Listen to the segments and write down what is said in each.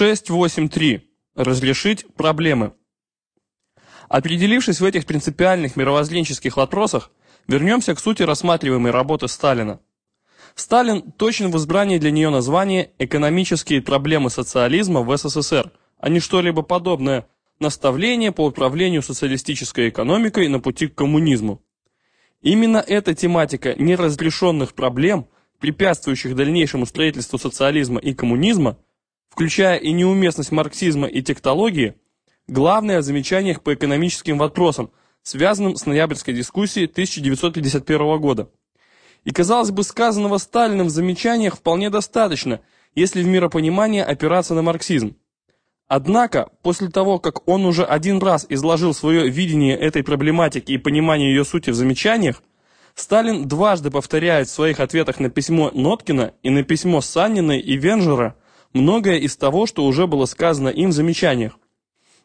6.8.3. Разрешить проблемы. Определившись в этих принципиальных мировоззренческих вопросах, вернемся к сути рассматриваемой работы Сталина. Сталин точен в избрании для нее названия «Экономические проблемы социализма в СССР», а не что-либо подобное «Наставление по управлению социалистической экономикой на пути к коммунизму». Именно эта тематика неразрешенных проблем, препятствующих дальнейшему строительству социализма и коммунизма, включая и неуместность марксизма и тектологии, главное в замечаниях по экономическим вопросам, связанным с ноябрьской дискуссией 1951 года. И, казалось бы, сказанного Сталиным в замечаниях вполне достаточно, если в миропонимание опираться на марксизм. Однако, после того, как он уже один раз изложил свое видение этой проблематики и понимание ее сути в замечаниях, Сталин дважды повторяет в своих ответах на письмо Ноткина и на письмо Санниной и Венжера многое из того, что уже было сказано им в замечаниях.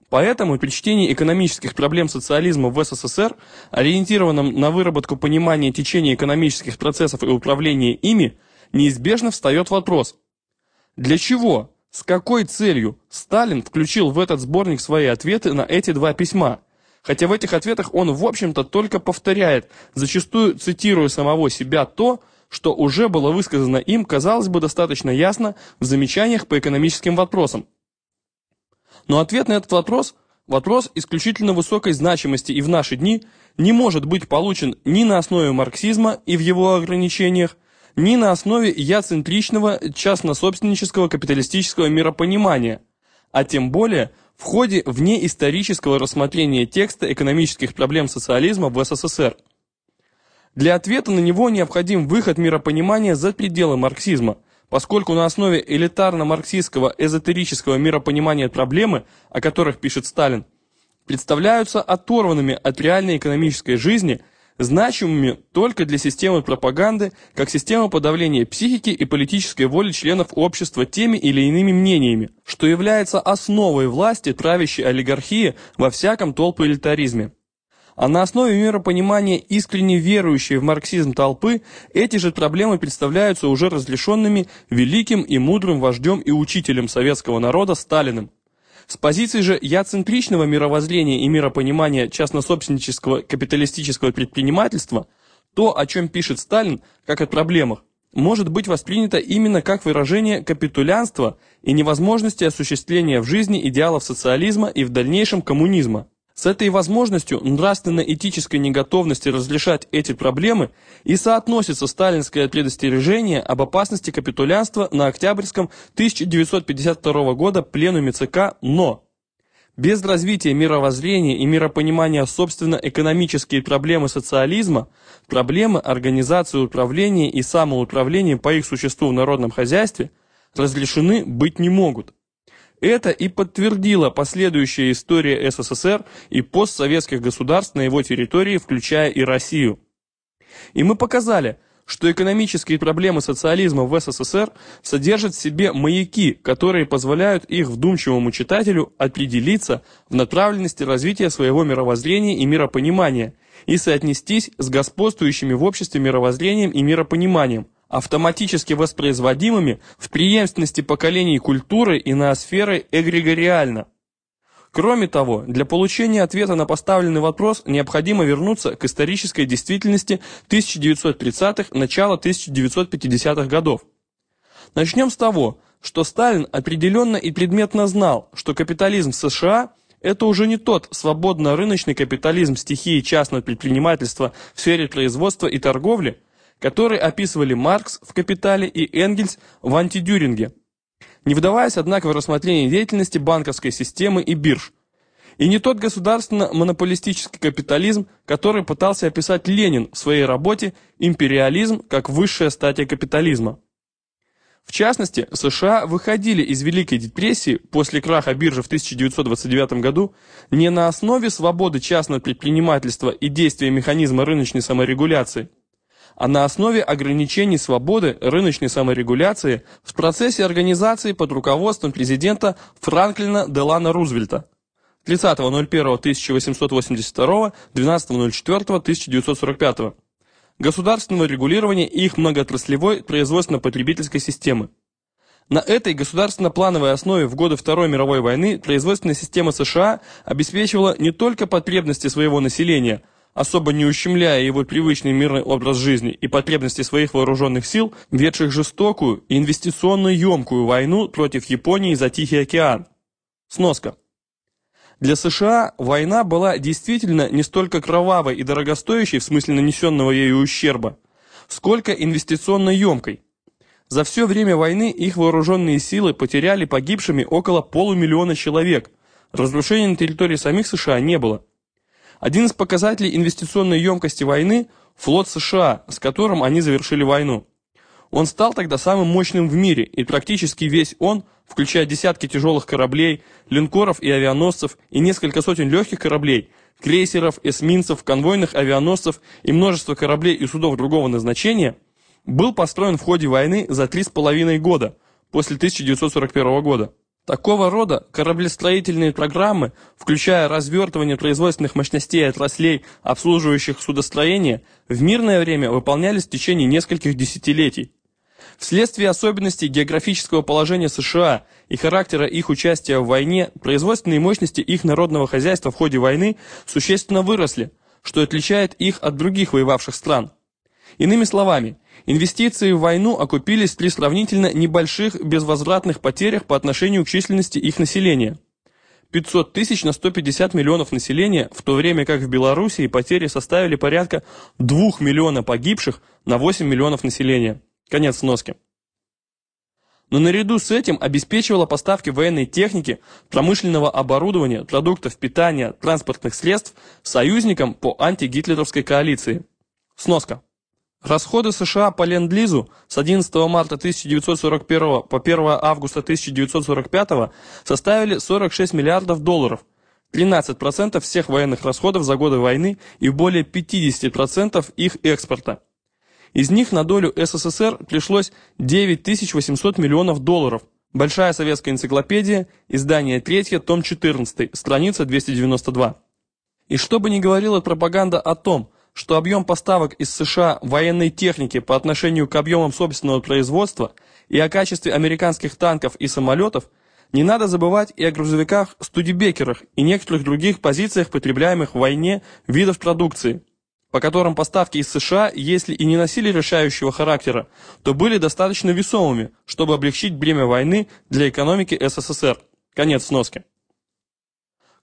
Поэтому при чтении экономических проблем социализма в СССР, ориентированном на выработку понимания течения экономических процессов и управления ими, неизбежно встает вопрос. Для чего с какой целью Сталин включил в этот сборник свои ответы на эти два письма? Хотя в этих ответах он, в общем-то, только повторяет, зачастую цитируя самого себя то, что уже было высказано им, казалось бы, достаточно ясно в замечаниях по экономическим вопросам. Но ответ на этот вопрос, вопрос исключительно высокой значимости и в наши дни, не может быть получен ни на основе марксизма и в его ограничениях, ни на основе я-центричного частно-собственнического капиталистического миропонимания, а тем более в ходе внеисторического рассмотрения текста экономических проблем социализма в СССР. Для ответа на него необходим выход миропонимания за пределы марксизма, поскольку на основе элитарно-марксистского эзотерического миропонимания проблемы, о которых пишет Сталин, представляются оторванными от реальной экономической жизни – значимыми только для системы пропаганды, как система подавления психики и политической воли членов общества теми или иными мнениями, что является основой власти правящей олигархии во всяком толпоэлитаризме. А на основе миропонимания искренне верующей в марксизм толпы, эти же проблемы представляются уже разрешенными великим и мудрым вождем и учителем советского народа Сталиным. С позиции же я-центричного мировоззрения и миропонимания частно-собственнического капиталистического предпринимательства, то, о чем пишет Сталин, как о проблемах, может быть воспринято именно как выражение капитулянства и невозможности осуществления в жизни идеалов социализма и в дальнейшем коммунизма. С этой возможностью нравственно-этической неготовности разрешать эти проблемы и соотносится сталинское предостережение об опасности капитулянства на октябрьском 1952 года пленуме ЦК «Но». Без развития мировоззрения и миропонимания собственно экономические проблемы социализма, проблемы организации управления и самоуправления по их существу в народном хозяйстве разрешены быть не могут. Это и подтвердила последующая история СССР и постсоветских государств на его территории, включая и Россию. И мы показали, что экономические проблемы социализма в СССР содержат в себе маяки, которые позволяют их вдумчивому читателю определиться в направленности развития своего мировоззрения и миропонимания и соотнестись с господствующими в обществе мировоззрением и миропониманием, автоматически воспроизводимыми в преемственности поколений культуры и ноосферы эгрегориально. Кроме того, для получения ответа на поставленный вопрос необходимо вернуться к исторической действительности 1930-х, начала 1950-х годов. Начнем с того, что Сталин определенно и предметно знал, что капитализм в США – это уже не тот свободно-рыночный капитализм стихии частного предпринимательства в сфере производства и торговли, который описывали Маркс в «Капитале» и Энгельс в «Антидюринге», не вдаваясь, однако, в рассмотрение деятельности банковской системы и бирж. И не тот государственно-монополистический капитализм, который пытался описать Ленин в своей работе «Империализм как высшая стадия капитализма». В частности, США выходили из Великой депрессии после краха биржи в 1929 году не на основе свободы частного предпринимательства и действия механизма рыночной саморегуляции, а на основе ограничений свободы рыночной саморегуляции в процессе организации под руководством президента Франклина Делана Рузвельта 30.01.1882, 12.04.1945 государственного регулирования и их многоотраслевой производственно-потребительской системы. На этой государственно-плановой основе в годы Второй мировой войны производственная система США обеспечивала не только потребности своего населения, особо не ущемляя его привычный мирный образ жизни и потребности своих вооруженных сил, ведших жестокую и инвестиционно емкую войну против Японии за Тихий океан. Сноска. Для США война была действительно не столько кровавой и дорогостоящей в смысле нанесенного ею ущерба, сколько инвестиционно емкой. За все время войны их вооруженные силы потеряли погибшими около полумиллиона человек. Разрушений на территории самих США не было. Один из показателей инвестиционной емкости войны – флот США, с которым они завершили войну. Он стал тогда самым мощным в мире, и практически весь он, включая десятки тяжелых кораблей, линкоров и авианосцев, и несколько сотен легких кораблей, крейсеров, эсминцев, конвойных авианосцев и множество кораблей и судов другого назначения – был построен в ходе войны за три с половиной года, после 1941 года. Такого рода кораблестроительные программы, включая развертывание производственных мощностей отраслей, обслуживающих судостроение, в мирное время выполнялись в течение нескольких десятилетий. Вследствие особенностей географического положения США и характера их участия в войне, производственные мощности их народного хозяйства в ходе войны существенно выросли, что отличает их от других воевавших стран. Иными словами, Инвестиции в войну окупились при сравнительно небольших безвозвратных потерях по отношению к численности их населения. 500 тысяч на 150 миллионов населения, в то время как в Белоруссии потери составили порядка 2 миллиона погибших на 8 миллионов населения. Конец сноски. Но наряду с этим обеспечивала поставки военной техники, промышленного оборудования, продуктов питания, транспортных средств союзникам по антигитлеровской коалиции. Сноска. Расходы США по Ленд-Лизу с 11 марта 1941 по 1 августа 1945 составили 46 миллиардов долларов, 13% всех военных расходов за годы войны и более 50% их экспорта. Из них на долю СССР пришлось 9800 миллионов долларов. Большая советская энциклопедия, издание 3, том 14, страница 292. И что бы ни говорила пропаганда о том, что объем поставок из США военной техники по отношению к объемам собственного производства и о качестве американских танков и самолетов, не надо забывать и о грузовиках Студебекерах и некоторых других позициях потребляемых в войне видов продукции, по которым поставки из США, если и не носили решающего характера, то были достаточно весомыми, чтобы облегчить бремя войны для экономики СССР. Конец сноски.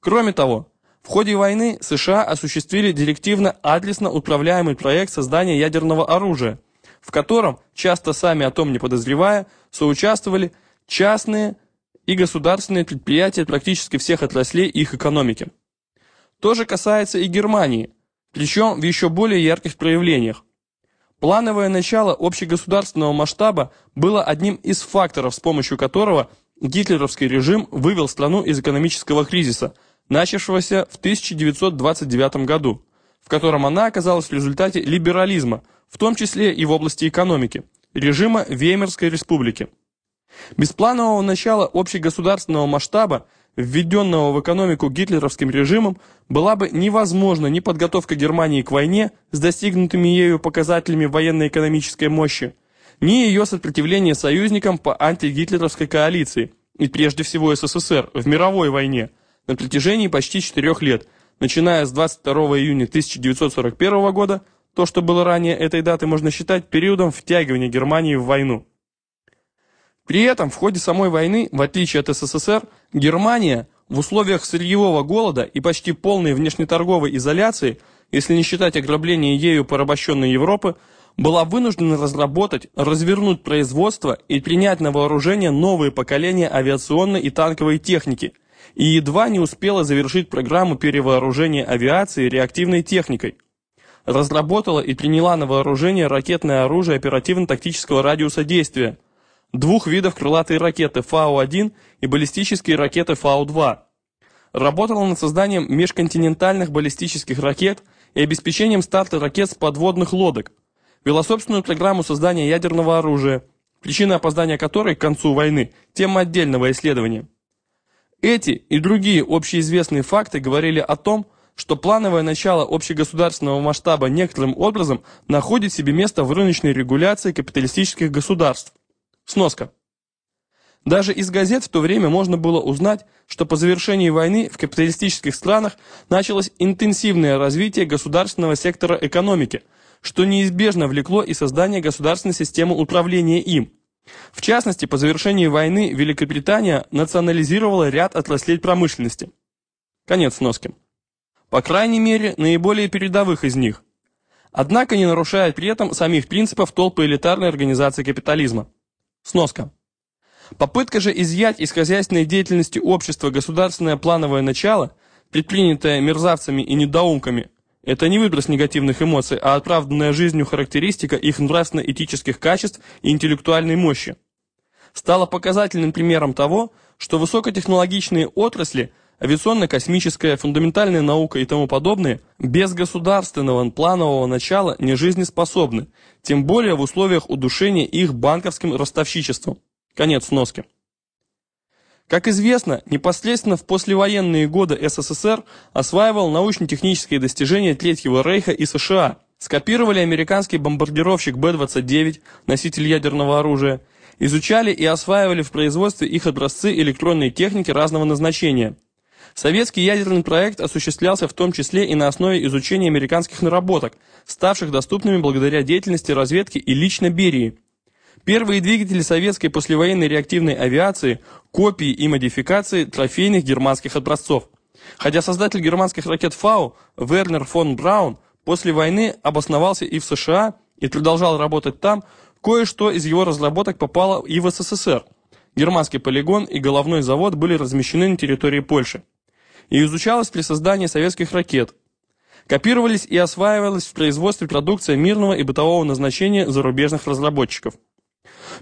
Кроме того, в ходе войны США осуществили директивно-адресно управляемый проект создания ядерного оружия, в котором, часто сами о том не подозревая, соучаствовали частные и государственные предприятия практически всех отраслей их экономики. То же касается и Германии, причем в еще более ярких проявлениях. Плановое начало общегосударственного масштаба было одним из факторов, с помощью которого гитлеровский режим вывел страну из экономического кризиса – начавшегося в 1929 году, в котором она оказалась в результате либерализма, в том числе и в области экономики, режима Веймарской республики. Без планового начала общегосударственного масштаба, введенного в экономику гитлеровским режимом, была бы невозможна ни подготовка Германии к войне с достигнутыми ею показателями военно-экономической мощи, ни ее сопротивление союзникам по антигитлеровской коалиции, и прежде всего СССР, в мировой войне – на протяжении почти четырех лет, начиная с 22 июня 1941 года, то, что было ранее этой даты, можно считать периодом втягивания Германии в войну. При этом в ходе самой войны, в отличие от СССР, Германия в условиях сырьевого голода и почти полной внешнеторговой изоляции, если не считать ограбления ею порабощенной Европы, была вынуждена разработать, развернуть производство и принять на вооружение новые поколения авиационной и танковой техники – и едва не успела завершить программу перевооружения авиации реактивной техникой. Разработала и приняла на вооружение ракетное оружие оперативно-тактического радиуса действия, двух видов крылатой ракеты Фау-1 и баллистические ракеты Фау-2. Работала над созданием межконтинентальных баллистических ракет и обеспечением старта ракет с подводных лодок. Вела собственную программу создания ядерного оружия, причина опоздания которой к концу войны – тема отдельного исследования. Эти и другие общеизвестные факты говорили о том, что плановое начало общегосударственного масштаба некоторым образом находит себе место в рыночной регуляции капиталистических государств. Сноска. Даже из газет в то время можно было узнать, что по завершении войны в капиталистических странах началось интенсивное развитие государственного сектора экономики, что неизбежно влекло и создание государственной системы управления им. В частности, по завершении войны Великобритания национализировала ряд отраслей промышленности. Конец сноски. По крайней мере, наиболее передовых из них. Однако не нарушает при этом самих принципов толпы элитарной организации капитализма. Сноска. Попытка же изъять из хозяйственной деятельности общества государственное плановое начало, предпринятое мерзавцами и недоумками, это не выброс негативных эмоций, а оправданная жизнью характеристика их нравственно-этических качеств и интеллектуальной мощи. Стало показательным примером того, что высокотехнологичные отрасли, авиационно-космическая, фундаментальная наука и тому подобное, без государственного планового начала не жизнеспособны, тем более в условиях удушения их банковским ростовщичеством. Конец сноски. Как известно, непосредственно в послевоенные годы СССР осваивал научно-технические достижения Третьего Рейха и США, скопировали американский бомбардировщик Б-29, носитель ядерного оружия, изучали и осваивали в производстве их образцы электронной техники разного назначения. Советский ядерный проект осуществлялся в том числе и на основе изучения американских наработок, ставших доступными благодаря деятельности разведки и лично Берии. Первые двигатели советской послевоенной реактивной авиации – копии и модификации трофейных германских образцов. Хотя создатель германских ракет Фау, Вернер фон Браун, после войны обосновался и в США и продолжал работать там, кое-что из его разработок попало и в СССР. Германский полигон и головной завод были размещены на территории Польши. И изучалось при создании советских ракет. Копировались и осваивалась в производстве продукция мирного и бытового назначения зарубежных разработчиков.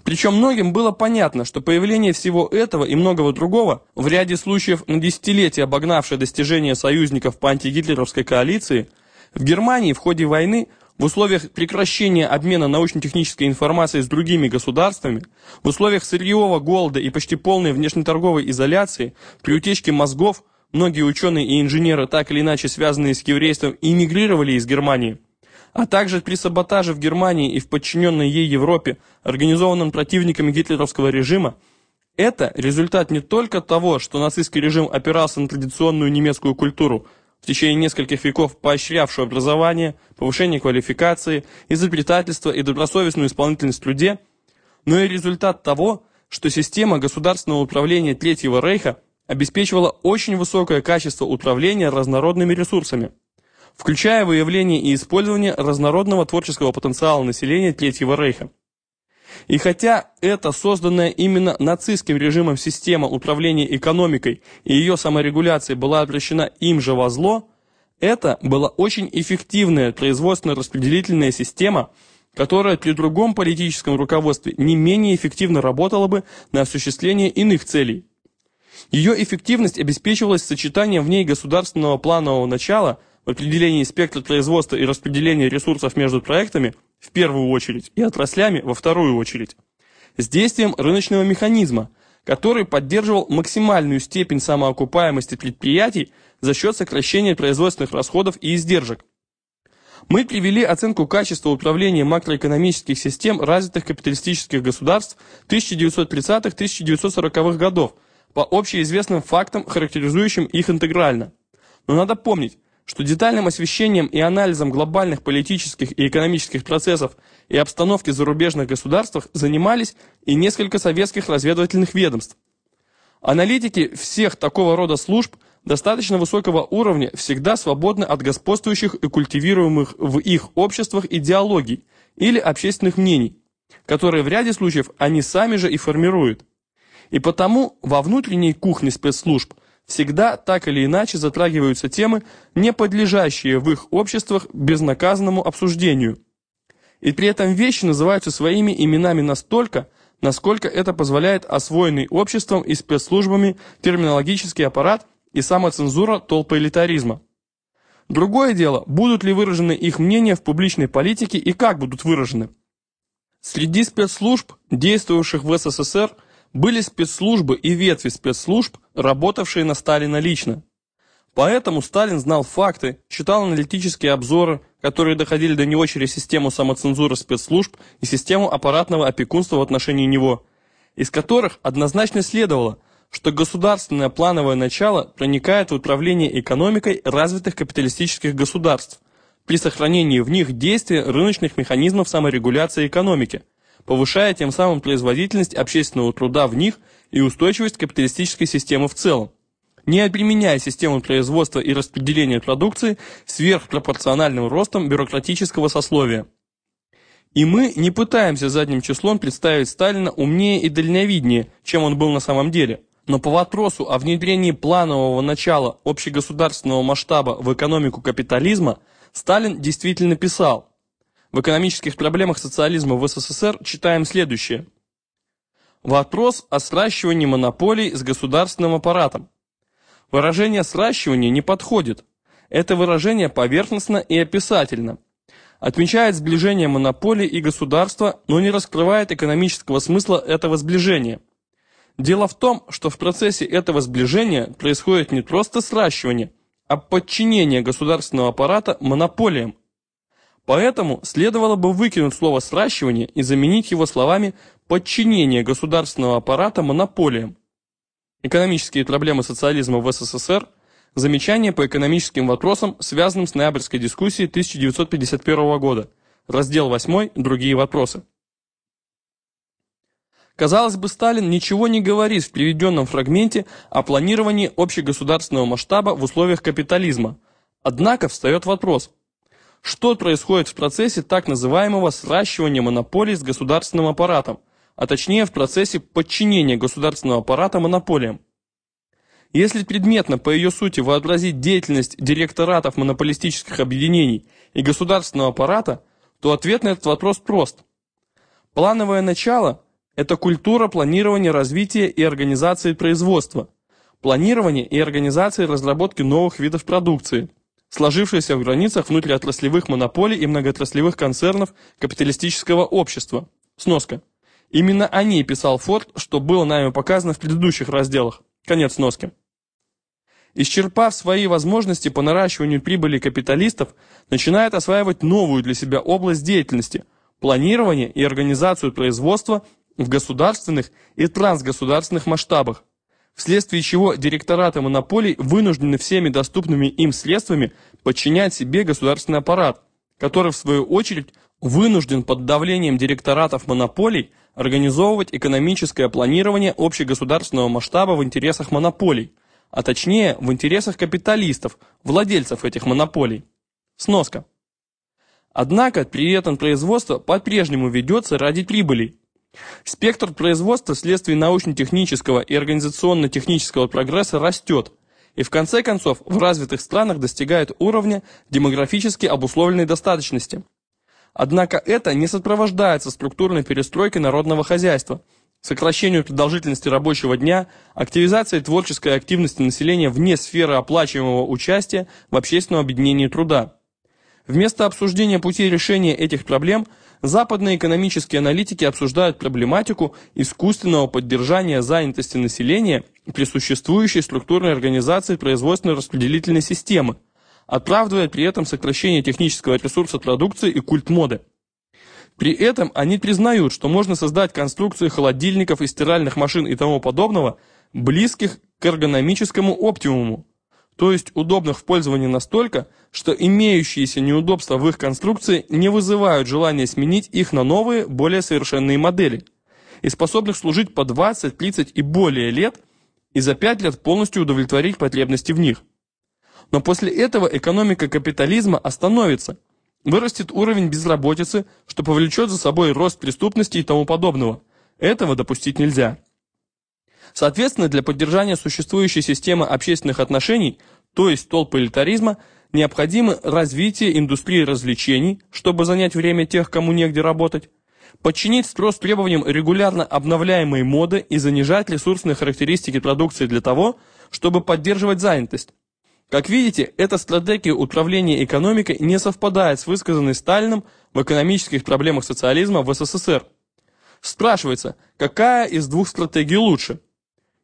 Причем многим было понятно, что появление всего этого и многого другого, в ряде случаев на десятилетия обогнавшее достижения союзников по антигитлеровской коалиции, в Германии в ходе войны в условиях прекращения обмена научно-технической информацией с другими государствами, в условиях сырьевого голода и почти полной внешнеторговой изоляции, при утечке мозгов, многие ученые и инженеры, так или иначе связанные с еврейством, эмигрировали из Германии – а также при саботаже в Германии и в подчиненной ей Европе, организованном противниками гитлеровского режима, это результат не только того, что нацистский режим опирался на традиционную немецкую культуру, в течение нескольких веков поощрявшую образование, повышение квалификации, изобретательство и добросовестную исполнительность труде, но и результат того, что система государственного управления Третьего Рейха обеспечивала очень высокое качество управления разнородными ресурсами – включая выявление и использование разнородного творческого потенциала населения Третьего Рейха. И хотя эта созданная именно нацистским режимом система управления экономикой и ее саморегуляции была обращена им же во зло, это была очень эффективная производственно-распределительная система, которая при другом политическом руководстве не менее эффективно работала бы на осуществление иных целей. Ее эффективность обеспечивалась сочетанием в ней государственного планового начала – в определении спектра производства и распределения ресурсов между проектами в первую очередь и отраслями во вторую очередь. С действием рыночного механизма, который поддерживал максимальную степень самоокупаемости предприятий за счет сокращения производственных расходов и издержек. Мы привели оценку качества управления макроэкономических систем развитых капиталистических государств 1930-1940-х годов по общеизвестным фактам, характеризующим их интегрально. Но надо помнить, что детальным освещением и анализом глобальных политических и экономических процессов и обстановки в зарубежных государствах занимались и несколько советских разведывательных ведомств. Аналитики всех такого рода служб достаточно высокого уровня всегда свободны от господствующих и культивируемых в их обществах идеологий или общественных мнений, которые в ряде случаев они сами же и формируют. И потому во внутренней кухне спецслужб всегда так или иначе затрагиваются темы, не подлежащие в их обществах безнаказанному обсуждению. И при этом вещи называются своими именами настолько, насколько это позволяет освоенный обществом и спецслужбами терминологический аппарат и самоцензура толпоэлитаризма. Другое дело, будут ли выражены их мнения в публичной политике и как будут выражены. Среди спецслужб, действовавших в СССР, были спецслужбы и ветви спецслужб, работавшие на Сталина лично. Поэтому Сталин знал факты, читал аналитические обзоры, которые доходили до него через систему самоцензуры спецслужб и систему аппаратного опекунства в отношении него. из которых однозначно следовало, что государственное плановое начало проникает в управление экономикой развитых капиталистических государств при сохранении в них действия рыночных механизмов саморегуляции экономики, повышая тем самым производительность общественного труда в них и устойчивость капиталистической системы в целом не обременяя систему производства и распределения продукции сверхпропорциональным ростом бюрократического сословия. И мы не пытаемся задним числом представить Сталина умнее и дальновиднее, чем он был на самом деле. Но по вопросу о внедрении планового начала общегосударственного масштаба в экономику капитализма Сталин действительно писал. В экономических проблемах социализма в СССР читаем следующее. Вопрос о сращивании монополий с государственным аппаратом. Выражение «сращивание» не подходит. Это выражение поверхностно и описательно. Отмечает сближение монополий и государства, но не раскрывает экономического смысла этого сближения. Дело в том, что в процессе этого сближения происходит не просто сращивание, а подчинение государственного аппарата монополиям. Поэтому следовало бы выкинуть слово «сращивание» и заменить его словами «подчинение государственного аппарата монополиям». Экономические проблемы социализма в СССР. Замечания по экономическим вопросам, связанным с ноябрьской дискуссией 1951 года. Раздел 8. Другие вопросы. Казалось бы, Сталин ничего не говорит в приведенном фрагменте о планировании общегосударственного масштаба в условиях капитализма. Однако встает вопрос, что происходит в процессе так называемого сращивания монополий с государственным аппаратом, а точнее в процессе подчинения государственного аппарата монополиям. Если предметно по ее сути вообразить деятельность директоратов монополистических объединений и государственного аппарата, то ответ на этот вопрос прост. Плановое начало – это культура планирования развития и организации производства, планирования и организации разработки новых видов продукции, сложившаяся в границах внутриотраслевых монополий и многоотраслевых концернов капиталистического общества. Сноска. Именно о ней писал Форд, что было нами показано в предыдущих разделах. Конец носки. Исчерпав свои возможности по наращиванию прибыли капиталистов, начинает осваивать новую для себя область деятельности – планирование и организацию производства в государственных и трансгосударственных масштабах, вследствие чего директораты монополий вынуждены всеми доступными им средствами подчинять себе государственный аппарат, который в свою очередь вынужден под давлением директоратов монополий организовывать экономическое планирование общегосударственного масштаба в интересах монополий, а точнее в интересах капиталистов, владельцев этих монополий. Сноска. Однако при этом производство по-прежнему ведется ради прибыли. Спектр производства вследствие научно-технического и организационно-технического прогресса растет, и в конце концов в развитых странах достигает уровня демографически обусловленной достаточности – Однако это не сопровождается структурной перестройкой народного хозяйства, сокращению продолжительности рабочего дня, активизацией творческой активности населения вне сферы оплачиваемого участия в общественном объединении труда. Вместо обсуждения путей решения этих проблем, западные экономические аналитики обсуждают проблематику искусственного поддержания занятости населения при существующей структурной организации производственно-распределительной системы, оправдывая при этом сокращение технического ресурса продукции и культ моды. При этом они признают, что можно создать конструкции холодильников и стиральных машин и тому подобного, близких к эргономическому оптимуму, то есть удобных в пользовании настолько, что имеющиеся неудобства в их конструкции не вызывают желания сменить их на новые, более совершенные модели, и способных служить по 20, 30 и более лет, и за 5 лет полностью удовлетворить потребности в них. Но после этого экономика капитализма остановится. Вырастет уровень безработицы, что повлечет за собой рост преступности и тому подобного. Этого допустить нельзя. Соответственно, для поддержания существующей системы общественных отношений, то есть толполитаризма, необходимо развитие индустрии развлечений, чтобы занять время тех, кому негде работать, подчинить спрос требованиям регулярно обновляемой моды и занижать ресурсные характеристики продукции для того, чтобы поддерживать занятость, как видите, эта стратегия управления экономикой не совпадает с высказанной Сталиным в экономических проблемах социализма в СССР. Спрашивается, какая из двух стратегий лучше?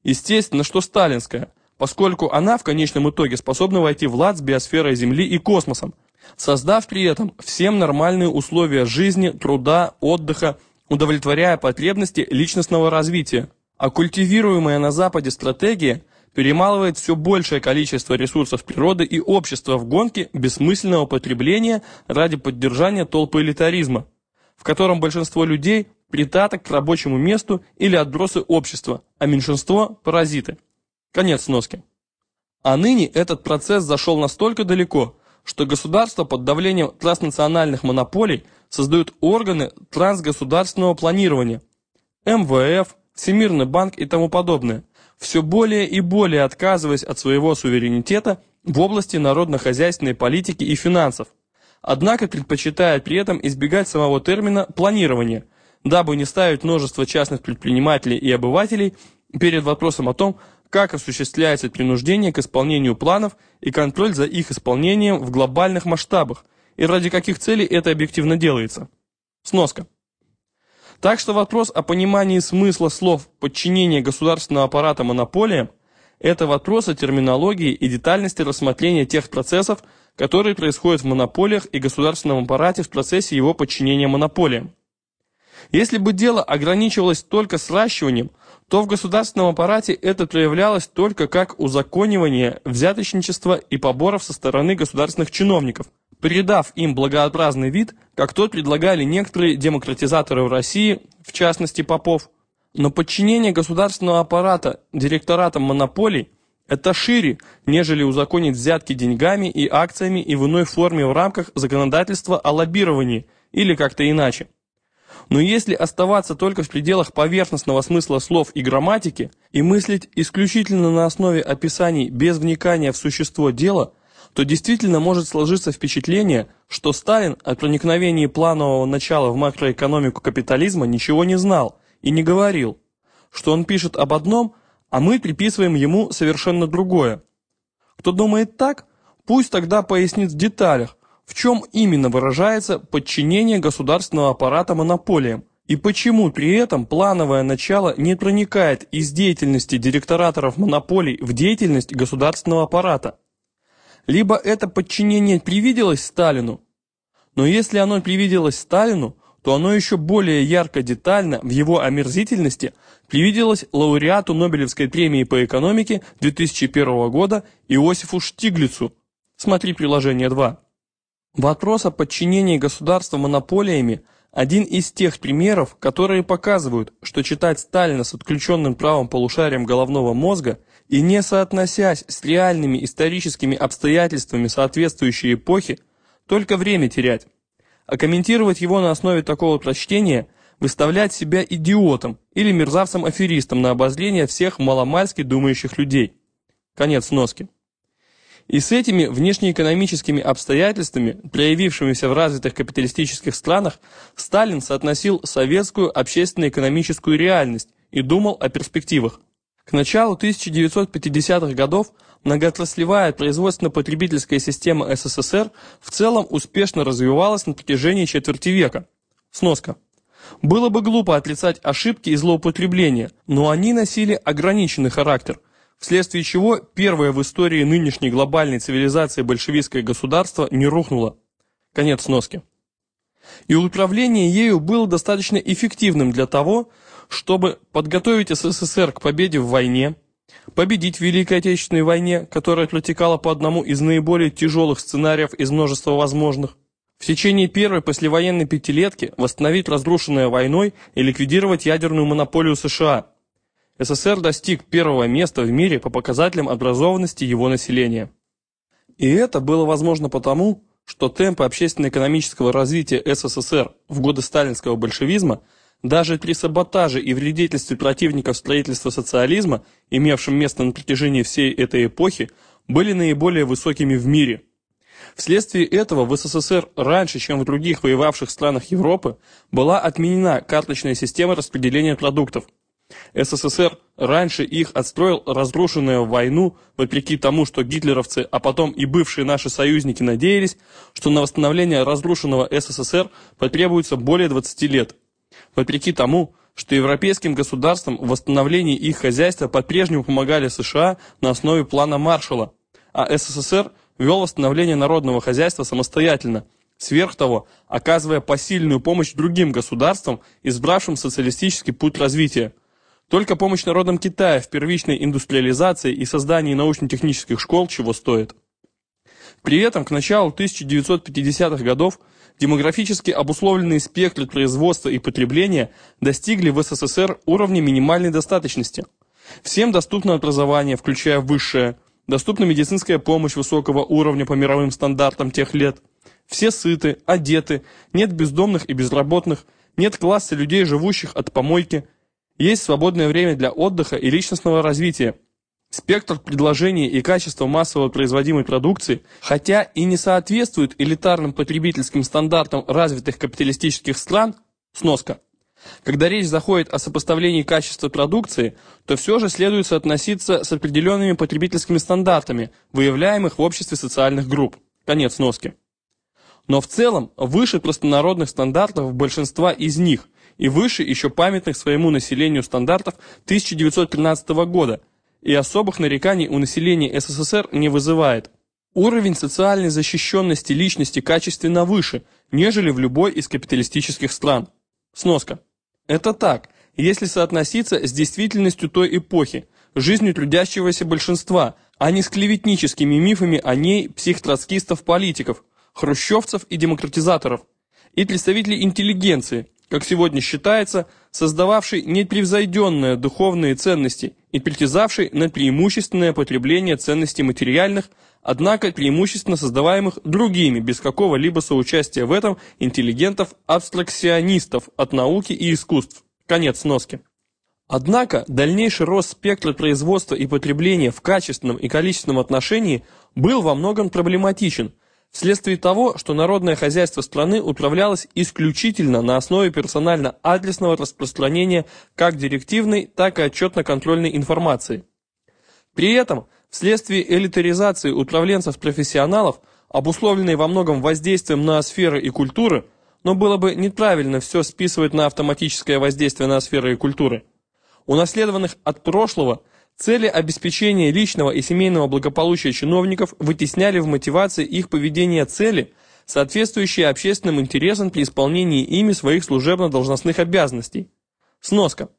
Естественно, что сталинская, поскольку она в конечном итоге способна войти в лад с биосферой Земли и космосом, создав при этом всем нормальные условия жизни, труда, отдыха, удовлетворяя потребности личностного развития. А культивируемая на Западе стратегия перемалывает все большее количество ресурсов природы и общества в гонке бессмысленного потребления ради поддержания толпы элитаризма, в котором большинство людей притаток к рабочему месту или отбросы общества, а меньшинство – паразиты. Конец сноски. А ныне этот процесс зашел настолько далеко, что государство под давлением транснациональных монополий создают органы трансгосударственного планирования, МВФ, Всемирный банк и тому подобное, все более и более отказываясь от своего суверенитета в области народно-хозяйственной политики и финансов, однако предпочитая при этом избегать самого термина «планирование», дабы не ставить множество частных предпринимателей и обывателей перед вопросом о том, как осуществляется принуждение к исполнению планов и контроль за их исполнением в глобальных масштабах, и ради каких целей это объективно делается. Сноска. Так что вопрос о понимании смысла слов подчинения государственного аппарата монополиям – это вопрос о терминологии и детальности рассмотрения тех процессов, которые происходят в монополиях и государственном аппарате в процессе его подчинения монополиям. Если бы дело ограничивалось только сращиванием, то в государственном аппарате это проявлялось только как узаконивание взяточничества и поборов со стороны государственных чиновников, придав им благообразный вид, как тот предлагали некоторые демократизаторы в России, в частности Попов. Но подчинение государственного аппарата директоратам монополий – это шире, нежели узаконить взятки деньгами и акциями и в иной форме в рамках законодательства о лоббировании или как-то иначе. Но если оставаться только в пределах поверхностного смысла слов и грамматики и мыслить исключительно на основе описаний без вникания в существо дела, то действительно может сложиться впечатление, что Сталин о проникновении планового начала в макроэкономику капитализма ничего не знал и не говорил, что он пишет об одном, а мы приписываем ему совершенно другое. Кто думает так, пусть тогда пояснит в деталях, в чем именно выражается подчинение государственного аппарата монополиям, и почему при этом плановое начало не проникает из деятельности директораторов монополий в деятельность государственного аппарата. Либо это подчинение привиделось Сталину, но если оно привиделось Сталину, то оно еще более ярко детально в его омерзительности привиделось лауреату Нобелевской премии по экономике 2001 года Иосифу Штиглицу. Смотри приложение 2. Вопрос о подчинении государства монополиями – один из тех примеров, которые показывают, что читать Сталина с отключенным правым полушарием головного мозга и не соотносясь с реальными историческими обстоятельствами соответствующей эпохи, только время терять. А комментировать его на основе такого прочтения – выставлять себя идиотом или мерзавцем-аферистом на обозрение всех маломальски думающих людей. Конец носки. И с этими внешнеэкономическими обстоятельствами, проявившимися в развитых капиталистических странах, Сталин соотносил советскую общественно-экономическую реальность и думал о перспективах. К началу 1950-х годов многоотраслевая производственно-потребительская система СССР в целом успешно развивалась на протяжении четверти века. Сноска. Было бы глупо отрицать ошибки и злоупотребления, но они носили ограниченный характер, вследствие чего первое в истории нынешней глобальной цивилизации большевистское государство не рухнуло. Конец сноски. И управление ею было достаточно эффективным для того, чтобы подготовить СССР к победе в войне, победить в Великой Отечественной войне, которая протекала по одному из наиболее тяжелых сценариев из множества возможных, в течение первой послевоенной пятилетки восстановить разрушенное войной и ликвидировать ядерную монополию США – СССР достиг первого места в мире по показателям образованности его населения. И это было возможно потому, что темпы общественно-экономического развития СССР в годы сталинского большевизма даже при саботаже и вредительстве противников строительства социализма, имевшем место на протяжении всей этой эпохи, были наиболее высокими в мире. Вследствие этого в СССР раньше, чем в других воевавших странах Европы, была отменена карточная система распределения продуктов – СССР раньше их отстроил разрушенную войну, вопреки тому, что гитлеровцы, а потом и бывшие наши союзники надеялись, что на восстановление разрушенного СССР потребуется более 20 лет. Вопреки тому, что европейским государствам в восстановлении их хозяйства по-прежнему помогали США на основе плана Маршалла, а СССР вел восстановление народного хозяйства самостоятельно, Сверх того, оказывая посильную помощь другим государствам, избравшим социалистический путь развития. Только помощь народам Китая в первичной индустриализации и создании научно-технических школ чего стоит. При этом к началу 1950-х годов демографически обусловленные спектры производства и потребления достигли в СССР уровня минимальной достаточности. Всем доступно образование, включая высшее, доступна медицинская помощь высокого уровня по мировым стандартам тех лет. Все сыты, одеты, нет бездомных и безработных, нет класса людей, живущих от помойки. Есть свободное время для отдыха и личностного развития – Спектр предложений и качество массово производимой продукции, хотя и не соответствует элитарным потребительским стандартам развитых капиталистических стран, сноска. Когда речь заходит о сопоставлении качества продукции, то все же следует соотноситься с определенными потребительскими стандартами, выявляемых в обществе социальных групп. Конец сноски. Но в целом выше простонародных стандартов большинства из них и выше еще памятных своему населению стандартов 1913 года – и особых нареканий у населения СССР не вызывает. Уровень социальной защищенности личности качественно выше, нежели в любой из капиталистических стран. Сноска. Это так, если соотноситься с действительностью той эпохи, жизнью трудящегося большинства, а не с клеветническими мифами о ней психтроцкистов-политиков, хрущевцев и демократизаторов, и представителей интеллигенции, как сегодня считается, создававший непревзойденные духовные ценности и притязавший на преимущественное потребление ценностей материальных, однако преимущественно создаваемых другими, без какого-либо соучастия в этом интеллигентов-абстракционистов от науки и искусств. Конец сноски. Однако дальнейший рост спектра производства и потребления в качественном и количественном отношении был во многом проблематичен – вследствие того, что народное хозяйство страны управлялось исключительно на основе персонально-адресного распространения как директивной, так и отчетно-контрольной информации. При этом, вследствие элитаризации управленцев-профессионалов, обусловленной во многом воздействием на сферы и культуры, но было бы неправильно все списывать на автоматическое воздействие на сферы и культуры, унаследованных от прошлого – Цели обеспечения личного и семейного благополучия чиновников вытесняли в мотивации их поведения цели, соответствующие общественным интересам при исполнении ими своих служебно-должностных обязанностей. Сноска.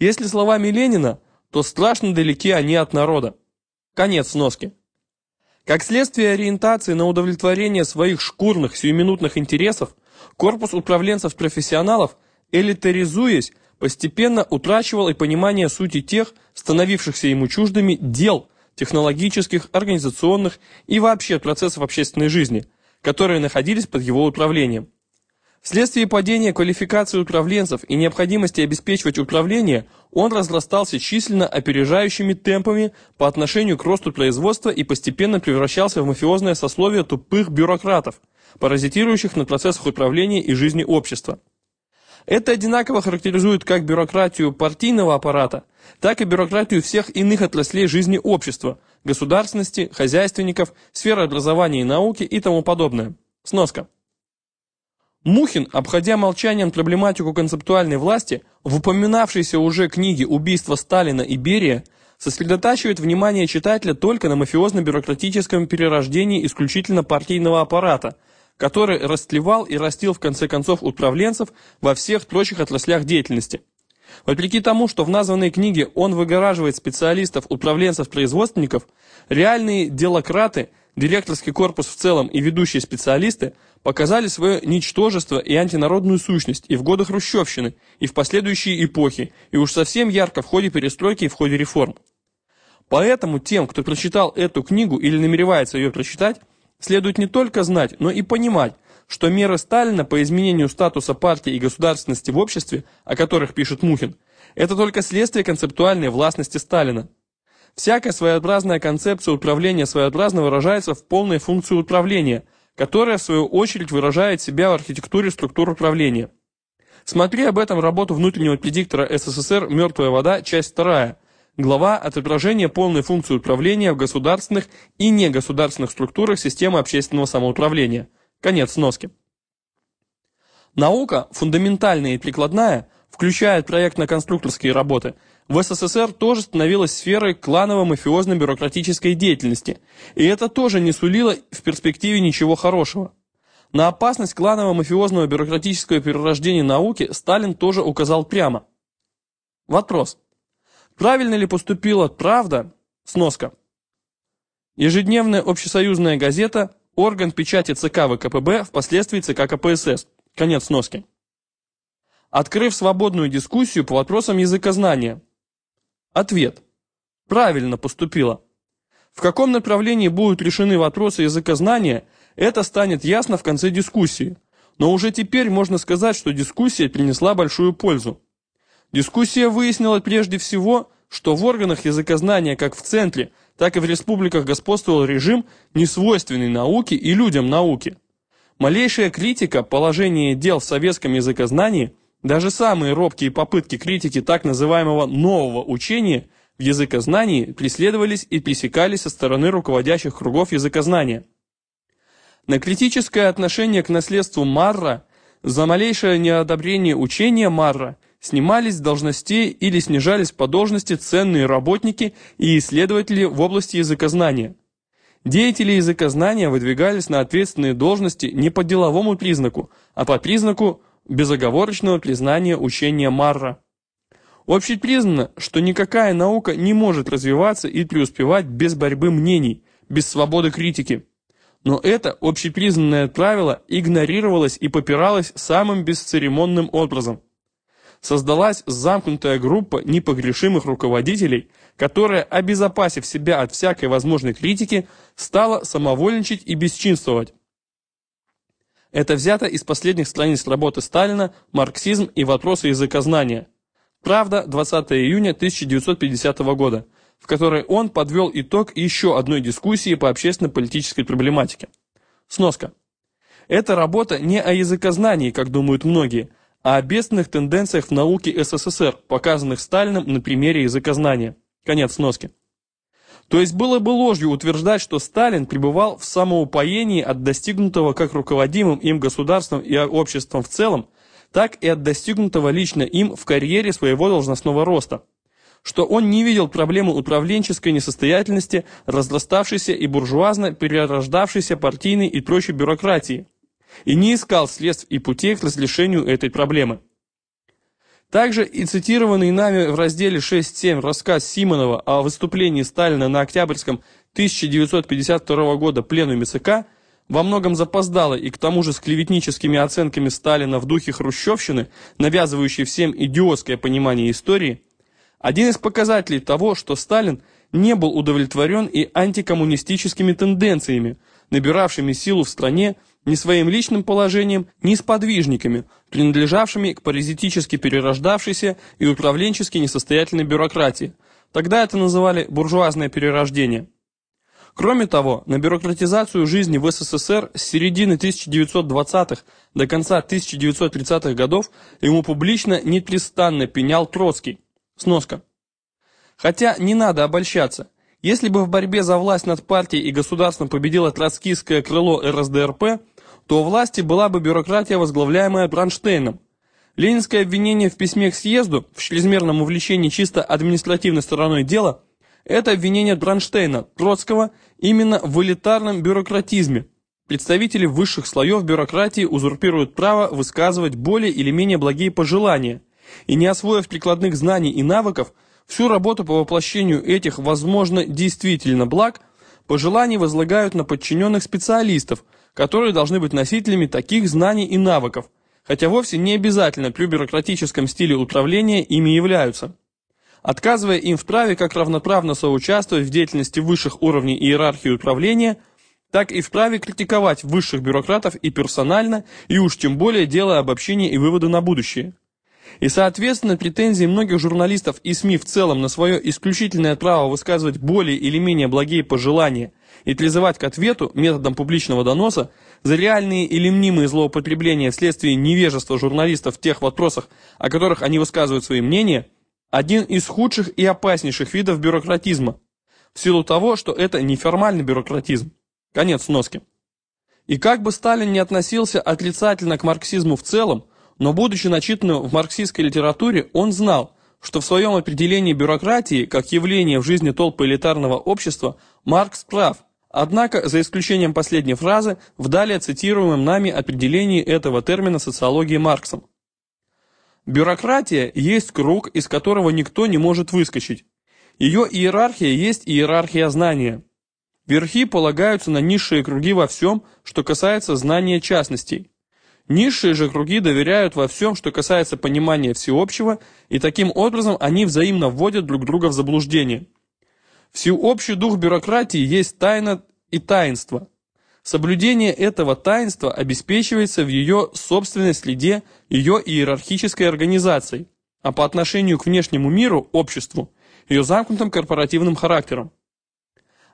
Если словами Ленина, то страшно далеки они от народа. Конец сноски. Как следствие ориентации на удовлетворение своих шкурных сиюминутных интересов, корпус управленцев-профессионалов, элитаризуясь, постепенно утрачивал и понимание сути тех, становившихся ему чуждыми, дел, технологических, организационных и вообще процессов общественной жизни, которые находились под его управлением. Вследствие падения квалификации управленцев и необходимости обеспечивать управление, он разрастался численно опережающими темпами по отношению к росту производства и постепенно превращался в мафиозное сословие тупых бюрократов, паразитирующих на процессах управления и жизни общества. Это одинаково характеризует как бюрократию партийного аппарата, так и бюрократию всех иных отраслей жизни общества, государственности, хозяйственников, сферы образования и науки и тому подобное. Сноска. Мухин, обходя молчанием проблематику концептуальной власти, в упоминавшейся уже книге «Убийство Сталина и Берия», сосредотачивает внимание читателя только на мафиозно-бюрократическом перерождении исключительно партийного аппарата – который растлевал и растил в конце концов управленцев во всех прочих отраслях деятельности. Вопреки тому, что в названной книге он выгораживает специалистов, управленцев, производственников, реальные делократы, директорский корпус в целом и ведущие специалисты показали свое ничтожество и антинародную сущность и в годы хрущевщины, и в последующие эпохи, и уж совсем ярко в ходе перестройки и в ходе реформ. Поэтому тем, кто прочитал эту книгу или намеревается ее прочитать, Следует не только знать, но и понимать, что меры Сталина по изменению статуса партии и государственности в обществе, о которых пишет Мухин, это только следствие концептуальной властности Сталина. Всякая своеобразная концепция управления своеобразно выражается в полной функции управления, которая в свою очередь выражает себя в архитектуре структур управления. Смотри об этом работу внутреннего предиктора СССР «Мертвая вода», часть 2, Глава «Отображение полной функции управления в государственных и негосударственных структурах системы общественного самоуправления». Конец сноски. Наука, фундаментальная и прикладная, включая проектно-конструкторские работы, в СССР тоже становилась сферой кланово-мафиозно-бюрократической деятельности, и это тоже не сулило в перспективе ничего хорошего. На опасность кланово-мафиозного бюрократического перерождения науки Сталин тоже указал прямо. Вопрос. Правильно ли поступила «Правда» сноска? Ежедневная общесоюзная газета, орган печати ЦК ВКПБ, впоследствии ЦК КПСС. Конец сноски. Открыв свободную дискуссию по вопросам языкознания. Ответ. Правильно поступила. В каком направлении будут решены вопросы языкознания, это станет ясно в конце дискуссии. Но уже теперь можно сказать, что дискуссия принесла большую пользу. Дискуссия выяснила прежде всего, что в органах языкознания как в центре, так и в республиках господствовал режим, несвойственный науке и людям науки. Малейшая критика положения дел в советском языкознании, даже самые робкие попытки критики так называемого «нового учения» в языкознании преследовались и пресекались со стороны руководящих кругов языкознания. На критическое отношение к наследству Марра за малейшее неодобрение учения Марра снимались с должностей или снижались по должности ценные работники и исследователи в области языкознания. Деятели языкознания выдвигались на ответственные должности не по деловому признаку, а по признаку безоговорочного признания учения Марра. Общепризнано, что никакая наука не может развиваться и преуспевать без борьбы мнений, без свободы критики. Но это общепризнанное правило игнорировалось и попиралось самым бесцеремонным образом. Создалась замкнутая группа непогрешимых руководителей, которая, обезопасив себя от всякой возможной критики, стала самовольничать и бесчинствовать. Это взято из последних страниц работы Сталина «Марксизм и вопросы языкознания», Правда, 20 июня 1950 года, в которой он подвел итог еще одной дискуссии по общественно-политической проблематике. Сноска. Эта работа не о языкознании, как думают многие, о бедственных тенденциях в науке СССР, показанных Сталиным на примере языкознания. Конец сноски. То есть было бы ложью утверждать, что Сталин пребывал в самоупоении от достигнутого как руководимым им государством и обществом в целом, так и от достигнутого лично им в карьере своего должностного роста. Что он не видел проблемы управленческой несостоятельности, разраставшейся и буржуазно перерождавшейся партийной и прочей бюрократии, и не искал средств и путей к разрешению этой проблемы. Также и цитированный нами в разделе 6.7 рассказ Симонова о выступлении Сталина на Октябрьском 1952 года пленуме ЦК – во многом запоздало и к тому же с клеветническими оценками Сталина в духе хрущевщины, навязывающей всем идиотское понимание истории, один из показателей того, что Сталин не был удовлетворен и антикоммунистическими тенденциями, набиравшими силу в стране ни своим личным положением, ни сподвижниками, принадлежавшими к паразитически перерождавшейся и управленчески несостоятельной бюрократии. Тогда это называли буржуазное перерождение. Кроме того, на бюрократизацию жизни в СССР с середины 1920-х до конца 1930-х годов ему публично непрестанно пенял Троцкий. Сноска. Хотя не надо обольщаться. Если бы в борьбе за власть над партией и государством победило троцкистское крыло РСДРП, то у власти была бы бюрократия, возглавляемая Бронштейном. Ленинское обвинение в письме к съезду в чрезмерном увлечении чисто административной стороной дела – это обвинение Бронштейна, Троцкого, именно в элитарном бюрократизме. Представители высших слоев бюрократии узурпируют право высказывать более или менее благие пожелания, и не освоив прикладных знаний и навыков, всю работу по воплощению этих, возможно, действительно благ, пожелания возлагают на подчиненных специалистов, которые должны быть носителями таких знаний и навыков, хотя вовсе не обязательно при бюрократическом стиле управления ими являются отказывая им в праве как равноправно соучаствовать в деятельности высших уровней иерархии управления, так и в праве критиковать высших бюрократов и персонально, и уж тем более делая обобщения и выводы на будущее. И, соответственно, претензии многих журналистов и СМИ в целом на свое исключительное право высказывать более или менее благие пожелания и к ответу методом публичного доноса за реальные или мнимые злоупотребления вследствие невежества журналистов в тех вопросах, о которых они высказывают свои мнения – один из худших и опаснейших видов бюрократизма, в силу того, что это неформальный бюрократизм. Конец носки. И как бы Сталин не относился отрицательно к марксизму в целом, но будучи начитанным в марксистской литературе, он знал, что в своем определении бюрократии, как явления в жизни толпы элитарного общества, Маркс прав, Однако, за исключением последней фразы, в далее цитируемом нами определении этого термина социологии Марксом. Бюрократия есть круг, из которого никто не может выскочить. Ее иерархия есть иерархия знания. Верхи полагаются на низшие круги во всем, что касается знания частностей. Низшие же круги доверяют во всем, что касается понимания всеобщего, и таким образом они взаимно вводят друг друга в заблуждение. Всеобщий дух бюрократии есть тайна и таинство. Соблюдение этого таинства обеспечивается в ее собственной следе ее иерархической организацией, а по отношению к внешнему миру, обществу, ее замкнутым корпоративным характером.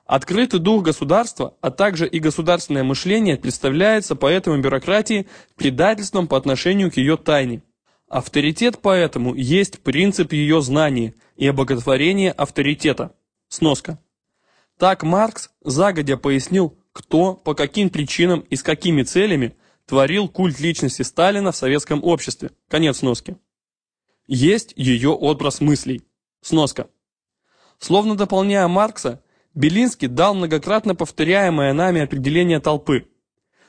Открытый дух государства, а также и государственное мышление представляется поэтому бюрократии предательством по отношению к ее тайне. Авторитет поэтому есть принцип ее знания и обоготворение авторитета. Сноска. Так Маркс загодя пояснил, кто, по каким причинам и с какими целями творил культ личности Сталина в советском обществе. Конец сноски. Есть ее образ мыслей. Сноска. Словно дополняя Маркса, Белинский дал многократно повторяемое нами определение толпы.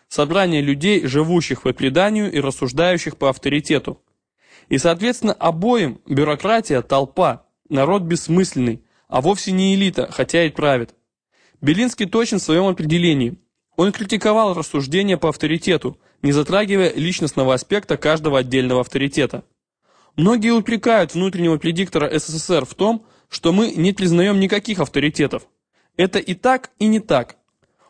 Собрание людей, живущих по преданию и рассуждающих по авторитету. И, соответственно, обоим бюрократия – толпа, народ бессмысленный, а вовсе не элита, хотя и правит. Белинский точен в своем определении. Он критиковал рассуждения по авторитету, не затрагивая личностного аспекта каждого отдельного авторитета. Многие упрекают внутреннего предиктора СССР в том, что мы не признаем никаких авторитетов, это и так, и не так.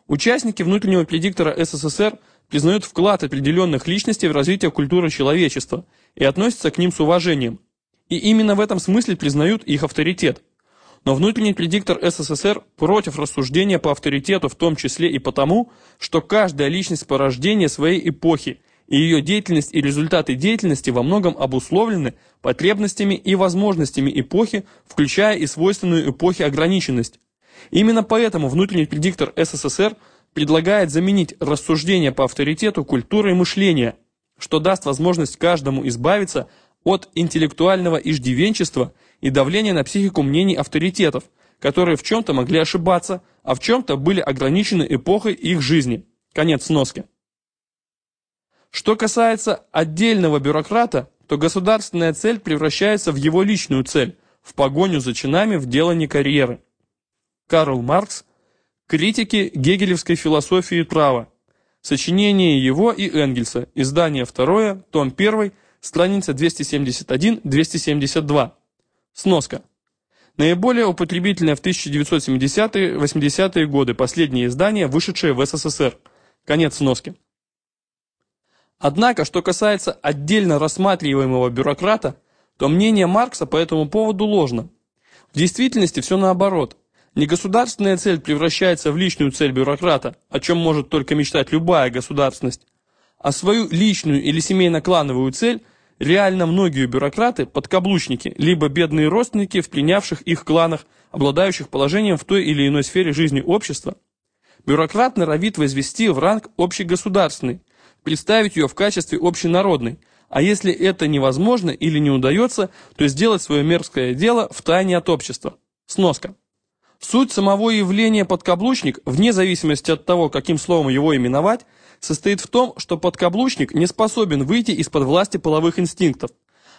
Участники внутреннего предиктора СССР признают вклад определенных личностей в развитие культуры человечества и относятся к ним с уважением. И именно в этом смысле признают их авторитет. Но внутренний предиктор СССР против рассуждения по авторитету в том числе и потому, что каждая личность порождения своей эпохи и ее деятельность и результаты деятельности во многом обусловлены потребностями и возможностями эпохи, включая и свойственную эпохе ограниченность. Именно поэтому внутренний предиктор СССР предлагает заменить рассуждение по авторитету культурой мышления, что даст возможность каждому избавиться от интеллектуального иждивенчества и давления на психику мнений авторитетов, которые в чем-то могли ошибаться, а в чем-то были ограничены эпохой их жизни. Конец сноски. Что касается отдельного бюрократа, то государственная цель превращается в его личную цель, в погоню за чинами в делании карьеры. Карл Маркс «Критики гегелевской философии права». Сочинение его и Энгельса. Издание второе, том 1, страница 271-272. Сноска. Наиболее употребительное в 1970-80-е годы последнее издание, вышедшее в СССР. Конец сноски. Однако, что касается отдельно рассматриваемого бюрократа, то мнение Маркса по этому поводу ложно. В действительности все наоборот – Негосударственная цель превращается в личную цель бюрократа, о чем может только мечтать любая государственность. А свою личную или семейно-клановую цель реально многие бюрократы – подкаблучники, либо бедные родственники в принявших их кланах, обладающих положением в той или иной сфере жизни общества. Бюрократ норовит возвести в ранг общегосударственный, представить ее в качестве общенародной, а если это невозможно или не удается, то сделать свое мерзкое дело в тайне от общества. Сноска. Суть самого явления подкаблучник, вне зависимости от того, каким словом его именовать, состоит в том, что подкаблучник не способен выйти из-под власти половых инстинктов,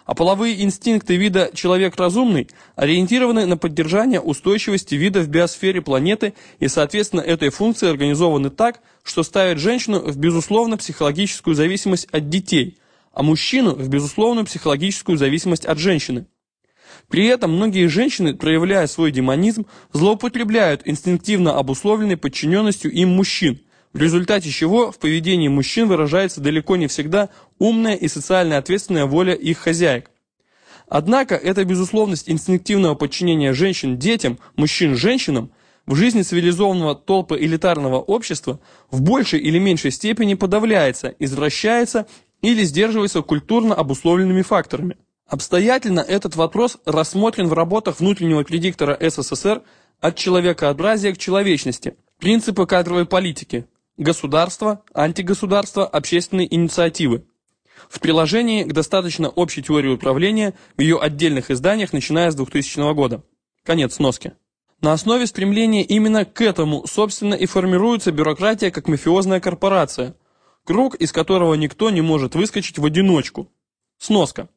а половые инстинкты вида «человек разумный» ориентированы на поддержание устойчивости вида в биосфере планеты и, соответственно, этой функции организованы так, что ставят женщину в безусловно психологическую зависимость от детей, а мужчину в безусловную психологическую зависимость от женщины. При этом многие женщины, проявляя свой демонизм, злоупотребляют инстинктивно обусловленной подчиненностью им мужчин, в результате чего в поведении мужчин выражается далеко не всегда умная и социально ответственная воля их хозяек. Однако эта безусловность инстинктивного подчинения женщин детям, мужчин женщинам, в жизни цивилизованного толпы элитарного общества в большей или меньшей степени подавляется, извращается или сдерживается культурно обусловленными факторами. Обстоятельно этот вопрос рассмотрен в работах внутреннего предиктора СССР от человекообразия к человечности, принципы кадровой политики, государство, антигосударство, общественные инициативы. В приложении к достаточно общей теории управления в ее отдельных изданиях, начиная с 2000 года. Конец сноски. На основе стремления именно к этому, собственно, и формируется бюрократия как мафиозная корпорация, круг, из которого никто не может выскочить в одиночку. Сноска.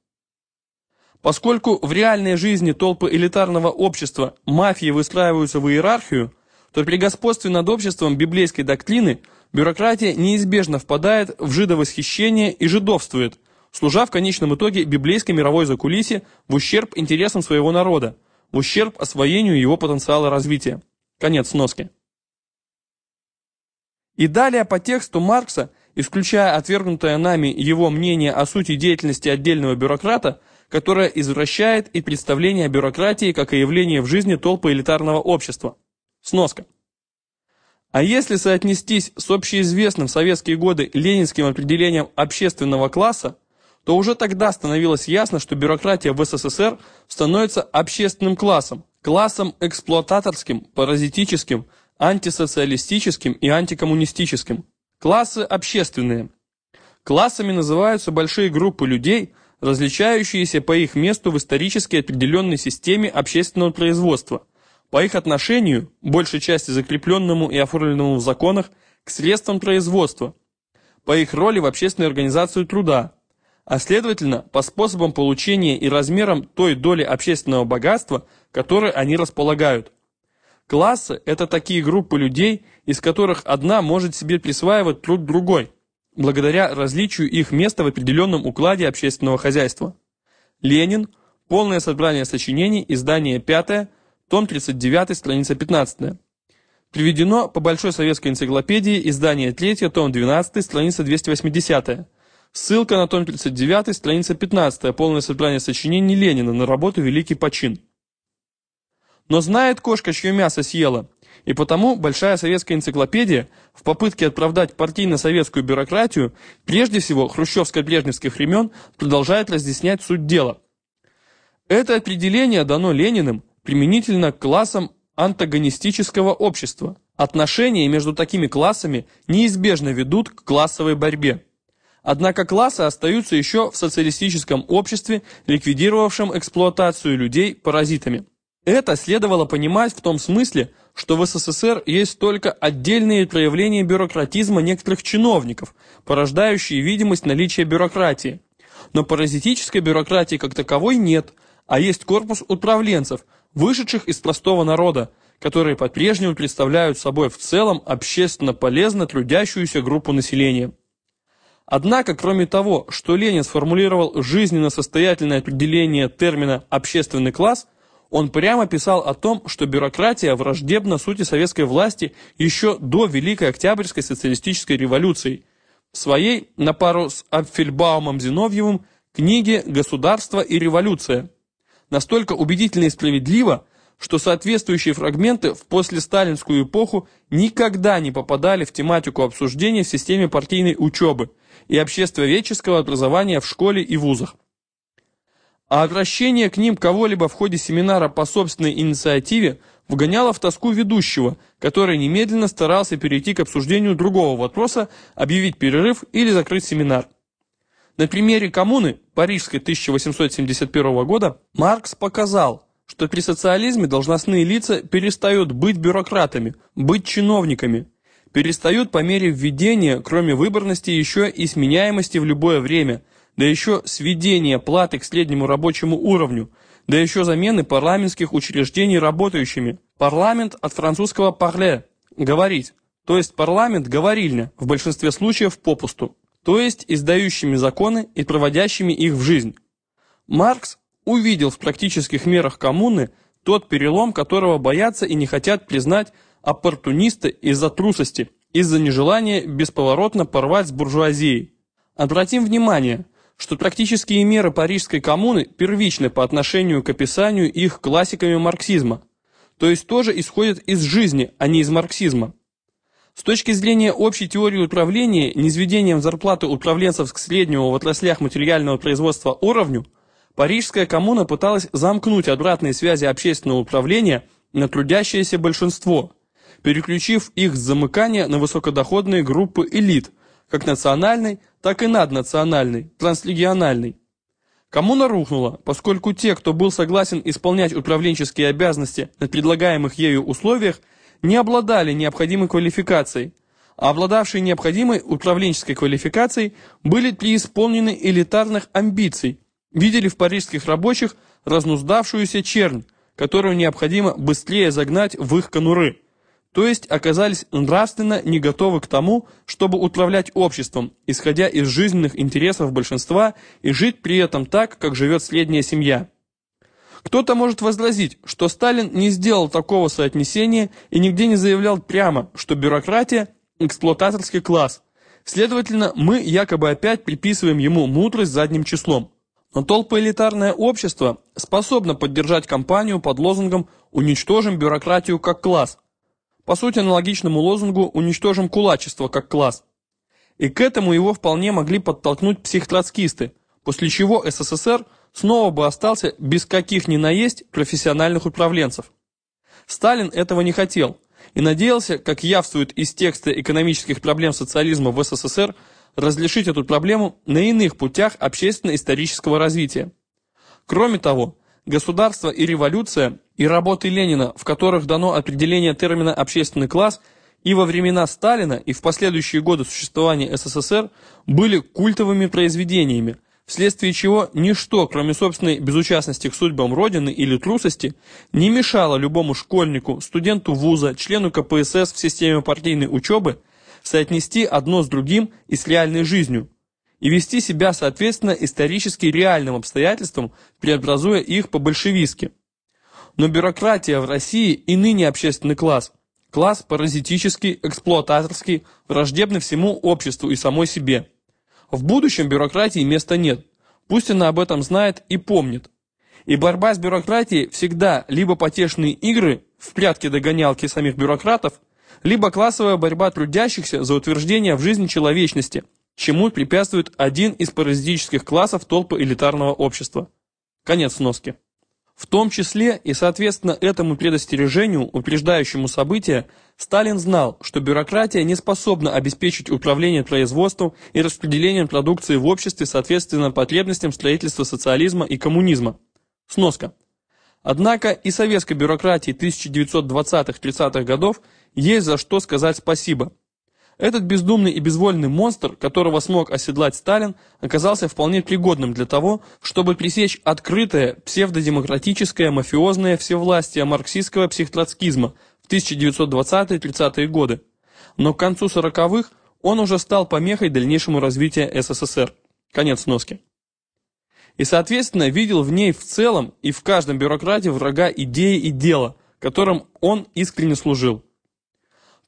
Поскольку в реальной жизни толпы элитарного общества мафии выстраиваются в иерархию, то при господстве над обществом библейской доктрины бюрократия неизбежно впадает в жидовосхищение и жидовствует, служа в конечном итоге библейской мировой закулисье в ущерб интересам своего народа, в ущерб освоению его потенциала развития. Конец сноски. И далее по тексту Маркса, исключая отвергнутое нами его мнение о сути деятельности отдельного бюрократа, которое извращает и представление о бюрократии как о явлении в жизни толпы элитарного общества. Сноска. А если соотнестись с общеизвестным в советские годы ленинским определением общественного класса, то уже тогда становилось ясно, что бюрократия в СССР становится общественным классом, классом эксплуататорским, паразитическим, антисоциалистическим и антикоммунистическим. Классы общественные. Классами называются большие группы людей, различающиеся по их месту в исторически определенной системе общественного производства, по их отношению, большей части закрепленному и оформленному в законах, к средствам производства, по их роли в общественной организации труда, а следовательно, по способам получения и размерам той доли общественного богатства, которой они располагают. Классы – это такие группы людей, из которых одна может себе присваивать труд другой, благодаря различию их места в определенном укладе общественного хозяйства. Ленин, полное собрание сочинений, издание 5, том 39, страница 15. Приведено по Большой советской энциклопедии, издание 3, том 12, страница 280. Ссылка на том 39, страница 15, полное собрание сочинений Ленина на работу «Великий почин». Но знает кошка, чье мясо съела, и потому Большая советская энциклопедия в попытке оправдать партийно-советскую бюрократию, прежде всего хрущевско-брежневских времен, продолжает разъяснять суть дела. Это определение дано Лениным применительно к классам антагонистического общества. Отношения между такими классами неизбежно ведут к классовой борьбе. Однако классы остаются еще в социалистическом обществе, ликвидировавшем эксплуатацию людей паразитами. Это следовало понимать в том смысле, что в СССР есть только отдельные проявления бюрократизма некоторых чиновников, порождающие видимость наличия бюрократии. Но паразитической бюрократии как таковой нет, а есть корпус управленцев, вышедших из простого народа, которые по-прежнему представляют собой в целом общественно полезно трудящуюся группу населения. Однако, кроме того, что Ленин сформулировал жизненно состоятельное определение термина «общественный класс», он прямо писал о том, что бюрократия враждебна сути советской власти еще до Великой Октябрьской социалистической революции. В своей, на пару с Апфельбаумом Зиновьевым, книге «Государство и революция». Настолько убедительно и справедливо, что соответствующие фрагменты в послесталинскую эпоху никогда не попадали в тематику обсуждения в системе партийной учебы и обществоведческого образования в школе и вузах. А обращение к ним кого-либо в ходе семинара по собственной инициативе вгоняло в тоску ведущего, который немедленно старался перейти к обсуждению другого вопроса, объявить перерыв или закрыть семинар. На примере коммуны Парижской 1871 года Маркс показал, что при социализме должностные лица перестают быть бюрократами, быть чиновниками, перестают по мере введения, кроме выборности, еще и сменяемости в любое время, да еще сведения платы к среднему рабочему уровню, да еще замены парламентских учреждений работающими. Парламент от французского «parler» – «говорить», то есть парламент говорильня, в большинстве случаев попусту, то есть издающими законы и проводящими их в жизнь. Маркс увидел в практических мерах коммуны тот перелом, которого боятся и не хотят признать оппортунисты из-за трусости, из-за нежелания бесповоротно порвать с буржуазией. Обратим внимание, что практические меры Парижской коммуны первичны по отношению к описанию их классиками марксизма, то есть тоже исходят из жизни, а не из марксизма. С точки зрения общей теории управления, низведением зарплаты управленцев к среднему в отраслях материального производства уровню – Парижская коммуна пыталась замкнуть обратные связи общественного управления на трудящееся большинство, переключив их с замыкания на высокодоходные группы элит, как национальной, так и наднациональной, транслегиональной. Коммуна рухнула, поскольку те, кто был согласен исполнять управленческие обязанности на предлагаемых ею условиях, не обладали необходимой квалификацией, а обладавшие необходимой управленческой квалификацией были преисполнены элитарных амбиций, видели в парижских рабочих разнуздавшуюся чернь, которую необходимо быстрее загнать в их конуры, то есть оказались нравственно не готовы к тому, чтобы управлять обществом, исходя из жизненных интересов большинства и жить при этом так, как живет средняя семья. Кто-то может возразить, что Сталин не сделал такого соотнесения и нигде не заявлял прямо, что бюрократия – эксплуататорский класс. Следовательно, мы якобы опять приписываем ему мудрость задним числом. Но толпоэлитарное общество способно поддержать кампанию под лозунгом «Уничтожим бюрократию как класс», по сути аналогичному лозунгу «Уничтожим кулачество как класс». И к этому его вполне могли подтолкнуть психтроцкисты, после чего СССР снова бы остался без каких ни наесть профессиональных управленцев. Сталин этого не хотел и надеялся, как явствует из текста экономических проблем социализма в СССР, разрешить эту проблему на иных путях общественно-исторического развития. Кроме того, государство и революция и работы Ленина, в которых дано определение термина «общественный класс», и во времена Сталина, и в последующие годы существования СССР были культовыми произведениями, вследствие чего ничто, кроме собственной безучастности к судьбам Родины или трусости, не мешало любому школьнику, студенту вуза, члену КПСС в системе партийной учебы соотнести одно с другим и с реальной жизнью, и вести себя соответственно исторически реальным обстоятельствам, преобразуя их по-большевистски. Но бюрократия в России и ныне общественный класс. Класс паразитический, эксплуататорский, враждебный всему обществу и самой себе. В будущем бюрократии места нет. Пусть она об этом знает и помнит. И борьба с бюрократией всегда либо потешные игры в прятки-догонялки самих бюрократов, либо классовая борьба трудящихся за утверждение в жизни человечности, чему препятствует один из паразитических классов толпы элитарного общества. Конец сноски. В том числе и соответственно этому предостережению, упреждающему события, Сталин знал, что бюрократия не способна обеспечить управление производством и распределением продукции в обществе соответственно потребностям строительства социализма и коммунизма. Сноска. Однако и советской бюрократии 1920-30-х годов есть за что сказать спасибо. Этот бездумный и безвольный монстр, которого смог оседлать Сталин, оказался вполне пригодным для того, чтобы пресечь открытое псевдодемократическое мафиозное всевластие марксистского психтроцкизма в 1920-30-е годы. Но к концу 40-х он уже стал помехой дальнейшему развитию СССР. Конец носки. И, соответственно, видел в ней в целом и в каждом бюрократе врага идеи и дела, которым он искренне служил.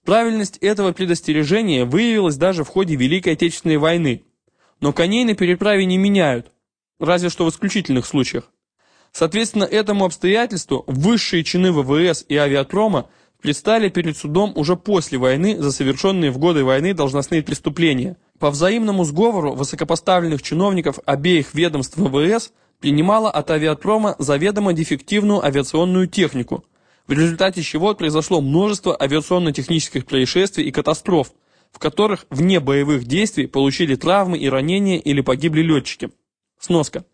Правильность этого предостережения выявилась даже в ходе Великой Отечественной войны. Но коней на переправе не меняют, разве что в исключительных случаях. Соответственно, этому обстоятельству высшие чины ВВС и авиапрома предстали перед судом уже после войны за совершенные в годы войны должностные преступления. По взаимному сговору высокопоставленных чиновников обеих ведомств ВВС принимала от авиапрома заведомо дефективную авиационную технику – в результате чего произошло множество авиационно-технических происшествий и катастроф, в которых вне боевых действий получили травмы и ранения или погибли летчики. Сноска.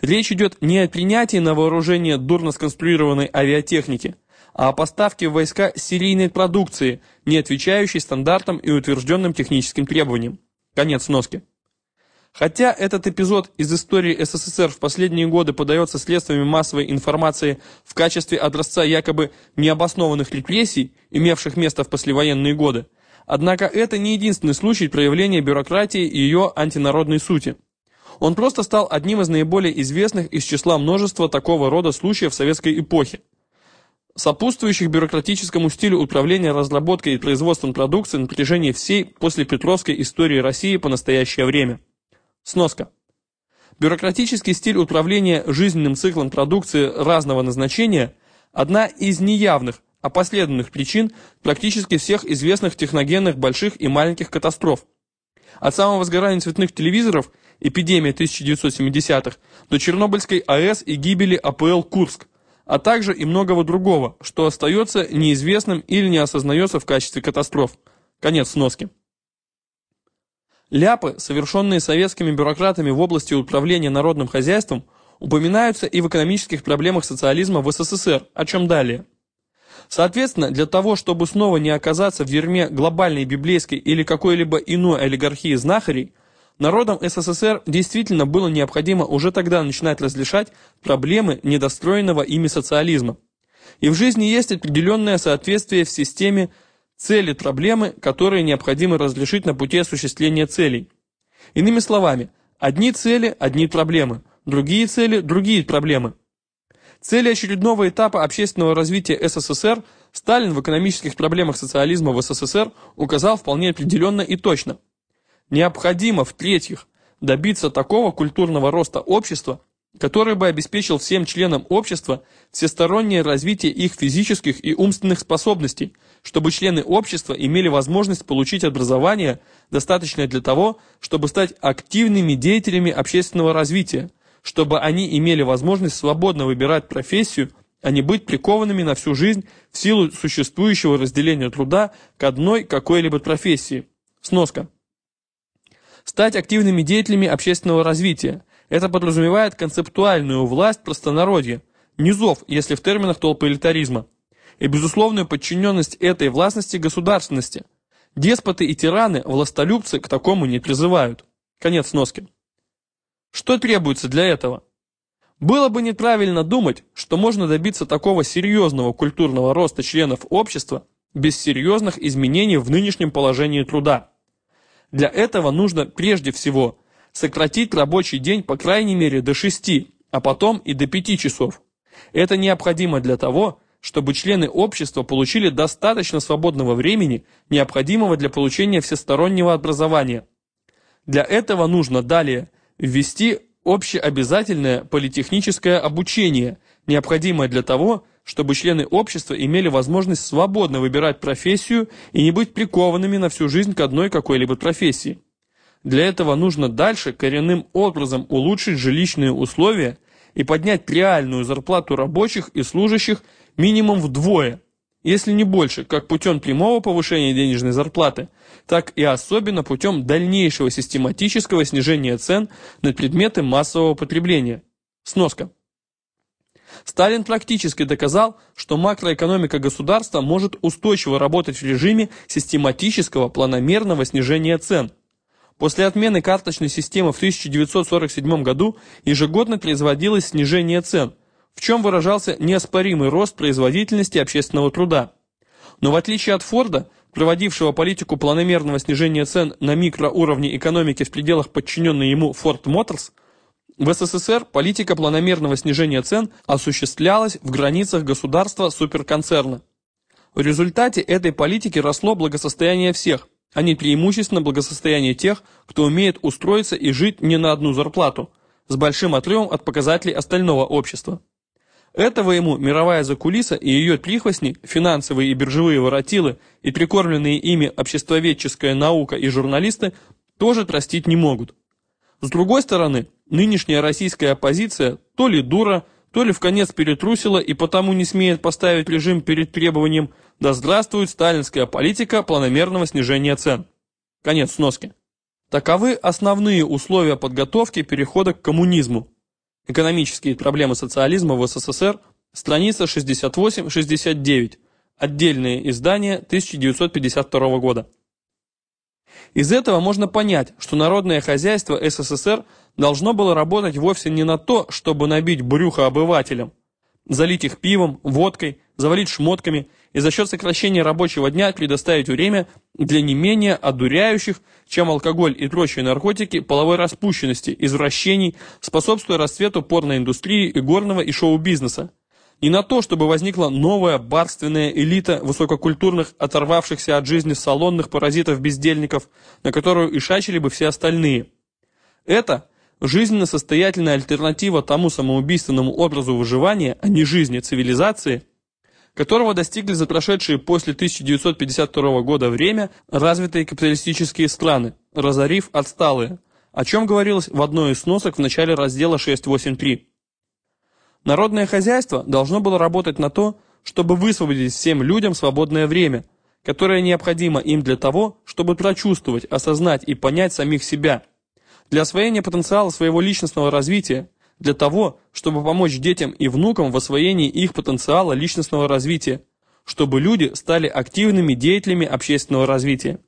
Речь идет не о принятии на вооружение дурно сконструированной авиатехники, а о поставке в войска серийной продукции, не отвечающей стандартам и утвержденным техническим требованиям. Конец сноски. Хотя этот эпизод из истории СССР в последние годы подается следствиями массовой информации в качестве образца якобы необоснованных репрессий, имевших место в послевоенные годы, однако это не единственный случай проявления бюрократии и ее антинародной сути. Он просто стал одним из наиболее известных из числа множества такого рода случаев советской эпохи, сопутствующих бюрократическому стилю управления разработкой и производством продукции на протяжении всей послепетровской истории России по настоящее время. Сноска. Бюрократический стиль управления жизненным циклом продукции разного назначения – одна из неявных, а последовательных причин практически всех известных техногенных больших и маленьких катастроф. От самого возгорания цветных телевизоров, эпидемии 1970-х, до Чернобыльской АЭС и гибели АПЛ «Курск», а также и многого другого, что остается неизвестным или не осознается в качестве катастроф. Конец сноски. Ляпы, совершенные советскими бюрократами в области управления народным хозяйством, упоминаются и в экономических проблемах социализма в СССР, о чем далее. Соответственно, для того, чтобы снова не оказаться в дерьме глобальной библейской или какой-либо иной олигархии знахарей, народам СССР действительно было необходимо уже тогда начинать разрешать проблемы недостроенного ими социализма. И в жизни есть определенное соответствие в системе цели проблемы, которые необходимо разрешить на пути осуществления целей. Иными словами, одни цели – одни проблемы, другие цели – другие проблемы. Цели очередного этапа общественного развития СССР Сталин в экономических проблемах социализма в СССР указал вполне определенно и точно. Необходимо, в-третьих, добиться такого культурного роста общества, который бы обеспечил всем членам общества всестороннее развитие их физических и умственных способностей, чтобы члены общества имели возможность получить образование, достаточное для того, чтобы стать активными деятелями общественного развития, чтобы они имели возможность свободно выбирать профессию, а не быть прикованными на всю жизнь в силу существующего разделения труда к одной какой-либо профессии. Сноска. Стать активными деятелями общественного развития. Это подразумевает концептуальную власть простонародья, низов, если в терминах толполитаризма, и безусловную подчиненность этой властности государственности. Деспоты и тираны, властолюбцы к такому не призывают. Конец сноски. Что требуется для этого? Было бы неправильно думать, что можно добиться такого серьезного культурного роста членов общества без серьезных изменений в нынешнем положении труда. Для этого нужно прежде всего сократить рабочий день по крайней мере до 6, а потом и до 5 часов. Это необходимо для того, чтобы члены общества получили достаточно свободного времени, необходимого для получения всестороннего образования. Для этого нужно далее – ввести общеобязательное политехническое обучение, необходимое для того, чтобы члены общества имели возможность свободно выбирать профессию и не быть прикованными на всю жизнь к одной какой-либо профессии. Для этого нужно дальше коренным образом улучшить жилищные условия и поднять реальную зарплату рабочих и служащих минимум вдвое – если не больше, как путем прямого повышения денежной зарплаты, так и особенно путем дальнейшего систематического снижения цен на предметы массового потребления. Сноска. Сталин практически доказал, что макроэкономика государства может устойчиво работать в режиме систематического планомерного снижения цен. После отмены карточной системы в 1947 году ежегодно производилось снижение цен – в чем выражался неоспоримый рост производительности общественного труда. Но в отличие от Форда, проводившего политику планомерного снижения цен на микроуровне экономики в пределах подчиненной ему Ford Motors, в СССР политика планомерного снижения цен осуществлялась в границах государства-суперконцерна. В результате этой политики росло благосостояние всех, а не преимущественно благосостояние тех, кто умеет устроиться и жить не на одну зарплату, с большим отрывом от показателей остального общества. Этого ему мировая закулиса и ее прихвостни, финансовые и биржевые воротилы и прикормленные ими обществоведческая наука и журналисты тоже простить не могут. С другой стороны, нынешняя российская оппозиция то ли дура, то ли в конец перетрусила и потому не смеет поставить режим перед требованием «Да здравствует сталинская политика планомерного снижения цен». Конец сноски. Таковы основные условия подготовки перехода к коммунизму, Экономические проблемы социализма в СССР, страница 68-69, отдельные издания 1952 года. Из этого можно понять, что народное хозяйство СССР должно было работать вовсе не на то, чтобы набить брюхо обывателям, залить их пивом, водкой, завалить шмотками и за счет сокращения рабочего дня предоставить время для не менее одуряющих, чем алкоголь и прочие наркотики, половой распущенности, извращений, способствуя расцвету порноиндустрии и горного и шоу-бизнеса. Не на то, чтобы возникла новая барственная элита высококультурных, оторвавшихся от жизни салонных паразитов-бездельников, на которую и шачили бы все остальные. Это жизненно состоятельная альтернатива тому самоубийственному образу выживания, а не жизни цивилизации, которого достигли за прошедшие после 1952 года время развитые капиталистические страны, разорив отсталые, о чем говорилось в одной из сносок в начале раздела 6.8.3. Народное хозяйство должно было работать на то, чтобы высвободить всем людям свободное время, которая необходима им для того, чтобы прочувствовать, осознать и понять самих себя, для освоения потенциала своего личностного развития, для того, чтобы помочь детям и внукам в освоении их потенциала личностного развития, чтобы люди стали активными деятелями общественного развития.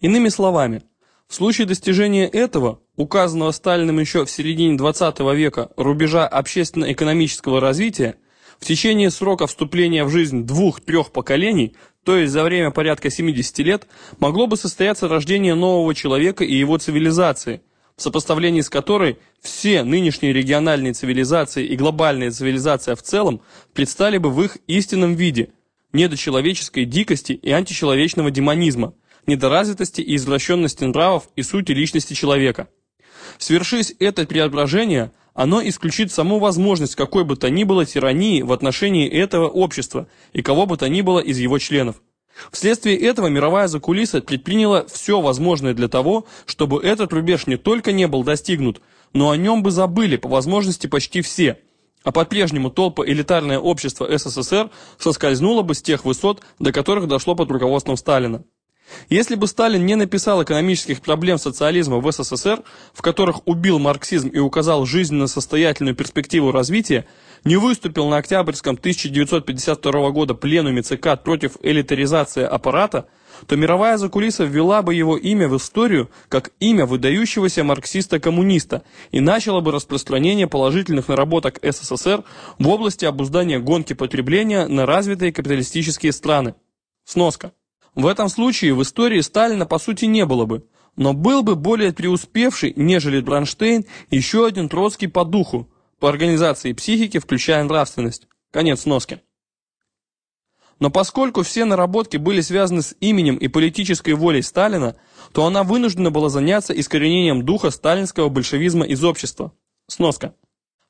Иными словами, в случае достижения этого, указанного Сталиным еще в середине 20 века рубежа общественно-экономического развития, в течение срока вступления в жизнь двух-трех поколений, то есть за время порядка 70 лет, могло бы состояться рождение нового человека и его цивилизации, в сопоставлении с которой все нынешние региональные цивилизации и глобальная цивилизация в целом предстали бы в их истинном виде – недочеловеческой дикости и античеловечного демонизма, недоразвитости и извращенности нравов и сути личности человека. Свершись это преображение, оно исключит саму возможность какой бы то ни было тирании в отношении этого общества и кого бы то ни было из его членов. Вследствие этого мировая закулиса предприняла все возможное для того, чтобы этот рубеж не только не был достигнут, но о нем бы забыли по возможности почти все, а по-прежнему толпа элитарное общество СССР соскользнуло бы с тех высот, до которых дошло под руководством Сталина. Если бы Сталин не написал экономических проблем социализма в СССР, в которых убил марксизм и указал жизненно состоятельную перспективу развития, не выступил на Октябрьском 1952 года пленуме ЦК против элитаризации аппарата, то мировая закулиса ввела бы его имя в историю как имя выдающегося марксиста-коммуниста и начала бы распространение положительных наработок СССР в области обуздания гонки потребления на развитые капиталистические страны. Сноска. В этом случае в истории Сталина по сути не было бы, но был бы более преуспевший, нежели Бронштейн, еще один Троцкий по духу, по организации психики, включая нравственность. Конец сноски. Но поскольку все наработки были связаны с именем и политической волей Сталина, то она вынуждена была заняться искоренением духа сталинского большевизма из общества. Сноска.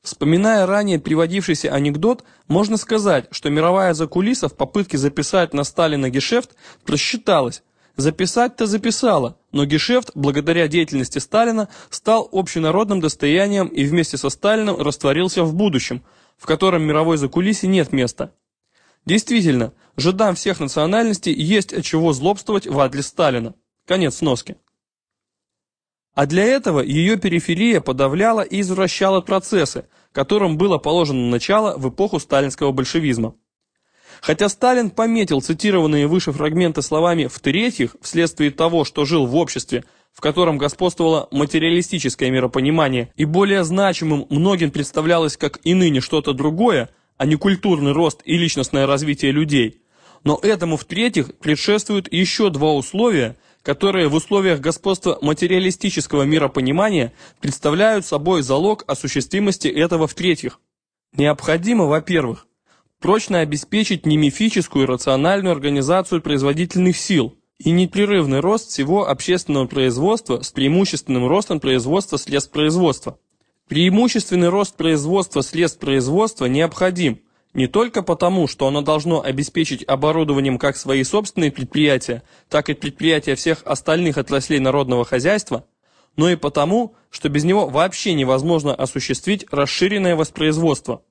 Вспоминая ранее приводившийся анекдот, можно сказать, что мировая закулиса в попытке записать на Сталина гешефт просчиталась. Записать-то записала, но гешефт, благодаря деятельности Сталина, стал общенародным достоянием и вместе со Сталиным растворился в будущем, в котором мировой закулисе нет места. Действительно, жидам всех национальностей есть от чего злобствовать в адрес Сталина. Конец сноски. А для этого ее периферия подавляла и извращала процессы, которым было положено начало в эпоху сталинского большевизма. Хотя Сталин пометил цитированные выше фрагменты словами «в-третьих», вследствие того, что жил в обществе, в котором господствовало материалистическое миропонимание, и более значимым многим представлялось как и ныне что-то другое, а не культурный рост и личностное развитие людей. Но этому, в-третьих, предшествуют еще два условия, которые в условиях господства материалистического миропонимания представляют собой залог осуществимости этого в-третьих. Необходимо, во-первых, прочно обеспечить не мифическую рациональную организацию производительных сил и непрерывный рост всего общественного производства с преимущественным ростом производства средств производства. Преимущественный рост производства средств производства необходим не только потому, что оно должно обеспечить оборудованием как свои собственные предприятия, так и предприятия всех остальных отраслей народного хозяйства, но и потому, что без него вообще невозможно осуществить расширенное воспроизводство.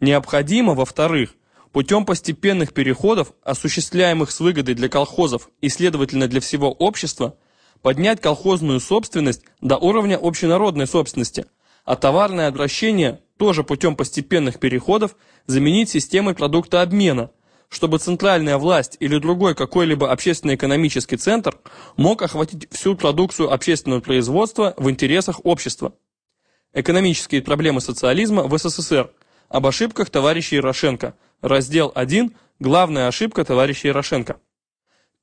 Необходимо, во-вторых, путем постепенных переходов, осуществляемых с выгодой для колхозов и, следовательно, для всего общества, поднять колхозную собственность до уровня общенародной собственности, а товарное обращение тоже путем постепенных переходов заменить системой продукта обмена, чтобы центральная власть или другой какой-либо общественно-экономический центр мог охватить всю продукцию общественного производства в интересах общества. Экономические проблемы социализма в СССР. Об ошибках товарища Ярошенко. Раздел 1. Главная ошибка товарища Ярошенко.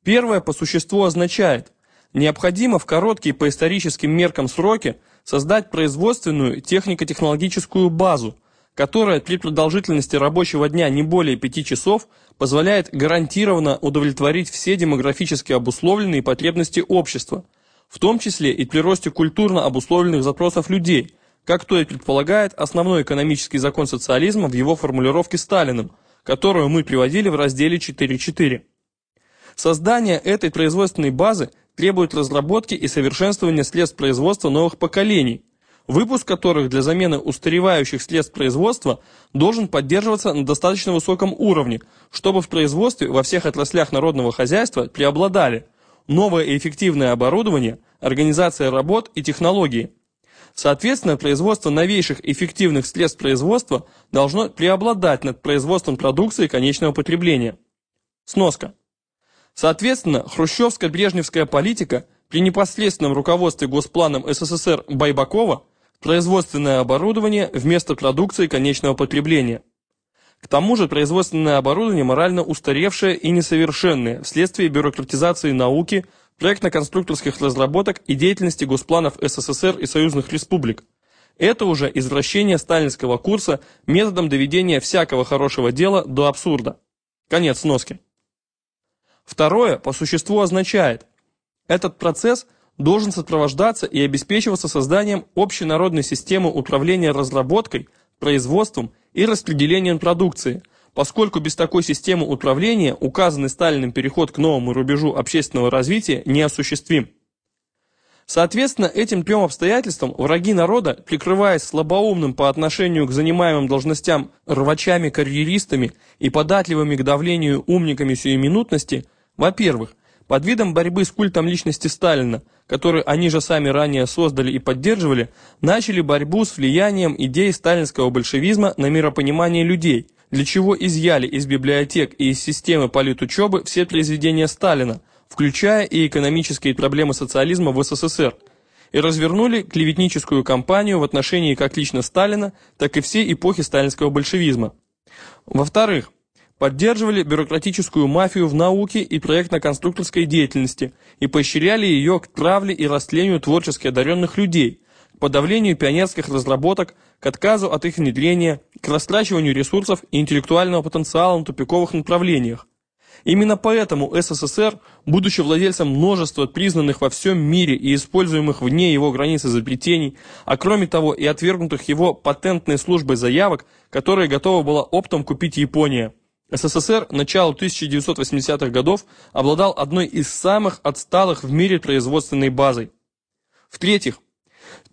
Первое по существу означает, Необходимо в короткие по историческим меркам сроки создать производственную технико-технологическую базу, которая при продолжительности рабочего дня не более 5 часов позволяет гарантированно удовлетворить все демографически обусловленные потребности общества, в том числе и при росте культурно обусловленных запросов людей, как то и предполагает основной экономический закон социализма в его формулировке Сталиным, которую мы приводили в разделе 4.4. Создание этой производственной базы – требует разработки и совершенствования средств производства новых поколений, выпуск которых для замены устаревающих средств производства должен поддерживаться на достаточно высоком уровне, чтобы в производстве во всех отраслях народного хозяйства преобладали новое и эффективное оборудование, организация работ и технологии. Соответственно, производство новейших эффективных средств производства должно преобладать над производством продукции конечного потребления. Сноска. Соответственно, хрущевско-брежневская политика при непосредственном руководстве Госпланом СССР Байбакова производственное оборудование вместо продукции конечного потребления. К тому же производственное оборудование морально устаревшее и несовершенное вследствие бюрократизации науки, проектно-конструкторских разработок и деятельности госпланов СССР и союзных республик. Это уже извращение сталинского курса методом доведения всякого хорошего дела до абсурда. Конец сноски. Второе по существу означает, этот процесс должен сопровождаться и обеспечиваться созданием общенародной системы управления разработкой, производством и распределением продукции, поскольку без такой системы управления указанный Сталиным переход к новому рубежу общественного развития неосуществим. Соответственно, этим трем обстоятельствам враги народа, прикрываясь слабоумным по отношению к занимаемым должностям рвачами-карьеристами и податливыми к давлению умниками сиюминутности, во-первых, под видом борьбы с культом личности Сталина, который они же сами ранее создали и поддерживали, начали борьбу с влиянием идей сталинского большевизма на миропонимание людей, для чего изъяли из библиотек и из системы политучебы все произведения Сталина, включая и экономические проблемы социализма в СССР, и развернули клеветническую кампанию в отношении как лично Сталина, так и всей эпохи сталинского большевизма. Во-вторых, поддерживали бюрократическую мафию в науке и проектно-конструкторской деятельности и поощряли ее к травле и растлению творчески одаренных людей, к подавлению пионерских разработок, к отказу от их внедрения, к растрачиванию ресурсов и интеллектуального потенциала на тупиковых направлениях. Именно поэтому СССР, будучи владельцем множества признанных во всем мире и используемых вне его границ изобретений, а кроме того и отвергнутых его патентной службой заявок, которые готова была оптом купить Япония, СССР начала 1980-х годов обладал одной из самых отсталых в мире производственной базой. В-третьих,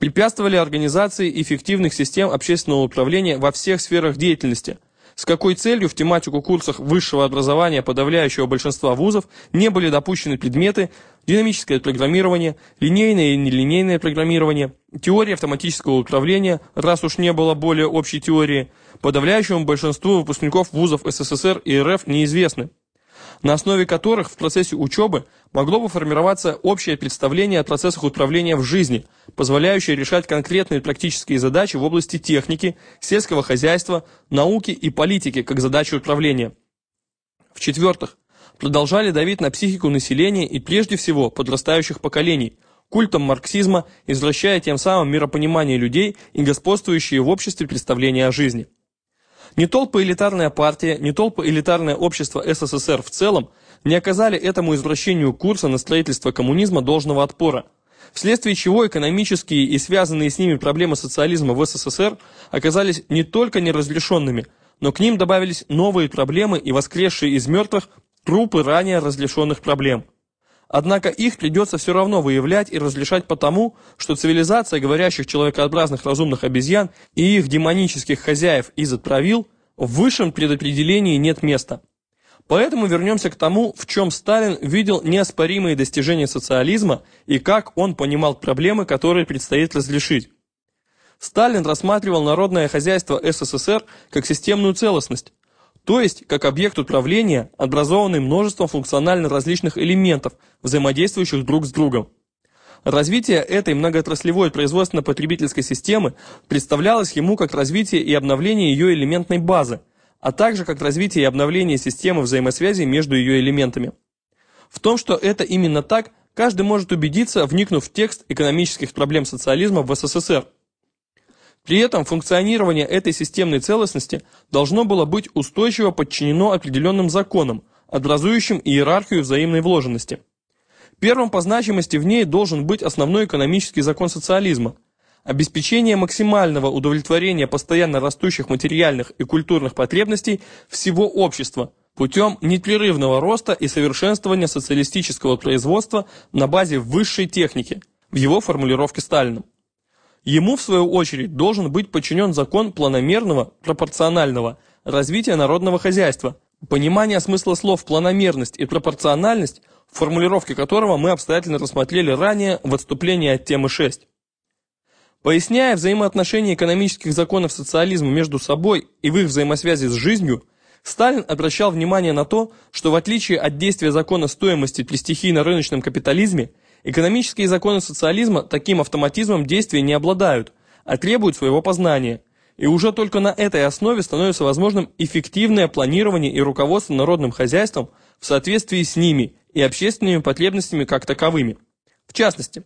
препятствовали организации эффективных систем общественного управления во всех сферах деятельности, с какой целью в тематику курсах высшего образования подавляющего большинства вузов не были допущены предметы динамическое программирование, линейное и нелинейное программирование, теория автоматического управления, раз уж не было более общей теории, подавляющему большинству выпускников вузов СССР и РФ неизвестны, на основе которых в процессе учебы могло бы формироваться общее представление о процессах управления в жизни, позволяющее решать конкретные практические задачи в области техники, сельского хозяйства, науки и политики как задачи управления. В-четвертых, продолжали давить на психику населения и прежде всего подрастающих поколений, культом марксизма, извращая тем самым миропонимание людей и господствующие в обществе представления о жизни. Ни толпа элитарная партия, ни толпа элитарное общество СССР в целом не оказали этому извращению курса на строительство коммунизма должного отпора, вследствие чего экономические и связанные с ними проблемы социализма в СССР оказались не только неразрешенными, но к ним добавились новые проблемы и воскресшие из мертвых трупы ранее разрешенных проблем. Однако их придется все равно выявлять и разрешать потому, что цивилизация говорящих человекообразных разумных обезьян и их демонических хозяев из отправил в высшем предопределении нет места. Поэтому вернемся к тому, в чем Сталин видел неоспоримые достижения социализма и как он понимал проблемы, которые предстоит разрешить. Сталин рассматривал народное хозяйство СССР как системную целостность, то есть как объект управления, образованный множеством функционально различных элементов, взаимодействующих друг с другом. Развитие этой многоотраслевой производственно-потребительской системы представлялось ему как развитие и обновление ее элементной базы, а также как развитие и обновление системы взаимосвязи между ее элементами. В том, что это именно так, каждый может убедиться, вникнув в текст экономических проблем социализма в СССР. При этом функционирование этой системной целостности должно было быть устойчиво подчинено определенным законам, образующим иерархию взаимной вложенности. Первым по значимости в ней должен быть основной экономический закон социализма – обеспечение максимального удовлетворения постоянно растущих материальных и культурных потребностей всего общества путем непрерывного роста и совершенствования социалистического производства на базе высшей техники, в его формулировке Сталином. Ему, в свою очередь, должен быть подчинен закон планомерного, пропорционального развития народного хозяйства, понимание смысла слов «планомерность» и «пропорциональность», формулировки которого мы обстоятельно рассмотрели ранее в отступлении от темы 6. Поясняя взаимоотношения экономических законов социализма между собой и в их взаимосвязи с жизнью, Сталин обращал внимание на то, что в отличие от действия закона стоимости при стихийно-рыночном капитализме, экономические законы социализма таким автоматизмом действия не обладают, а требуют своего познания. И уже только на этой основе становится возможным эффективное планирование и руководство народным хозяйством в соответствии с ними и общественными потребностями как таковыми. В частности,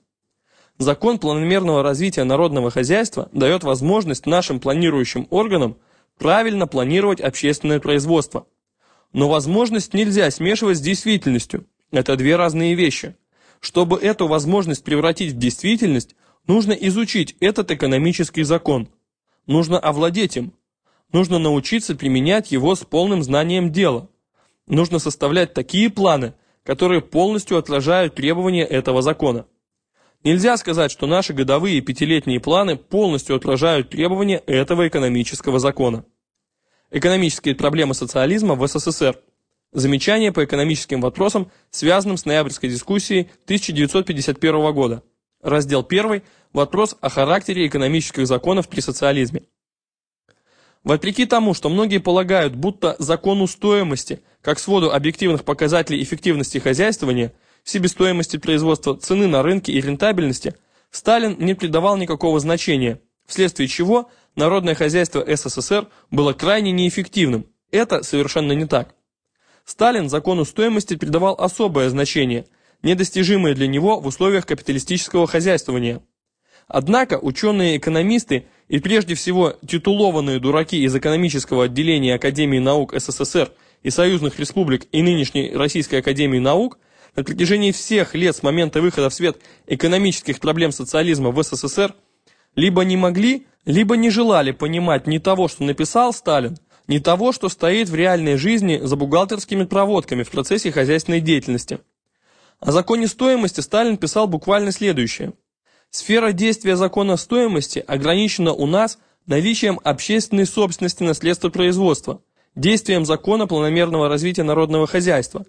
Закон планомерного развития народного хозяйства дает возможность нашим планирующим органам правильно планировать общественное производство. Но возможность нельзя смешивать с действительностью. Это две разные вещи. Чтобы эту возможность превратить в действительность, нужно изучить этот экономический закон. Нужно овладеть им. Нужно научиться применять его с полным знанием дела. Нужно составлять такие планы, которые полностью отражают требования этого закона. Нельзя сказать, что наши годовые и пятилетние планы полностью отражают требования этого экономического закона. Экономические проблемы социализма в СССР. Замечания по экономическим вопросам, связанным с ноябрьской дискуссией 1951 года. Раздел 1. Вопрос о характере экономических законов при социализме. Вопреки тому, что многие полагают, будто закону стоимости, как своду объективных показателей эффективности хозяйствования – себестоимости производства, цены на рынке и рентабельности, Сталин не придавал никакого значения, вследствие чего народное хозяйство СССР было крайне неэффективным. Это совершенно не так. Сталин закону стоимости придавал особое значение, недостижимое для него в условиях капиталистического хозяйствования. Однако ученые-экономисты и прежде всего титулованные дураки из экономического отделения Академии наук СССР и союзных республик и нынешней Российской Академии наук – на протяжении всех лет с момента выхода в свет экономических проблем социализма в СССР либо не могли, либо не желали понимать ни того, что написал Сталин, ни того, что стоит в реальной жизни за бухгалтерскими проводками в процессе хозяйственной деятельности. О законе стоимости Сталин писал буквально следующее. Сфера действия закона стоимости ограничена у нас наличием общественной собственности на средства производства, действием закона планомерного развития народного хозяйства.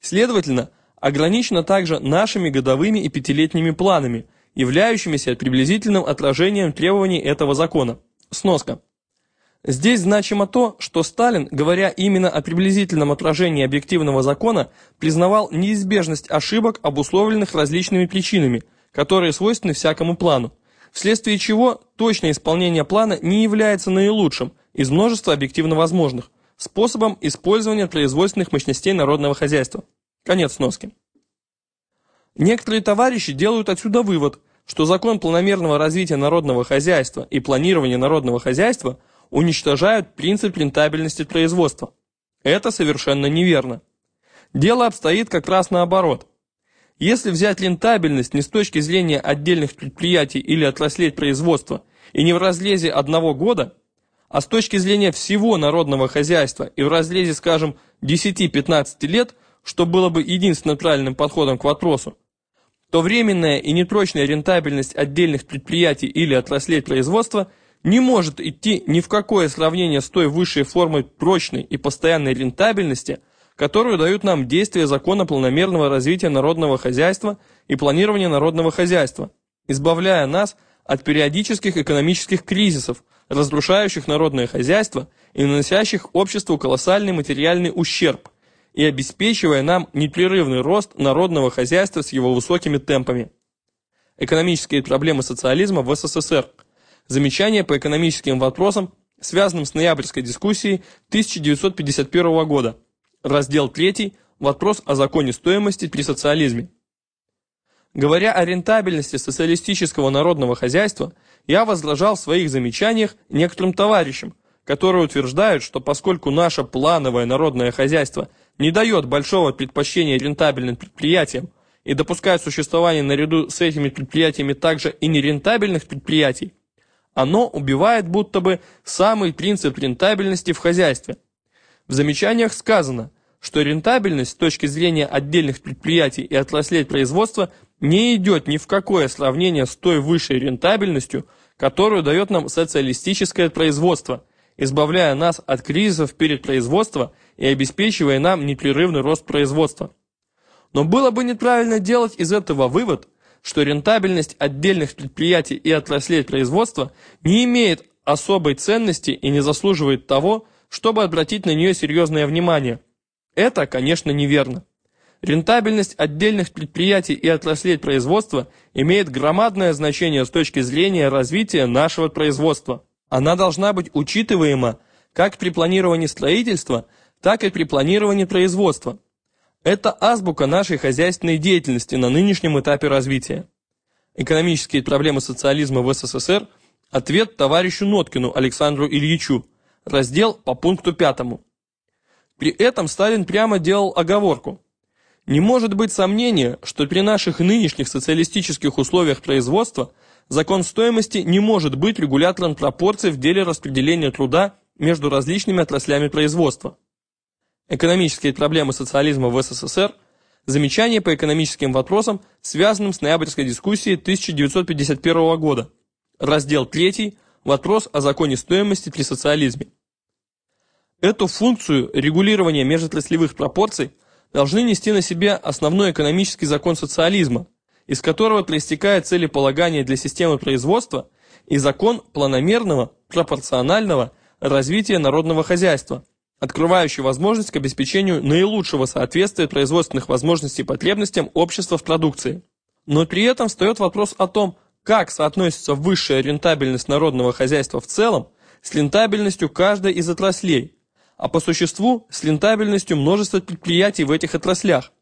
Следовательно, ограничена также нашими годовыми и пятилетними планами, являющимися приблизительным отражением требований этого закона. Сноска. Здесь значимо то, что Сталин, говоря именно о приблизительном отражении объективного закона, признавал неизбежность ошибок, обусловленных различными причинами, которые свойственны всякому плану, вследствие чего точное исполнение плана не является наилучшим из множества объективно возможных способом использования производственных мощностей народного хозяйства. Конец сноски. Некоторые товарищи делают отсюда вывод, что закон планомерного развития народного хозяйства и планирования народного хозяйства уничтожают принцип рентабельности производства. Это совершенно неверно. Дело обстоит как раз наоборот. Если взять рентабельность не с точки зрения отдельных предприятий или отраслей производства и не в разрезе одного года, а с точки зрения всего народного хозяйства и в разрезе, скажем, 10-15 лет – что было бы единственным правильным подходом к вопросу, то временная и нетрочная рентабельность отдельных предприятий или отраслей производства не может идти ни в какое сравнение с той высшей формой прочной и постоянной рентабельности, которую дают нам действия закона планомерного развития народного хозяйства и планирования народного хозяйства, избавляя нас от периодических экономических кризисов, разрушающих народное хозяйство и наносящих обществу колоссальный материальный ущерб – и обеспечивая нам непрерывный рост народного хозяйства с его высокими темпами. Экономические проблемы социализма в СССР. Замечания по экономическим вопросам, связанным с ноябрьской дискуссией 1951 года. Раздел 3. Вопрос о законе стоимости при социализме. Говоря о рентабельности социалистического народного хозяйства, я возражал в своих замечаниях некоторым товарищам, которые утверждают, что поскольку наше плановое народное хозяйство – не дает большого предпочтения рентабельным предприятиям и допускает существование наряду с этими предприятиями также и нерентабельных предприятий, оно убивает будто бы самый принцип рентабельности в хозяйстве. В замечаниях сказано, что рентабельность с точки зрения отдельных предприятий и отраслей производства не идет ни в какое сравнение с той высшей рентабельностью, которую дает нам социалистическое производство, избавляя нас от кризисов перед производством и обеспечивая нам непрерывный рост производства. Но было бы неправильно делать из этого вывод, что рентабельность отдельных предприятий и отраслей производства не имеет особой ценности и не заслуживает того, чтобы обратить на нее серьезное внимание. Это, конечно, неверно. Рентабельность отдельных предприятий и отраслей производства имеет громадное значение с точки зрения развития нашего производства. Она должна быть учитываема как при планировании строительства, так и при планировании производства. Это азбука нашей хозяйственной деятельности на нынешнем этапе развития. Экономические проблемы социализма в СССР – ответ товарищу Ноткину Александру Ильичу, раздел по пункту пятому. При этом Сталин прямо делал оговорку – не может быть сомнения, что при наших нынешних социалистических условиях производства закон стоимости не может быть регулятором пропорций в деле распределения труда между различными отраслями производства. Экономические проблемы социализма в СССР Замечания по экономическим вопросам, связанным с ноябрьской дискуссией 1951 года. Раздел 3. Вопрос о законе стоимости при социализме. Эту функцию регулирования межотраслевых пропорций – должны нести на себе основной экономический закон социализма, из которого проистекает целеполагание для системы производства и закон планомерного, пропорционального развития народного хозяйства, открывающий возможность к обеспечению наилучшего соответствия производственных возможностей и потребностям общества в продукции. Но при этом встает вопрос о том, как соотносится высшая рентабельность народного хозяйства в целом с рентабельностью каждой из отраслей, а по существу с рентабельностью множества предприятий в этих отраслях,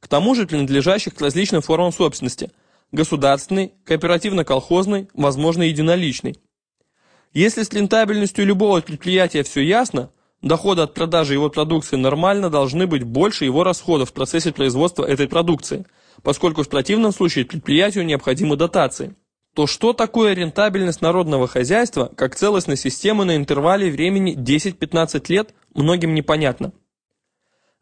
к тому же принадлежащих к различным формам собственности – государственной, кооперативно-колхозной, возможно, единоличной. Если с рентабельностью любого предприятия все ясно, доходы от продажи его продукции нормально должны быть больше его расходов в процессе производства этой продукции, поскольку в противном случае предприятию необходимы дотации то что такое рентабельность народного хозяйства как целостной системы на интервале времени 10-15 лет, многим непонятно.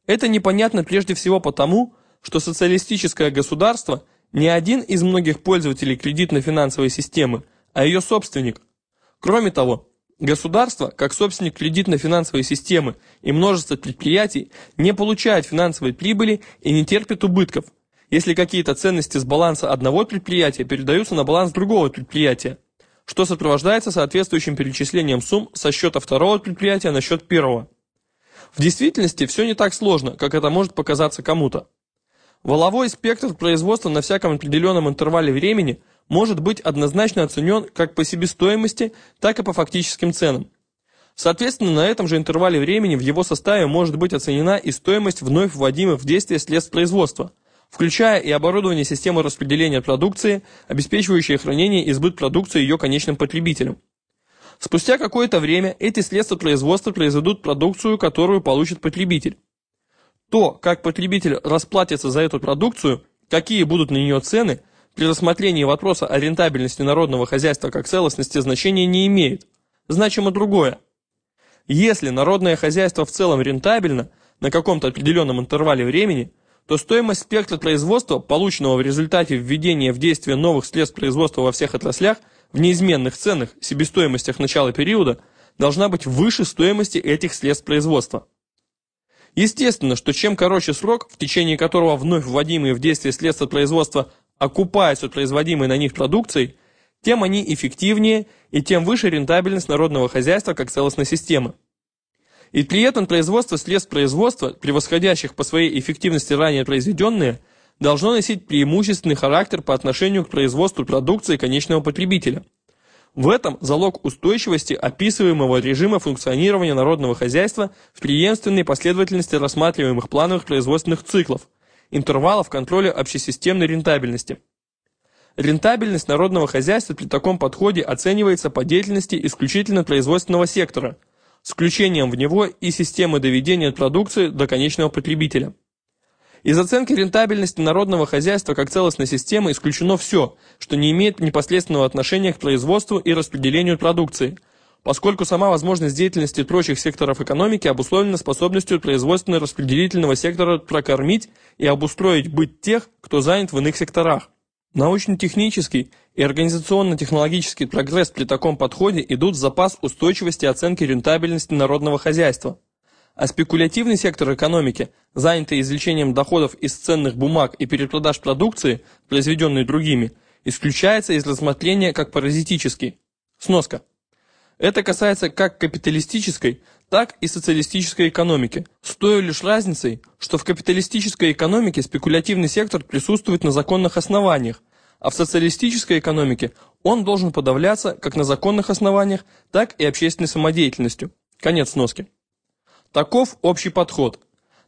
Это непонятно прежде всего потому, что социалистическое государство не один из многих пользователей кредитно-финансовой системы, а ее собственник. Кроме того, государство, как собственник кредитно-финансовой системы и множество предприятий, не получает финансовой прибыли и не терпит убытков – если какие-то ценности с баланса одного предприятия передаются на баланс другого предприятия, что сопровождается соответствующим перечислением сумм со счета второго предприятия на счет первого. В действительности все не так сложно, как это может показаться кому-то. Воловой спектр производства на всяком определенном интервале времени может быть однозначно оценен как по себестоимости, так и по фактическим ценам. Соответственно, на этом же интервале времени в его составе может быть оценена и стоимость вновь вводимых в действие средств производства – включая и оборудование системы распределения продукции, обеспечивающее хранение и сбыт продукции ее конечным потребителям. Спустя какое-то время эти средства производства произведут продукцию, которую получит потребитель. То, как потребитель расплатится за эту продукцию, какие будут на нее цены, при рассмотрении вопроса о рентабельности народного хозяйства как целостности значения не имеет. Значимо другое. Если народное хозяйство в целом рентабельно на каком-то определенном интервале времени, то стоимость спектра производства, полученного в результате введения в действие новых средств производства во всех отраслях, в неизменных ценах, себестоимостях начала периода, должна быть выше стоимости этих средств производства. Естественно, что чем короче срок, в течение которого вновь вводимые в действие средства производства окупаются производимой на них продукцией, тем они эффективнее и тем выше рентабельность народного хозяйства как целостной системы. И при этом производство средств производства, превосходящих по своей эффективности ранее произведенные, должно носить преимущественный характер по отношению к производству продукции конечного потребителя. В этом залог устойчивости описываемого режима функционирования народного хозяйства в преемственной последовательности рассматриваемых плановых производственных циклов, интервалов контроля общесистемной рентабельности. Рентабельность народного хозяйства при таком подходе оценивается по деятельности исключительно производственного сектора – с включением в него и системы доведения продукции до конечного потребителя. Из оценки рентабельности народного хозяйства как целостной системы исключено все, что не имеет непосредственного отношения к производству и распределению продукции, поскольку сама возможность деятельности прочих секторов экономики обусловлена способностью производственно-распределительного сектора прокормить и обустроить быть тех, кто занят в иных секторах. Научно-технический и организационно-технологический прогресс при таком подходе идут в запас устойчивости оценки рентабельности народного хозяйства. А спекулятивный сектор экономики, занятый извлечением доходов из ценных бумаг и перепродаж продукции, произведенной другими, исключается из рассмотрения как паразитический. Сноска. Это касается как капиталистической, так и социалистической экономики, с той лишь разницей, что в капиталистической экономике спекулятивный сектор присутствует на законных основаниях, а в социалистической экономике он должен подавляться как на законных основаниях, так и общественной самодеятельностью. Конец сноски. Таков общий подход.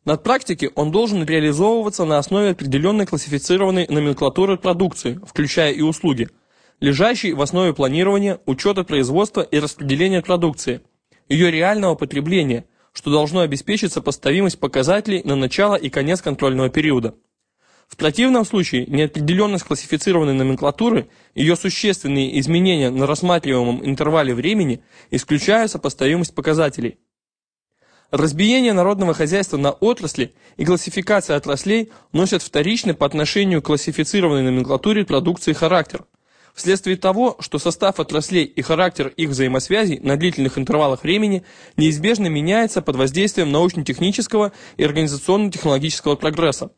Над практике он должен реализовываться на основе определенной классифицированной номенклатуры продукции, включая и услуги, лежащей в основе планирования, учета производства и распределения продукции, ее реального потребления, что должно обеспечить сопоставимость показателей на начало и конец контрольного периода. В противном случае неопределенность классифицированной номенклатуры, ее существенные изменения на рассматриваемом интервале времени исключают сопоставимость показателей. Разбиение народного хозяйства на отрасли и классификация отраслей носят вторичный по отношению к классифицированной номенклатуре продукции характер. Вследствие того, что состав отраслей и характер их взаимосвязей на длительных интервалах времени неизбежно меняется под воздействием научно-технического и организационно-технологического прогресса.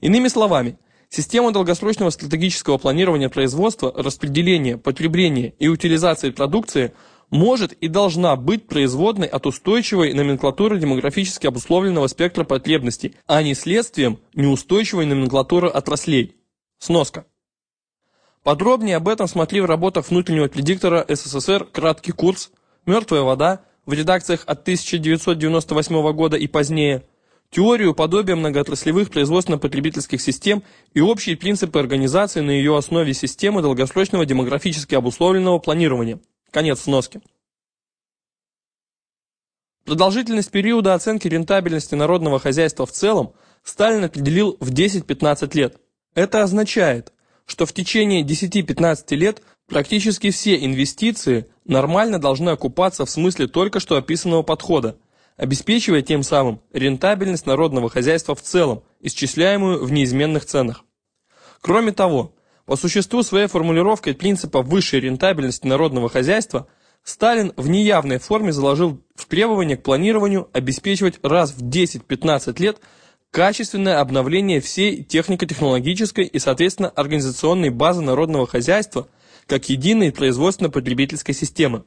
Иными словами, система долгосрочного стратегического планирования производства, распределения, потребления и утилизации продукции может и должна быть производной от устойчивой номенклатуры демографически обусловленного спектра потребностей, а не следствием неустойчивой номенклатуры отраслей. Сноска. Подробнее об этом смотри в работах внутреннего предиктора СССР «Краткий курс», «Мертвая вода» в редакциях от 1998 года и позднее – теорию подобия многоотраслевых производственно-потребительских систем и общие принципы организации на ее основе системы долгосрочного демографически обусловленного планирования. Конец сноски. Продолжительность периода оценки рентабельности народного хозяйства в целом Сталин определил в 10-15 лет. Это означает, что в течение 10-15 лет практически все инвестиции нормально должны окупаться в смысле только что описанного подхода – обеспечивая тем самым рентабельность народного хозяйства в целом, исчисляемую в неизменных ценах. Кроме того, по существу своей формулировкой принципа высшей рентабельности народного хозяйства, Сталин в неявной форме заложил в требование к планированию обеспечивать раз в 10-15 лет качественное обновление всей технико-технологической и, соответственно, организационной базы народного хозяйства как единой производственно-потребительской системы.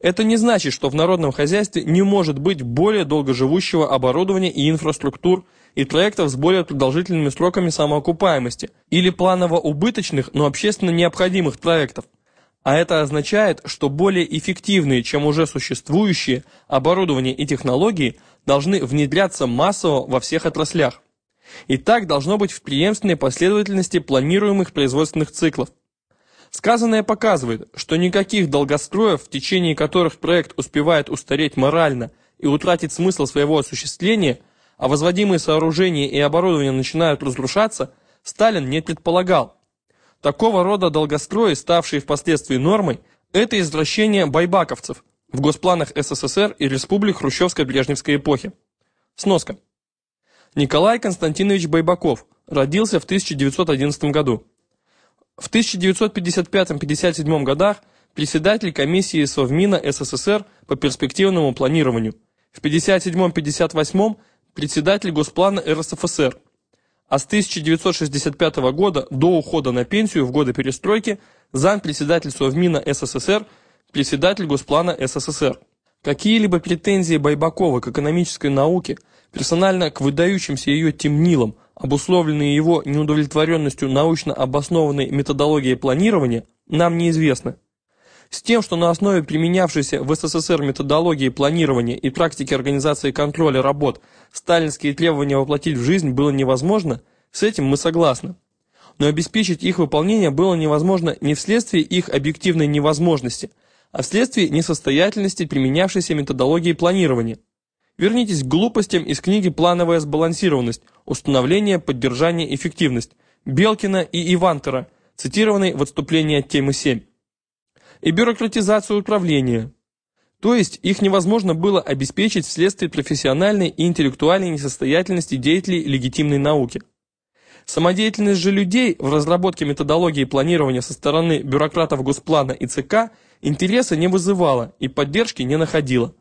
Это не значит, что в народном хозяйстве не может быть более долгоживущего оборудования и инфраструктур и проектов с более продолжительными сроками самоокупаемости или планово-убыточных, но общественно необходимых проектов. А это означает, что более эффективные, чем уже существующие, оборудование и технологии должны внедряться массово во всех отраслях. И так должно быть в преемственной последовательности планируемых производственных циклов. Сказанное показывает, что никаких долгостроев, в течение которых проект успевает устареть морально и утратить смысл своего осуществления, а возводимые сооружения и оборудование начинают разрушаться, Сталин не предполагал. Такого рода долгострои, ставшие впоследствии нормой, это извращение байбаковцев в госпланах СССР и республик Хрущевской-Брежневской эпохи. Сноска. Николай Константинович Байбаков родился в 1911 году. В 1955-57 годах председатель комиссии Совмина СССР по перспективному планированию. В 57-58 председатель Госплана РСФСР. А с 1965 года до ухода на пенсию в годы перестройки зампредседатель Совмина СССР, председатель Госплана СССР. Какие-либо претензии Байбакова к экономической науке, персонально к выдающимся ее темнилам, обусловленные его неудовлетворенностью научно обоснованной методологией планирования, нам неизвестны. С тем, что на основе применявшейся в СССР методологии планирования и практики организации контроля работ сталинские требования воплотить в жизнь было невозможно, с этим мы согласны. Но обеспечить их выполнение было невозможно не вследствие их объективной невозможности, а вследствие несостоятельности применявшейся методологии планирования. Вернитесь к глупостям из книги «Плановая сбалансированность. Установление, поддержание, эффективность» Белкина и Ивантера, цитированной в отступлении от темы 7. И бюрократизацию управления. То есть их невозможно было обеспечить вследствие профессиональной и интеллектуальной несостоятельности деятелей легитимной науки. Самодеятельность же людей в разработке методологии планирования со стороны бюрократов Госплана и ЦК интереса не вызывала и поддержки не находила.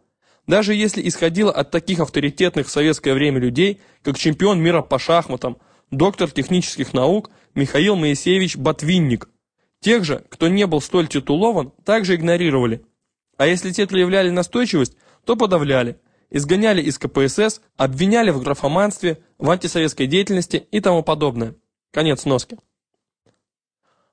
Даже если исходила от таких авторитетных в советское время людей, как чемпион мира по шахматам, доктор технических наук Михаил Моисеевич Ботвинник. Тех же, кто не был столь титулован, также игнорировали. А если те проявляли настойчивость, то подавляли – изгоняли из КПСС, обвиняли в графоманстве, в антисоветской деятельности и тому подобное. Конец носки.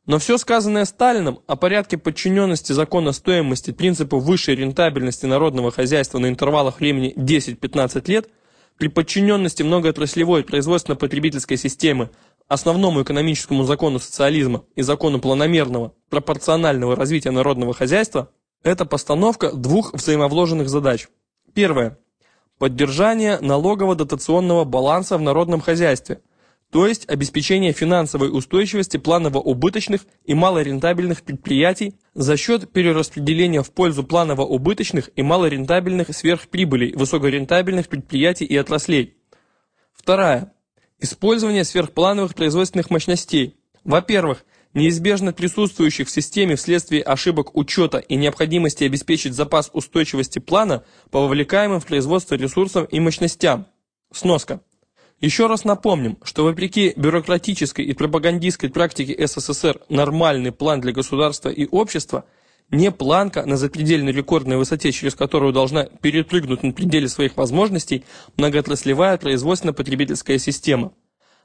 Но все сказанное Сталином о порядке подчиненности закона стоимости принципу высшей рентабельности народного хозяйства на интервалах времени 10-15 лет при подчиненности многоотраслевой производственно-потребительской системы основному экономическому закону социализма и закону планомерного, пропорционального развития народного хозяйства – это постановка двух взаимовложенных задач. Первое поддержание налогово-дотационного баланса в народном хозяйстве, то есть обеспечение финансовой устойчивости планово-убыточных и малорентабельных предприятий за счет перераспределения в пользу планово-убыточных и малорентабельных сверхприбылей высокорентабельных предприятий и отраслей. Вторая. Использование сверхплановых производственных мощностей. Во-первых, неизбежно присутствующих в системе вследствие ошибок учета и необходимости обеспечить запас устойчивости плана по вовлекаемым в производство ресурсам и мощностям. Сноска. Еще раз напомним, что вопреки бюрократической и пропагандистской практике СССР нормальный план для государства и общества не планка на запредельной рекордной высоте, через которую должна перепрыгнуть на пределе своих возможностей многоотраслевая производственно-потребительская система,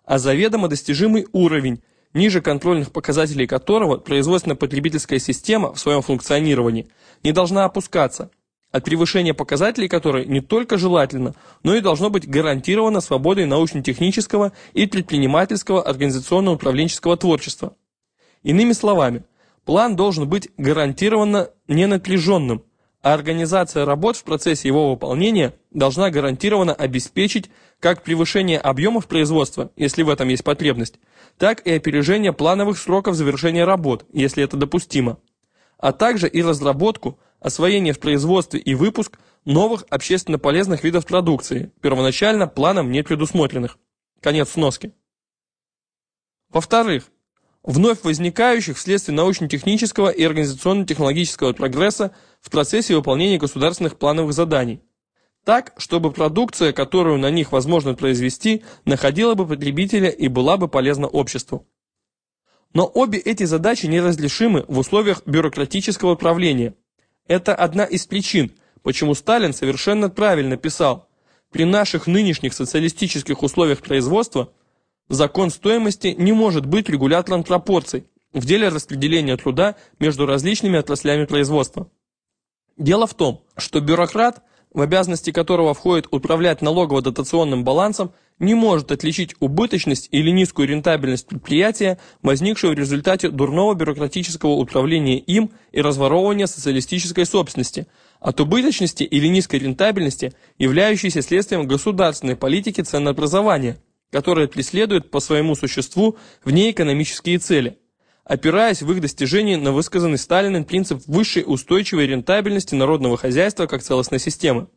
а заведомо достижимый уровень, ниже контрольных показателей которого производственно-потребительская система в своем функционировании не должна опускаться, от превышения показателей которой не только желательно, но и должно быть гарантировано свободой научно-технического и предпринимательского организационно-управленческого творчества. Иными словами, план должен быть гарантированно ненапряженным, а организация работ в процессе его выполнения должна гарантированно обеспечить как превышение объемов производства, если в этом есть потребность, так и опережение плановых сроков завершения работ, если это допустимо, а также и разработку, освоение в производстве и выпуск новых общественно полезных видов продукции, первоначально планом не предусмотренных. Конец сноски. Во-вторых, вновь возникающих вследствие научно-технического и организационно-технологического прогресса в процессе выполнения государственных плановых заданий. Так, чтобы продукция, которую на них возможно произвести, находила бы потребителя и была бы полезна обществу. Но обе эти задачи неразрешимы в условиях бюрократического правления. Это одна из причин, почему Сталин совершенно правильно писал, при наших нынешних социалистических условиях производства закон стоимости не может быть регулятором пропорций в деле распределения труда между различными отраслями производства. Дело в том, что бюрократ, в обязанности которого входит управлять налогово-дотационным балансом, не может отличить убыточность или низкую рентабельность предприятия, возникшую в результате дурного бюрократического управления им и разворовывания социалистической собственности, от убыточности или низкой рентабельности, являющейся следствием государственной политики ценообразования, которая преследует по своему существу внеэкономические цели опираясь в их достижении на высказанный Сталиным принцип высшей устойчивой рентабельности народного хозяйства как целостной системы.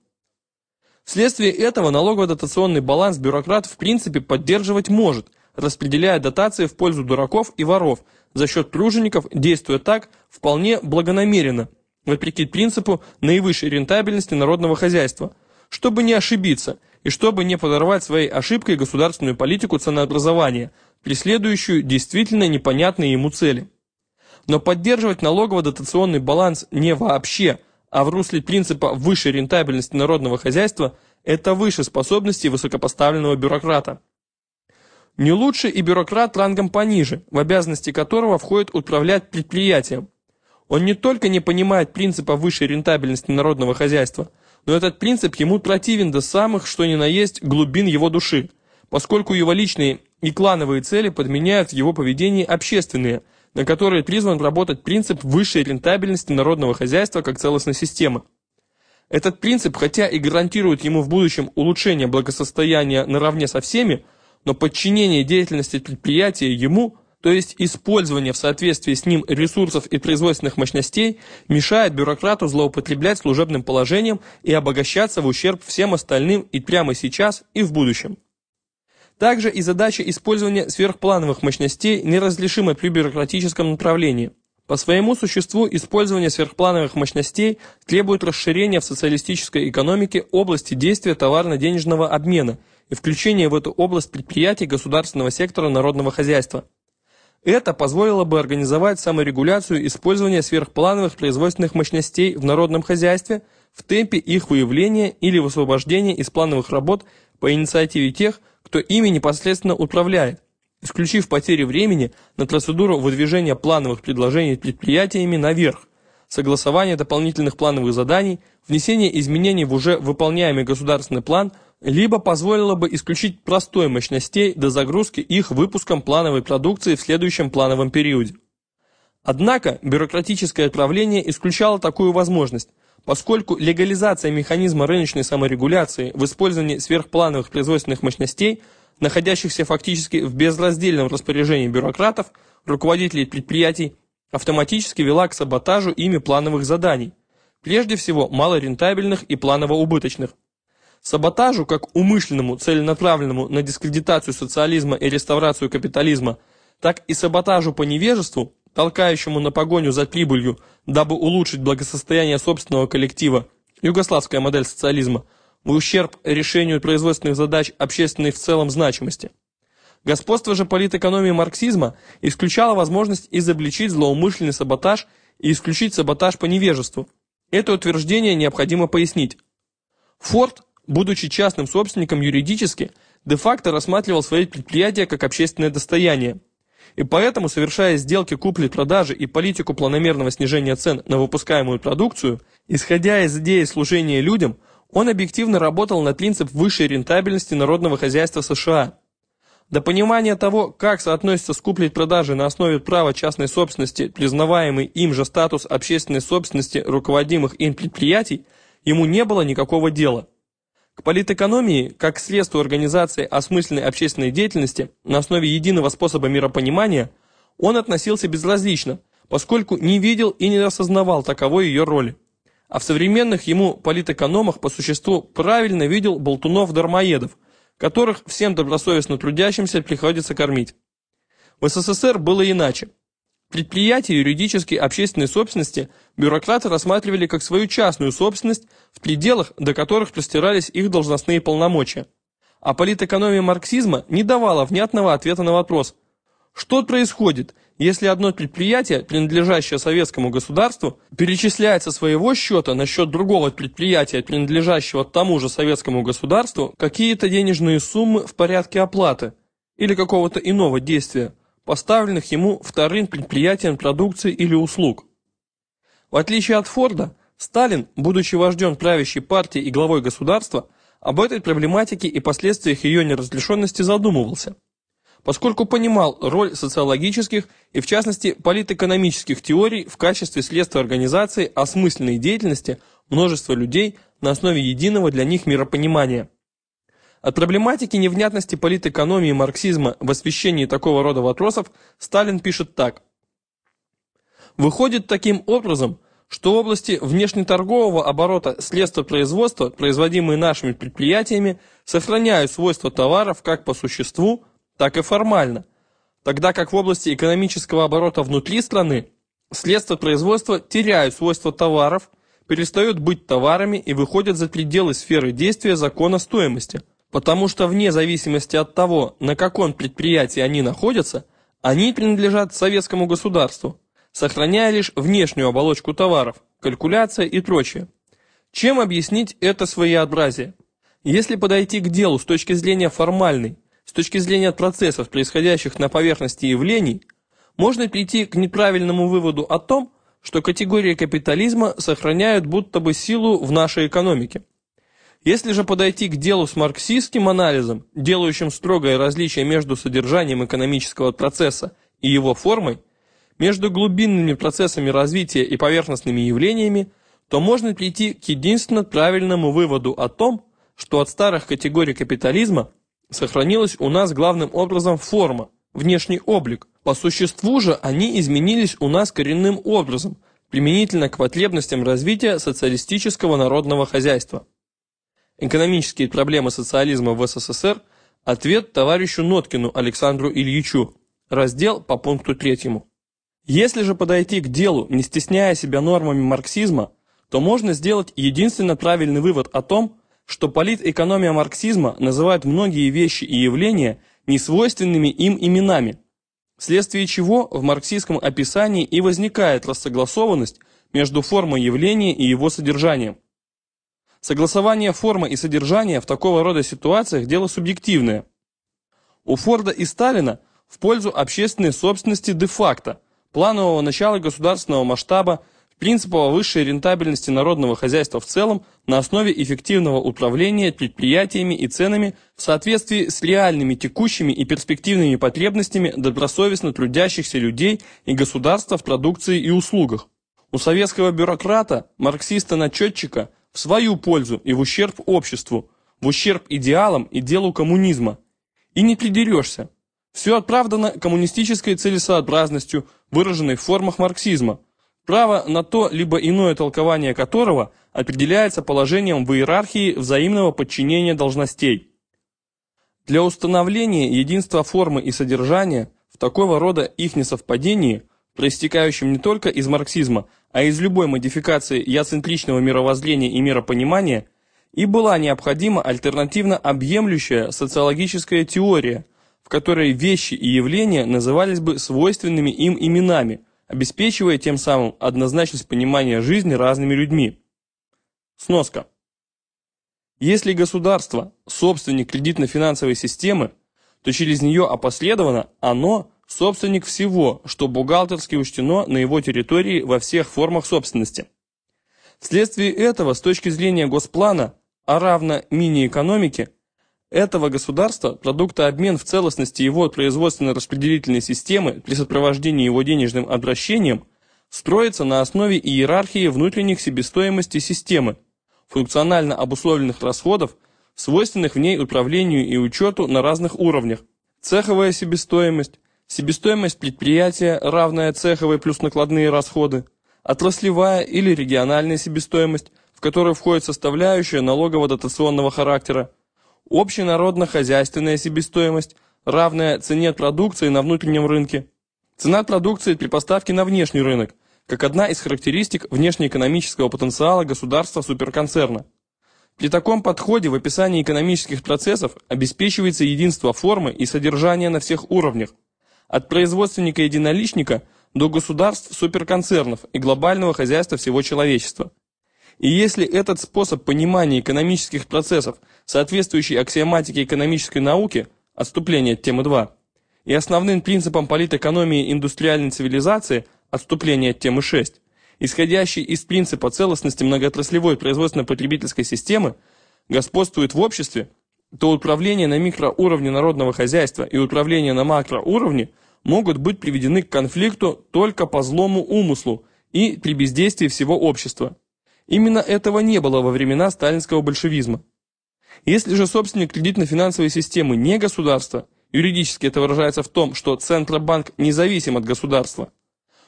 Вследствие этого налогово-дотационный баланс бюрократ в принципе поддерживать может, распределяя дотации в пользу дураков и воров, за счет тружеников, действуя так вполне благонамеренно, вопреки принципу наивысшей рентабельности народного хозяйства, чтобы не ошибиться и чтобы не подорвать своей ошибкой государственную политику ценообразования – преследующую действительно непонятные ему цели. Но поддерживать налогово-дотационный баланс не вообще, а в русле принципа высшей рентабельности народного хозяйства – это выше способностей высокопоставленного бюрократа. Не лучше и бюрократ рангом пониже, в обязанности которого входит управлять предприятием. Он не только не понимает принципа высшей рентабельности народного хозяйства, но этот принцип ему противен до самых, что ни на есть, глубин его души, поскольку его личные и клановые цели подменяют в его поведении общественные, на которые призван работать принцип высшей рентабельности народного хозяйства как целостной системы. Этот принцип, хотя и гарантирует ему в будущем улучшение благосостояния наравне со всеми, но подчинение деятельности предприятия ему, то есть использование в соответствии с ним ресурсов и производственных мощностей, мешает бюрократу злоупотреблять служебным положением и обогащаться в ущерб всем остальным и прямо сейчас, и в будущем. Также и задача использования сверхплановых мощностей неразрешима при бюрократическом направлении. По своему существу использование сверхплановых мощностей требует расширения в социалистической экономике области действия товарно-денежного обмена и включения в эту область предприятий государственного сектора народного хозяйства. Это позволило бы организовать саморегуляцию использования сверхплановых производственных мощностей в народном хозяйстве в темпе их выявления или высвобождения из плановых работ по инициативе тех, кто ими непосредственно управляет, исключив потери времени на процедуру выдвижения плановых предложений предприятиями наверх, согласование дополнительных плановых заданий, внесение изменений в уже выполняемый государственный план – либо позволило бы исключить простой мощностей до загрузки их выпуском плановой продукции в следующем плановом периоде. Однако бюрократическое отправление исключало такую возможность, поскольку легализация механизма рыночной саморегуляции в использовании сверхплановых производственных мощностей, находящихся фактически в безраздельном распоряжении бюрократов, руководителей предприятий, автоматически вела к саботажу ими плановых заданий, прежде всего малорентабельных и планово-убыточных. Саботажу, как умышленному, целенаправленному на дискредитацию социализма и реставрацию капитализма, так и саботажу по невежеству, толкающему на погоню за прибылью, дабы улучшить благосостояние собственного коллектива, югославская модель социализма, в ущерб решению производственных задач общественной в целом значимости. Господство же политэкономии марксизма исключало возможность изобличить злоумышленный саботаж и исключить саботаж по невежеству. Это утверждение необходимо пояснить. Форд будучи частным собственником юридически, де-факто рассматривал свои предприятия как общественное достояние. И поэтому, совершая сделки купли-продажи и политику планомерного снижения цен на выпускаемую продукцию, исходя из идеи служения людям, он объективно работал на принцип высшей рентабельности народного хозяйства США. До понимания того, как соотносится с куплей-продажей на основе права частной собственности, признаваемый им же статус общественной собственности руководимых им предприятий, ему не было никакого дела. К политэкономии, как к средству организации осмысленной общественной деятельности на основе единого способа миропонимания, он относился безразлично, поскольку не видел и не осознавал таковой ее роли. А в современных ему политэкономах по существу правильно видел болтунов-дармоедов, которых всем добросовестно трудящимся приходится кормить. В СССР было иначе. Предприятия юридической общественной собственности бюрократы рассматривали как свою частную собственность, в пределах, до которых простирались их должностные полномочия. А политэкономия марксизма не давала внятного ответа на вопрос, что происходит, если одно предприятие, принадлежащее советскому государству, перечисляет со своего счета на счет другого предприятия, принадлежащего тому же советскому государству, какие-то денежные суммы в порядке оплаты или какого-то иного действия, поставленных ему вторым предприятием продукции или услуг. В отличие от Форда, Сталин, будучи вождем правящей партии и главой государства, об этой проблематике и последствиях ее неразрешенности задумывался, поскольку понимал роль социологических и, в частности, политэкономических теорий в качестве следствия организации осмысленной деятельности множества людей на основе единого для них миропонимания. От проблематики невнятности политэкономии марксизма в освещении такого рода вопросов Сталин пишет так. Выходит таким образом, что в области внешнеторгового оборота средства производства, производимые нашими предприятиями, сохраняют свойства товаров как по существу, так и формально, тогда как в области экономического оборота внутри страны средства производства теряют свойства товаров, перестают быть товарами и выходят за пределы сферы действия закона стоимости – потому что вне зависимости от того, на каком предприятии они находятся, они принадлежат советскому государству, сохраняя лишь внешнюю оболочку товаров, калькуляция и прочее. Чем объяснить это своеобразие? Если подойти к делу с точки зрения формальной, с точки зрения процессов, происходящих на поверхности явлений, можно прийти к неправильному выводу о том, что категории капитализма сохраняют будто бы силу в нашей экономике. Если же подойти к делу с марксистским анализом, делающим строгое различие между содержанием экономического процесса и его формой, между глубинными процессами развития и поверхностными явлениями, то можно прийти к единственно правильному выводу о том, что от старых категорий капитализма сохранилась у нас главным образом форма, внешний облик. По существу же они изменились у нас коренным образом, применительно к потребностям развития социалистического народного хозяйства. Экономические проблемы социализма в СССР Ответ товарищу Ноткину Александру Ильичу. Раздел по пункту третьему. Если же подойти к делу, не стесняя себя нормами марксизма, то можно сделать единственно правильный вывод о том, что политэкономия марксизма называет многие вещи и явления несвойственными им именами, вследствие чего в марксистском описании и возникает рассогласованность между формой явления и его содержанием. Согласование формы и содержания в такого рода ситуациях – дело субъективное. У Форда и Сталина в пользу общественной собственности де-факто, планового начала государственного масштаба, принципа высшей рентабельности народного хозяйства в целом на основе эффективного управления предприятиями и ценами в соответствии с реальными текущими и перспективными потребностями добросовестно трудящихся людей и государства в продукции и услугах. У советского бюрократа, марксиста-начетчика – в свою пользу и в ущерб обществу, в ущерб идеалам и делу коммунизма. И не придерешься. Все оправдано коммунистической целесообразностью, выраженной в формах марксизма, право на то либо иное толкование которого определяется положением в иерархии взаимного подчинения должностей. Для установления единства формы и содержания в такого рода их несовпадении, проистекающем не только из марксизма, а из любой модификации яцентричного мировоззрения и миропонимания, и была необходима альтернативно объемлющая социологическая теория, в которой вещи и явления назывались бы свойственными им именами, обеспечивая тем самым однозначность понимания жизни разными людьми. Сноска. Если государство – собственник кредитно-финансовой системы, то через нее опосредованно оно собственник всего, что бухгалтерски учтено на его территории во всех формах собственности. Вследствие этого, с точки зрения госплана, а равно мини-экономики, этого государства продуктообмен в целостности его производственно-распределительной системы при сопровождении его денежным обращением строится на основе иерархии внутренних себестоимости системы, функционально обусловленных расходов, свойственных в ней управлению и учету на разных уровнях, цеховая себестоимость, себестоимость предприятия, равная цеховой плюс накладные расходы, отраслевая или региональная себестоимость, в которую входит составляющая налогово-дотационного характера, общенародно-хозяйственная себестоимость, равная цене продукции на внутреннем рынке, цена продукции при поставке на внешний рынок, как одна из характеристик внешнеэкономического потенциала государства-суперконцерна. При таком подходе в описании экономических процессов обеспечивается единство формы и содержания на всех уровнях, от производственника-единоличника до государств-суперконцернов и глобального хозяйства всего человечества. И если этот способ понимания экономических процессов, соответствующий аксиоматике экономической науки, отступление от темы 2, и основным принципам политэкономии индустриальной цивилизации, отступление от темы 6, исходящий из принципа целостности многоотраслевой производственно-потребительской системы, господствует в обществе, то управление на микроуровне народного хозяйства и управление на макроуровне – могут быть приведены к конфликту только по злому умыслу и при бездействии всего общества. Именно этого не было во времена сталинского большевизма. Если же собственник кредитно-финансовой системы не государство, юридически это выражается в том, что Центробанк независим от государства,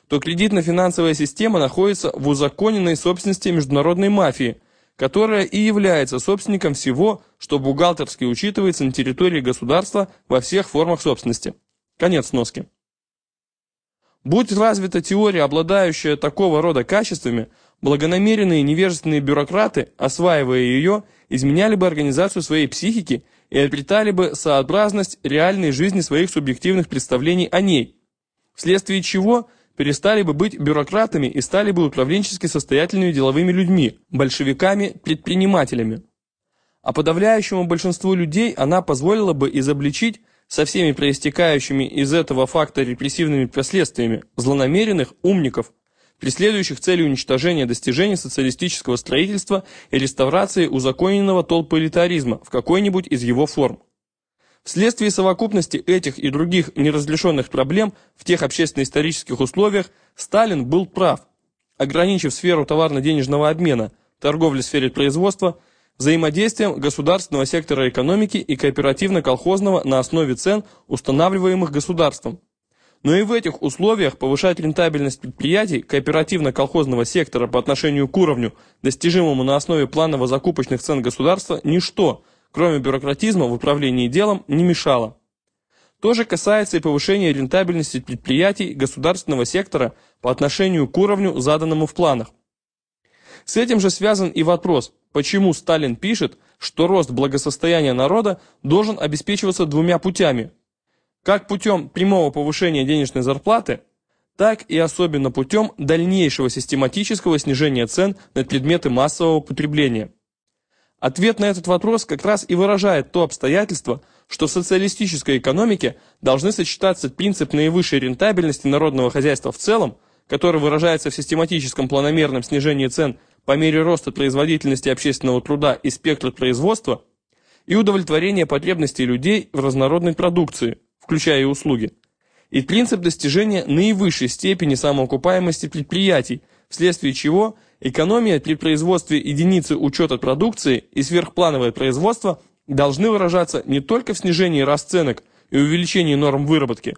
то кредитно-финансовая система находится в узаконенной собственности международной мафии, которая и является собственником всего, что бухгалтерски учитывается на территории государства во всех формах собственности. Конец носки. Будь развита теория, обладающая такого рода качествами, благонамеренные невежественные бюрократы, осваивая ее, изменяли бы организацию своей психики и обретали бы сообразность реальной жизни своих субъективных представлений о ней, вследствие чего перестали бы быть бюрократами и стали бы управленчески состоятельными деловыми людьми, большевиками-предпринимателями. А подавляющему большинству людей она позволила бы изобличить со всеми проистекающими из этого факта репрессивными последствиями злонамеренных умников, преследующих целью уничтожения достижений социалистического строительства и реставрации узаконенного толполитаризма в какой-нибудь из его форм. Вследствие совокупности этих и других неразрешенных проблем в тех общественно-исторических условиях Сталин был прав, ограничив сферу товарно-денежного обмена, торговли в сфере производства – взаимодействием государственного сектора экономики и кооперативно-колхозного на основе цен, устанавливаемых государством. Но и в этих условиях повышать рентабельность предприятий кооперативно-колхозного сектора по отношению к уровню, достижимому на основе планово-закупочных цен государства, ничто, кроме бюрократизма в управлении делом, не мешало. То же касается и повышения рентабельности предприятий государственного сектора по отношению к уровню, заданному в планах. С этим же связан и вопрос, почему Сталин пишет, что рост благосостояния народа должен обеспечиваться двумя путями. Как путем прямого повышения денежной зарплаты, так и особенно путем дальнейшего систематического снижения цен на предметы массового потребления. Ответ на этот вопрос как раз и выражает то обстоятельство, что в социалистической экономике должны сочетаться принцип наивысшей рентабельности народного хозяйства в целом, который выражается в систематическом планомерном снижении цен по мере роста производительности общественного труда и спектра производства, и удовлетворение потребностей людей в разнородной продукции, включая и услуги, и принцип достижения наивысшей степени самоокупаемости предприятий, вследствие чего экономия при производстве единицы учета продукции и сверхплановое производство должны выражаться не только в снижении расценок и увеличении норм выработки,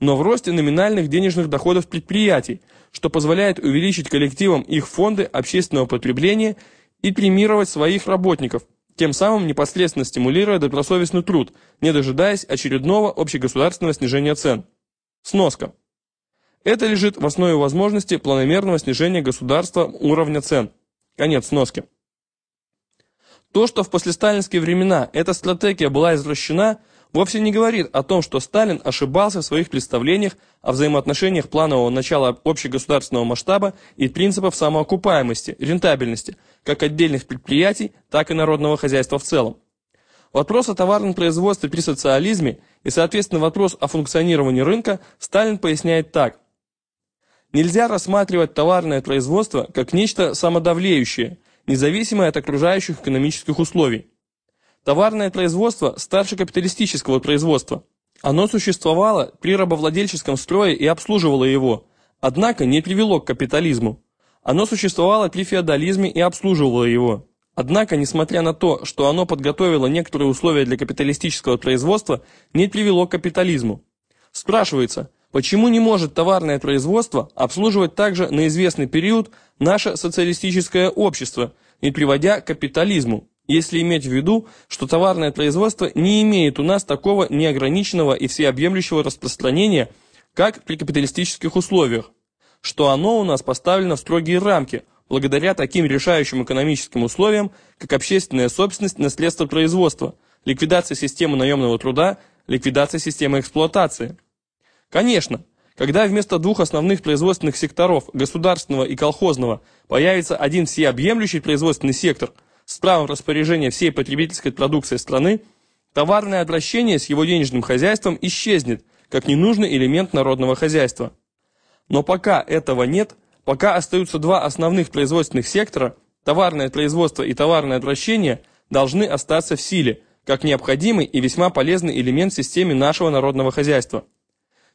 но в росте номинальных денежных доходов предприятий, что позволяет увеличить коллективам их фонды общественного потребления и премировать своих работников, тем самым непосредственно стимулируя добросовестный труд, не дожидаясь очередного общегосударственного снижения цен. Сноска. Это лежит в основе возможности планомерного снижения государства уровня цен. Конец сноски. То, что в послесталинские времена эта стратегия была извращена, вовсе не говорит о том, что Сталин ошибался в своих представлениях о взаимоотношениях планового начала общегосударственного масштаба и принципов самоокупаемости, рентабельности, как отдельных предприятий, так и народного хозяйства в целом. Вопрос о товарном производстве при социализме и, соответственно, вопрос о функционировании рынка Сталин поясняет так. Нельзя рассматривать товарное производство как нечто самодавлеющее, независимое от окружающих экономических условий. Товарное производство старше капиталистического производства. Оно существовало при рабовладельческом строе и обслуживало его, однако не привело к капитализму. Оно существовало при феодализме и обслуживало его. Однако, несмотря на то, что оно подготовило некоторые условия для капиталистического производства, не привело к капитализму. Спрашивается, почему не может товарное производство обслуживать также на известный период наше социалистическое общество, не приводя к капитализму? Если иметь в виду, что товарное производство не имеет у нас такого неограниченного и всеобъемлющего распространения, как при капиталистических условиях, что оно у нас поставлено в строгие рамки, благодаря таким решающим экономическим условиям, как общественная собственность на средства производства, ликвидация системы наемного труда, ликвидация системы эксплуатации. Конечно, когда вместо двух основных производственных секторов, государственного и колхозного, появится один всеобъемлющий производственный сектор – с правом распоряжения всей потребительской продукции страны, товарное обращение с его денежным хозяйством исчезнет, как ненужный элемент народного хозяйства. Но пока этого нет, пока остаются два основных производственных сектора, товарное производство и товарное обращение должны остаться в силе, как необходимый и весьма полезный элемент в системе нашего народного хозяйства.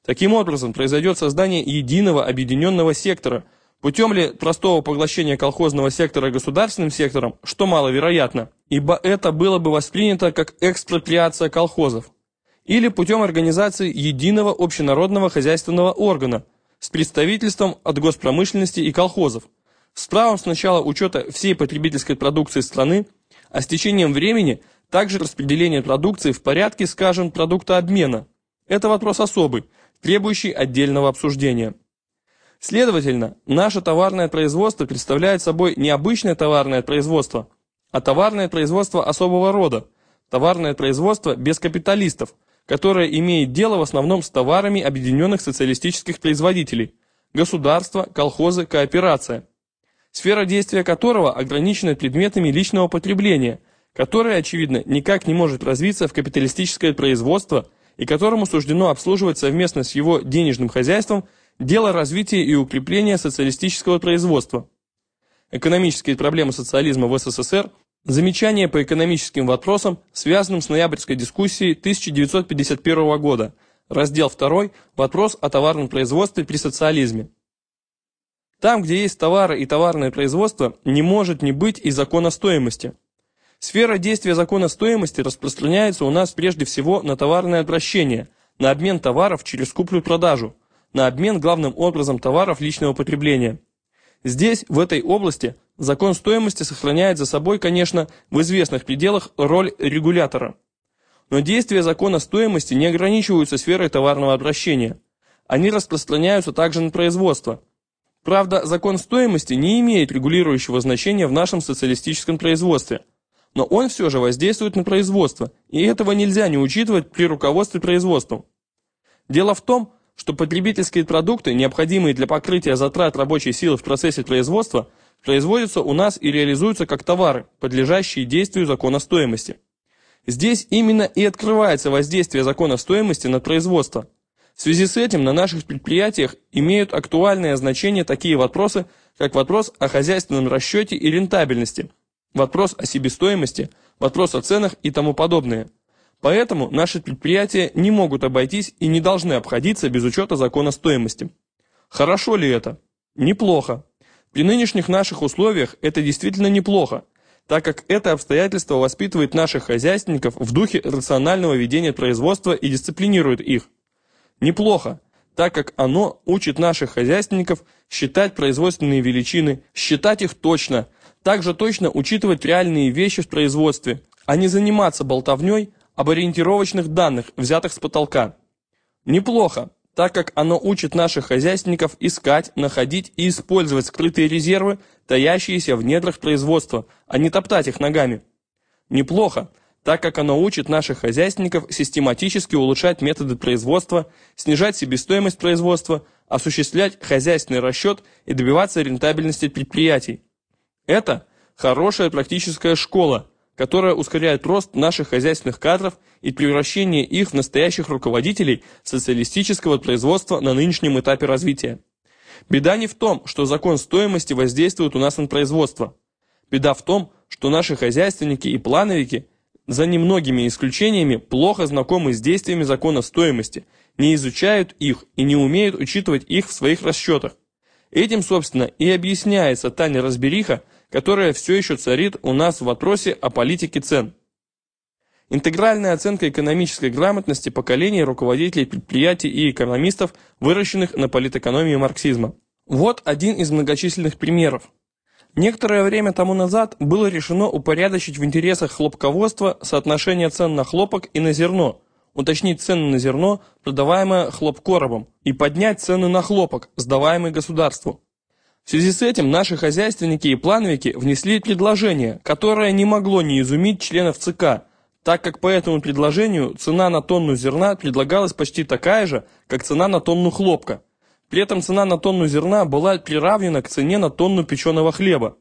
Таким образом, произойдет создание единого объединенного сектора – Путем ли простого поглощения колхозного сектора государственным сектором, что маловероятно, ибо это было бы воспринято как экспроприация колхозов, или путем организации единого общенародного хозяйственного органа с представительством от госпромышленности и колхозов, с правом сначала учета всей потребительской продукции страны, а с течением времени также распределения продукции в порядке, скажем, продукта обмена. Это вопрос особый, требующий отдельного обсуждения. Следовательно, наше товарное производство представляет собой не обычное товарное производство, а товарное производство особого рода, товарное производство без капиталистов, которое имеет дело в основном с товарами объединенных социалистических производителей, государства, колхозы, кооперация, сфера действия которого ограничена предметами личного потребления, которое, очевидно, никак не может развиться в капиталистическое производство и которому суждено обслуживать совместно с его денежным хозяйством – Дело развития и укрепления социалистического производства. Экономические проблемы социализма в СССР. Замечания по экономическим вопросам, связанным с ноябрьской дискуссией 1951 года. Раздел 2. Вопрос о товарном производстве при социализме. Там, где есть товары и товарное производство, не может не быть и закона стоимости. Сфера действия закона стоимости распространяется у нас прежде всего на товарное обращение, на обмен товаров через куплю-продажу, на обмен главным образом товаров личного потребления. Здесь, в этой области, Закон стоимости сохраняет за собой, конечно, в известных пределах роль регулятора. Но действия закона стоимости не ограничиваются сферой товарного обращения. Они распространяются также на производство. Правда, закон стоимости не имеет регулирующего значения в нашем социалистическом производстве. Но он все же воздействует на производство, и этого нельзя не учитывать при руководстве производством. Дело в том, что потребительские продукты, необходимые для покрытия затрат рабочей силы в процессе производства, производятся у нас и реализуются как товары, подлежащие действию закона стоимости. Здесь именно и открывается воздействие закона стоимости на производство. В связи с этим на наших предприятиях имеют актуальное значение такие вопросы, как вопрос о хозяйственном расчете и рентабельности, вопрос о себестоимости, вопрос о ценах и тому подобное. Поэтому наши предприятия не могут обойтись и не должны обходиться без учета закона стоимости. Хорошо ли это? Неплохо. При нынешних наших условиях это действительно неплохо, так как это обстоятельство воспитывает наших хозяйственников в духе рационального ведения производства и дисциплинирует их. Неплохо, так как оно учит наших хозяйственников считать производственные величины, считать их точно, также точно учитывать реальные вещи в производстве, а не заниматься болтовней об ориентировочных данных, взятых с потолка. Неплохо, так как оно учит наших хозяйственников искать, находить и использовать скрытые резервы, таящиеся в недрах производства, а не топтать их ногами. Неплохо, так как оно учит наших хозяйственников систематически улучшать методы производства, снижать себестоимость производства, осуществлять хозяйственный расчет и добиваться рентабельности предприятий. Это хорошая практическая школа, которая ускоряет рост наших хозяйственных кадров и превращение их в настоящих руководителей социалистического производства на нынешнем этапе развития. Беда не в том, что закон стоимости воздействует у нас на производство. Беда в том, что наши хозяйственники и плановики, за немногими исключениями, плохо знакомы с действиями закона стоимости, не изучают их и не умеют учитывать их в своих расчетах. Этим, собственно, и объясняется та неразбериха, которая все еще царит у нас в вопросе о политике цен. Интегральная оценка экономической грамотности поколений руководителей предприятий и экономистов, выращенных на политэкономии марксизма. Вот один из многочисленных примеров. Некоторое время тому назад было решено упорядочить в интересах хлопководства соотношение цен на хлопок и на зерно, уточнить цены на зерно, продаваемое хлопкоробом, и поднять цены на хлопок, сдаваемый государству. В связи с этим наши хозяйственники и плановики внесли предложение, которое не могло не изумить членов ЦК, так как по этому предложению цена на тонну зерна предлагалась почти такая же, как цена на тонну хлопка. При этом цена на тонну зерна была приравнена к цене на тонну печеного хлеба.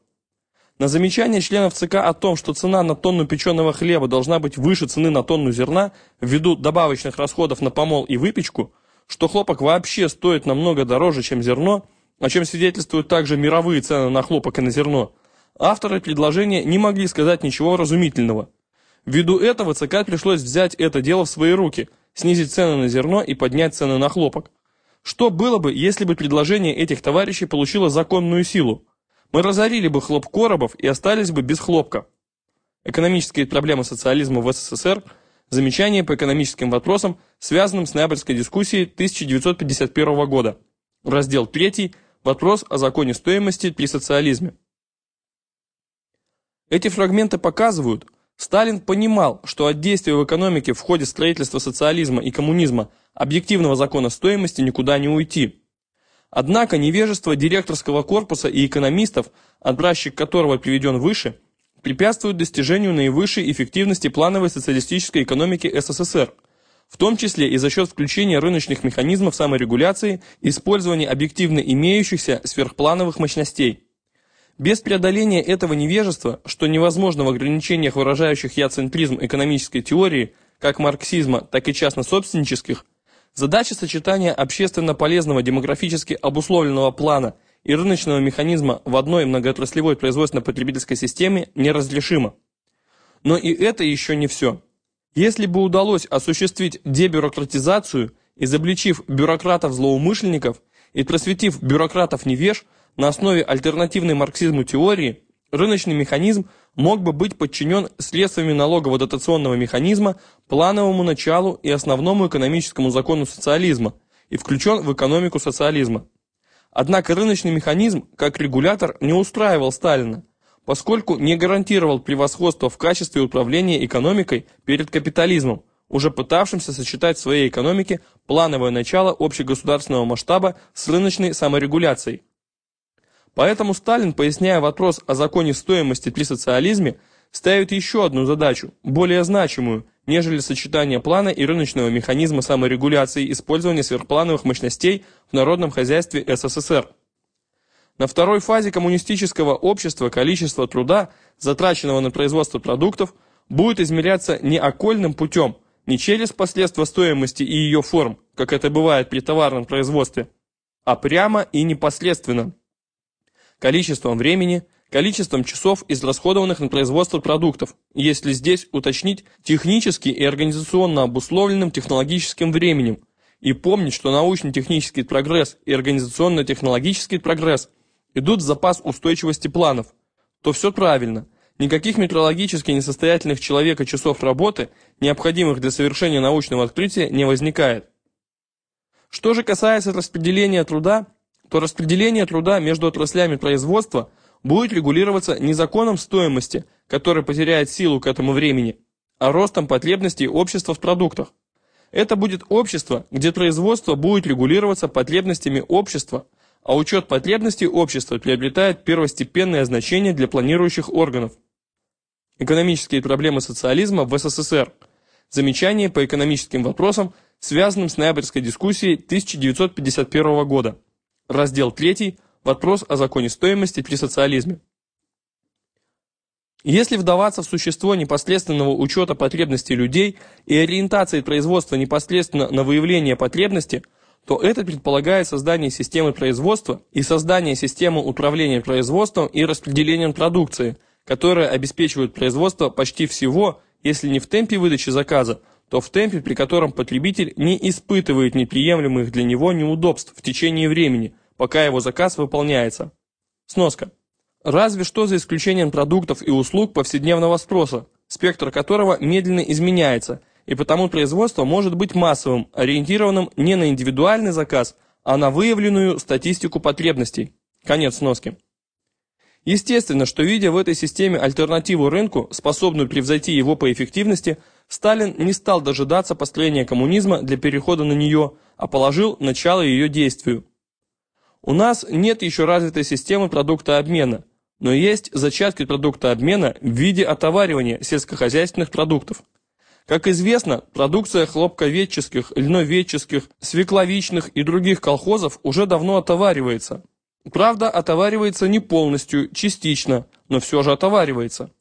На замечание членов ЦК о том, что цена на тонну печеного хлеба должна быть выше цены на тонну зерна ввиду добавочных расходов на помол и выпечку, что хлопок вообще стоит намного дороже, чем зерно – о чем свидетельствуют также мировые цены на хлопок и на зерно, авторы предложения не могли сказать ничего разумительного. Ввиду этого ЦК пришлось взять это дело в свои руки, снизить цены на зерно и поднять цены на хлопок. Что было бы, если бы предложение этих товарищей получило законную силу? Мы разорили бы хлопкоробов и остались бы без хлопка. Экономические проблемы социализма в СССР. Замечания по экономическим вопросам, связанным с ноябрьской дискуссией 1951 года. Раздел 3. Вопрос о законе стоимости при социализме. Эти фрагменты показывают, Сталин понимал, что от действия в экономике в ходе строительства социализма и коммунизма объективного закона стоимости никуда не уйти. Однако невежество директорского корпуса и экономистов, образчик которого приведен выше, препятствует достижению наивысшей эффективности плановой социалистической экономики СССР – в том числе и за счет включения рыночных механизмов саморегуляции использования объективно имеющихся сверхплановых мощностей. Без преодоления этого невежества, что невозможно в ограничениях выражающих яцентризм экономической теории, как марксизма, так и частно-собственнических, задача сочетания общественно полезного демографически обусловленного плана и рыночного механизма в одной многоотраслевой производственно-потребительской системе неразрешима. Но и это еще не все. Если бы удалось осуществить дебюрократизацию, изобличив бюрократов-злоумышленников и просветив бюрократов-невеж на основе альтернативной марксизму теории, рыночный механизм мог бы быть подчинен следствиями налогово-дотационного механизма, плановому началу и основному экономическому закону социализма и включен в экономику социализма. Однако рыночный механизм, как регулятор, не устраивал Сталина. Поскольку не гарантировал превосходство в качестве управления экономикой перед капитализмом, уже пытавшимся сочетать в своей экономике плановое начало общегосударственного масштаба с рыночной саморегуляцией. Поэтому Сталин, поясняя вопрос о законе стоимости при социализме, ставит еще одну задачу, более значимую, нежели сочетание плана и рыночного механизма саморегуляции использования сверхплановых мощностей в народном хозяйстве СССР. На второй фазе коммунистического общества количество труда, затраченного на производство продуктов, будет измеряться не окольным путем, не через последствия стоимости и ее форм, как это бывает при товарном производстве, а прямо и непосредственно. Количеством времени, количеством часов, израсходованных на производство продуктов, если здесь уточнить технически и организационно обусловленным технологическим временем, и помнить, что научно-технический прогресс и организационно-технологический прогресс идут в запас устойчивости планов, то все правильно – Никаких метрологически несостоятельных человека часов работы, необходимых для совершения научного открытия, не возникает. Что же касается распределения труда, то распределение труда между отраслями производства будет регулироваться не законом стоимости, который потеряет силу к этому времени, а ростом потребностей общества в продуктах. Это будет общество, где производство будет регулироваться потребностями общества, а учет потребностей общества приобретает первостепенное значение для планирующих органов. Экономические проблемы социализма в СССР. Замечание по экономическим вопросам, связанным с ноябрьской дискуссией 1951 года. Раздел 3. Вопрос о законе стоимости при социализме. Если вдаваться в существо непосредственного учета потребностей людей и ориентации производства непосредственно на выявление потребности, то это предполагает создание системы производства и создание системы управления производством и распределением продукции – которые обеспечивают производство почти всего, если не в темпе выдачи заказа, то в темпе, при котором потребитель не испытывает неприемлемых для него неудобств в течение времени, пока его заказ выполняется. Сноска. Разве что за исключением продуктов и услуг повседневного спроса, спектр которого медленно изменяется, и потому производство может быть массовым, ориентированным не на индивидуальный заказ, а на выявленную статистику потребностей. Конец сноски. Естественно, что видя в этой системе альтернативу рынку, способную превзойти его по эффективности, Сталин не стал дожидаться построения коммунизма для перехода на нее, а положил начало ее действию. У нас нет еще развитой системы продукта обмена, но есть зачатки продукта обмена в виде отоваривания сельскохозяйственных продуктов. Как известно, продукция хлопковедческих, льноведческих, свекловичных и других колхозов уже давно отоваривается – Правда, отоваривается не полностью, частично, но все же отоваривается.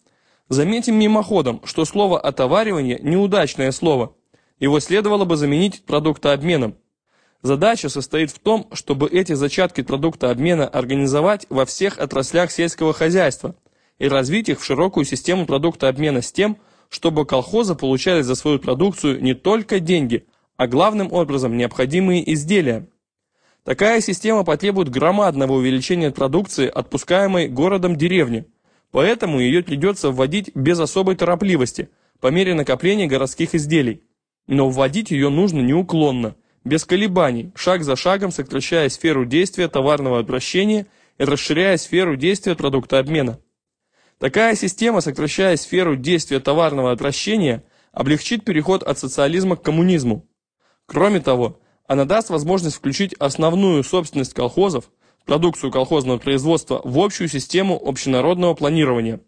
Заметим мимоходом, что слово «отоваривание» – неудачное слово. Его следовало бы заменить продуктообменом. Задача состоит в том, чтобы эти зачатки продукта обмена организовать во всех отраслях сельского хозяйства и развить их в широкую систему продукта обмена с тем, чтобы колхозы получали за свою продукцию не только деньги, а главным образом необходимые изделия. Такая система потребует громадного увеличения продукции, отпускаемой городом деревни, поэтому ее придется вводить без особой торопливости, по мере накопления городских изделий. Но вводить ее нужно неуклонно, без колебаний, шаг за шагом сокращая сферу действия товарного обращения и расширяя сферу действия продукта обмена. Такая система, сокращая сферу действия товарного обращения, облегчит переход от социализма к коммунизму. Кроме того, она даст возможность включить основную собственность колхозов, продукцию колхозного производства, в общую систему общенародного планирования.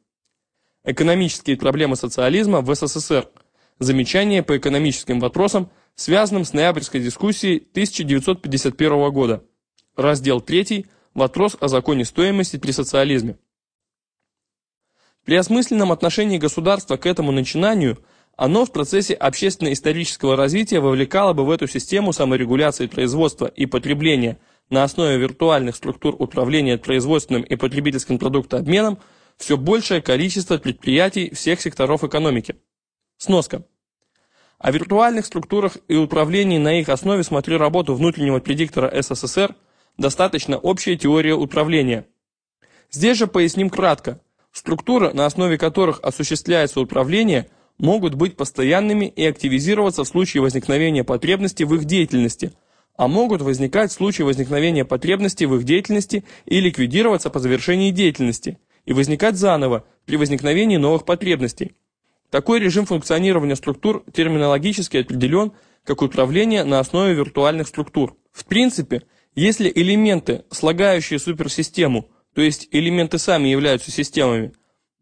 Экономические проблемы социализма в СССР. Замечания по экономическим вопросам, связанным с ноябрьской дискуссией 1951 года. Раздел 3. Вопрос о законе стоимости при социализме. При осмысленном отношении государства к этому начинанию – оно в процессе общественно-исторического развития вовлекало бы в эту систему саморегуляции производства и потребления на основе виртуальных структур управления производственным и потребительским продуктообменом все большее количество предприятий всех секторов экономики. Сноска. О виртуальных структурах и управлении на их основе смотри работу внутреннего предиктора СССР «Достаточно общая теория управления». Здесь же поясним кратко. Структура, на основе которых осуществляется управление – могут быть постоянными и активизироваться в случае возникновения потребности в их деятельности, а могут возникать в случае возникновения потребности в их деятельности и ликвидироваться по завершении деятельности, и возникать заново при возникновении новых потребностей. Такой режим функционирования структур терминологически определен как управление на основе виртуальных структур. В принципе, если элементы, слагающие суперсистему, то есть элементы сами являются системами,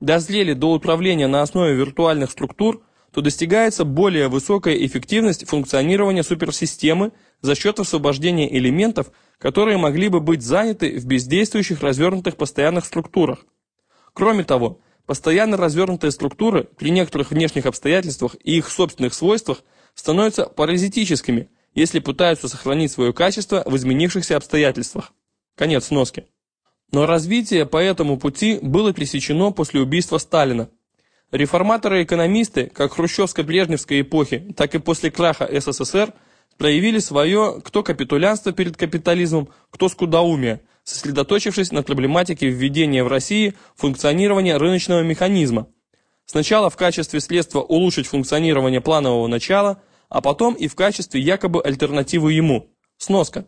дозрели до управления на основе виртуальных структур, то достигается более высокая эффективность функционирования суперсистемы за счет освобождения элементов, которые могли бы быть заняты в бездействующих развернутых постоянных структурах. Кроме того, постоянно развернутые структуры при некоторых внешних обстоятельствах и их собственных свойствах становятся паразитическими, если пытаются сохранить свое качество в изменившихся обстоятельствах. Конец сноски. Но развитие по этому пути было пресечено после убийства Сталина. Реформаторы-экономисты, как хрущевско-брежневской эпохи, так и после краха СССР, проявили свое кто капитулянство перед капитализмом, кто скудоумие, сосредоточившись на проблематике введения в России функционирования рыночного механизма. Сначала в качестве средства улучшить функционирование планового начала, а потом и в качестве якобы альтернативы ему. Сноска.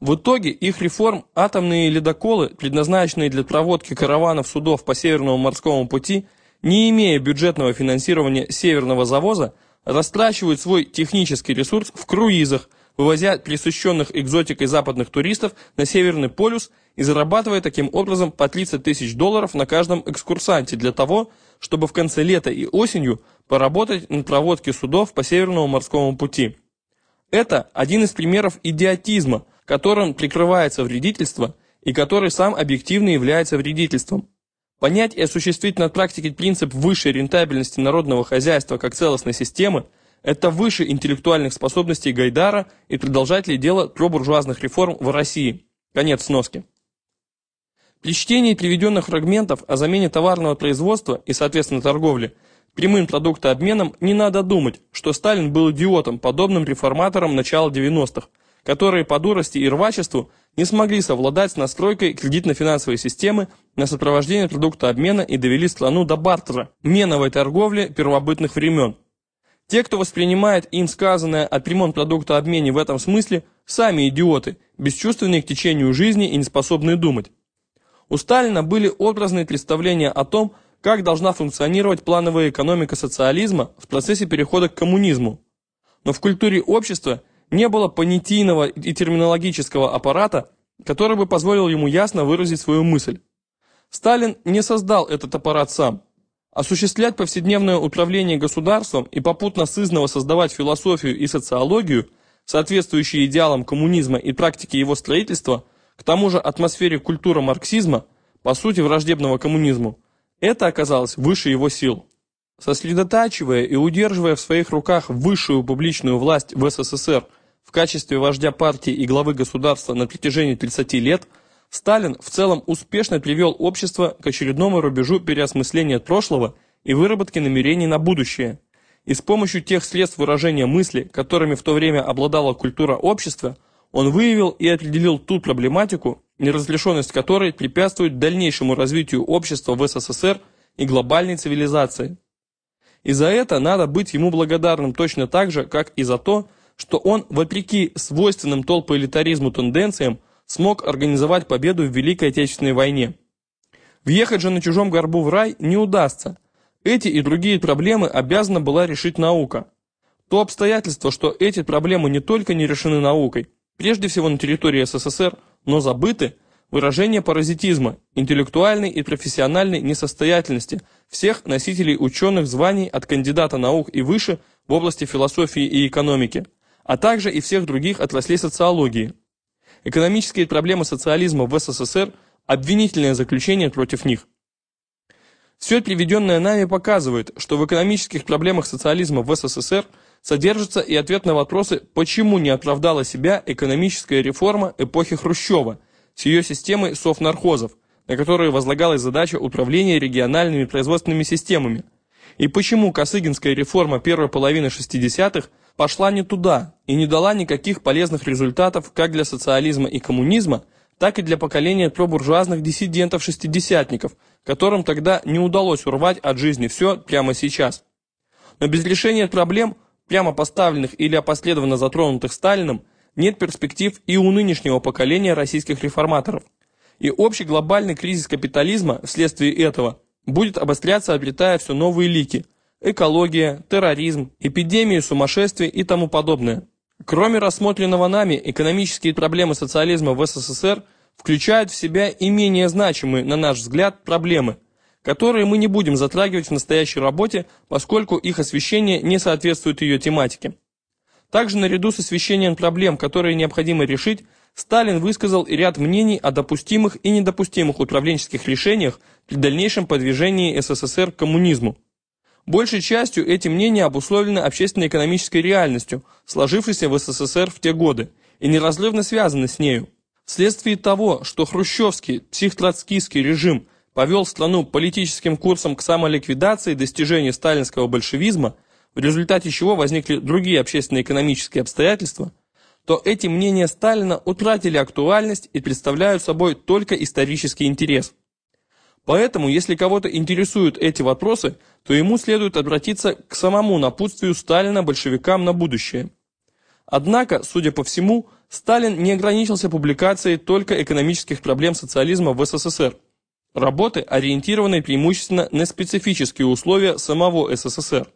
В итоге их реформ атомные ледоколы, предназначенные для проводки караванов судов по Северному морскому пути, не имея бюджетного финансирования северного завоза, растрачивают свой технический ресурс в круизах, вывозя присущенных экзотикой западных туристов на Северный полюс и зарабатывая таким образом по 30 тысяч долларов на каждом экскурсанте для того, чтобы в конце лета и осенью поработать на проводке судов по Северному морскому пути. Это один из примеров идиотизма – которым прикрывается вредительство и который сам объективно является вредительством. Понять и осуществить на практике принцип высшей рентабельности народного хозяйства как целостной системы – это выше интеллектуальных способностей Гайдара и продолжателей дела пробуржуазных реформ в России. Конец сноски. При чтении приведенных фрагментов о замене товарного производства и, соответственно, торговли прямым продуктообменом не надо думать, что Сталин был идиотом, подобным реформаторам начала 90-х, которые по дурости и рвачеству не смогли совладать с настройкой кредитно-финансовой системы на сопровождение продукта обмена и довели страну до бартера, меновой торговли первобытных времен. Те, кто воспринимает им сказанное о прямом продуктообмене в этом смысле, сами идиоты, бесчувственные к течению жизни и неспособные думать. У Сталина были образные представления о том, как должна функционировать плановая экономика социализма в процессе перехода к коммунизму. Но в культуре общества не было понятийного и терминологического аппарата, который бы позволил ему ясно выразить свою мысль. Сталин не создал этот аппарат сам. Осуществлять повседневное управление государством и попутно сызново создавать философию и социологию, соответствующие идеалам коммунизма и практике его строительства, к тому же атмосфере культуры марксизма, по сути враждебного коммунизму, это оказалось выше его сил. Сосредотачивая и удерживая в своих руках высшую публичную власть в СССР – в качестве вождя партии и главы государства на протяжении 30 лет, Сталин в целом успешно привел общество к очередному рубежу переосмысления прошлого и выработки намерений на будущее. И с помощью тех средств выражения мысли, которыми в то время обладала культура общества, он выявил и определил ту проблематику, неразрешенность которой препятствует дальнейшему развитию общества в СССР и глобальной цивилизации. И за это надо быть ему благодарным точно так же, как и за то, что он, вопреки свойственным толпоэлитаризму тенденциям, смог организовать победу в Великой Отечественной войне. Въехать же на чужом горбу в рай не удастся. Эти и другие проблемы обязана была решить наука. То обстоятельство, что эти проблемы не только не решены наукой, прежде всего на территории СССР, но забыты, выражение паразитизма, интеллектуальной и профессиональной несостоятельности всех носителей ученых званий от кандидата наук и выше в области философии и экономики – а также и всех других отраслей социологии. Экономические проблемы социализма в СССР – обвинительное заключение против них. Все приведенное нами показывает, что в экономических проблемах социализма в СССР содержится и ответ на вопросы, почему не оправдала себя экономическая реформа эпохи Хрущева с ее системой совнархозов, на которые возлагалась задача управления региональными производственными системами, и почему Косыгинская реформа первой половины 60-х пошла не туда и не дала никаких полезных результатов как для социализма и коммунизма, так и для поколения пробуржуазных диссидентов-шестидесятников, которым тогда не удалось урвать от жизни все прямо сейчас. Но без решения проблем, прямо поставленных или опоследованно затронутых Сталиным, нет перспектив и у нынешнего поколения российских реформаторов. И общий глобальный кризис капитализма вследствие этого будет обостряться, обретая все новые лики – экология, терроризм, эпидемии, сумасшествие и тому подобное. Кроме рассмотренного нами, экономические проблемы социализма в СССР включают в себя и менее значимые, на наш взгляд, проблемы, которые мы не будем затрагивать в настоящей работе, поскольку их освещение не соответствует ее тематике. Также наряду с освещением проблем, которые необходимо решить, Сталин высказал ряд мнений о допустимых и недопустимых управленческих решениях при дальнейшем подвижении СССР к коммунизму. Большей частью эти мнения обусловлены общественно-экономической реальностью, сложившейся в СССР в те годы, и неразрывно связаны с нею. Вследствие того, что хрущевский, психтроцкийский режим повел страну политическим курсом к самоликвидации и достижению сталинского большевизма, в результате чего возникли другие общественно-экономические обстоятельства, то эти мнения Сталина утратили актуальность и представляют собой только исторический интерес. Поэтому, если кого-то интересуют эти вопросы, то ему следует обратиться к самому напутствию Сталина большевикам на будущее. Однако, судя по всему, Сталин не ограничился публикацией только экономических проблем социализма в СССР. Работы, ориентированные преимущественно на специфические условия самого СССР.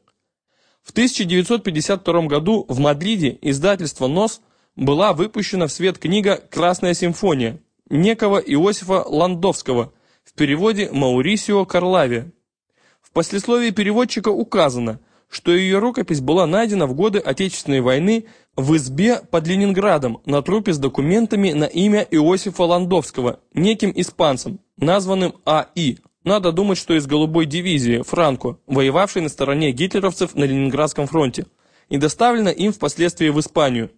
В 1952 году в Мадриде издательство НОС была выпущена в свет книга «Красная симфония» некого Иосифа Ландовского – в переводе Маурисио Карлави. В послесловии переводчика указано, что ее рукопись была найдена в годы Отечественной войны в избе под Ленинградом на трупе с документами на имя Иосифа Ландовского, неким испанцем, названным А.И. Надо думать, что из голубой дивизии, Франко, воевавшей на стороне гитлеровцев на Ленинградском фронте, и доставлена им впоследствии в Испанию.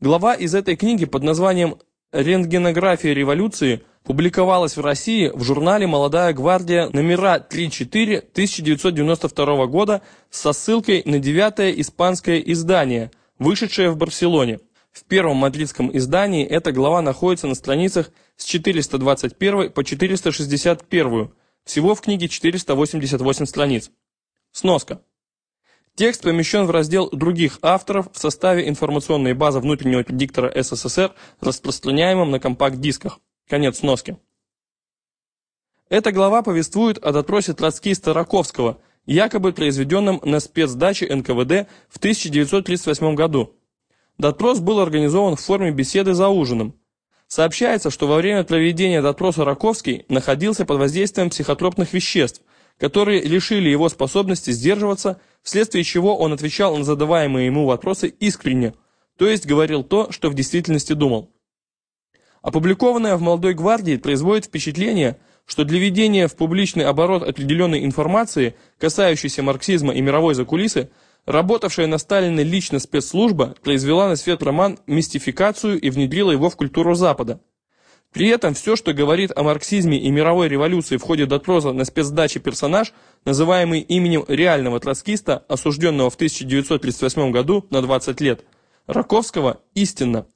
Глава из этой книги под названием «Рентгенография революции» публиковалась в России в журнале «Молодая гвардия» номера 3-4 1992 года со ссылкой на девятое испанское издание, вышедшее в Барселоне. В первом мадридском издании эта глава находится на страницах с 421 по 461, всего в книге 488 страниц. Сноска. Текст помещен в раздел других авторов в составе информационной базы внутреннего предиктора СССР, распространяемом на компакт-дисках. Конец сноски. Эта глава повествует о допросе троцкиста Раковского, якобы произведенном на спецдаче НКВД в 1938 году. Допрос был организован в форме беседы за ужином. Сообщается, что во время проведения допроса Раковский находился под воздействием психотропных веществ, которые лишили его способности сдерживаться, вследствие чего он отвечал на задаваемые ему вопросы искренне, то есть говорил то, что в действительности думал. Опубликованная в «Молодой гвардии» производит впечатление, что для ведения в публичный оборот определенной информации, касающейся марксизма и мировой закулисы, работавшая на Сталина лично спецслужба произвела на свет роман «Мистификацию» и внедрила его в культуру Запада. При этом все, что говорит о марксизме и мировой революции в ходе допроса на спецдаче персонаж, называемый именем реального троцкиста, осужденного в 1938 году на 20 лет, Раковского, истинно.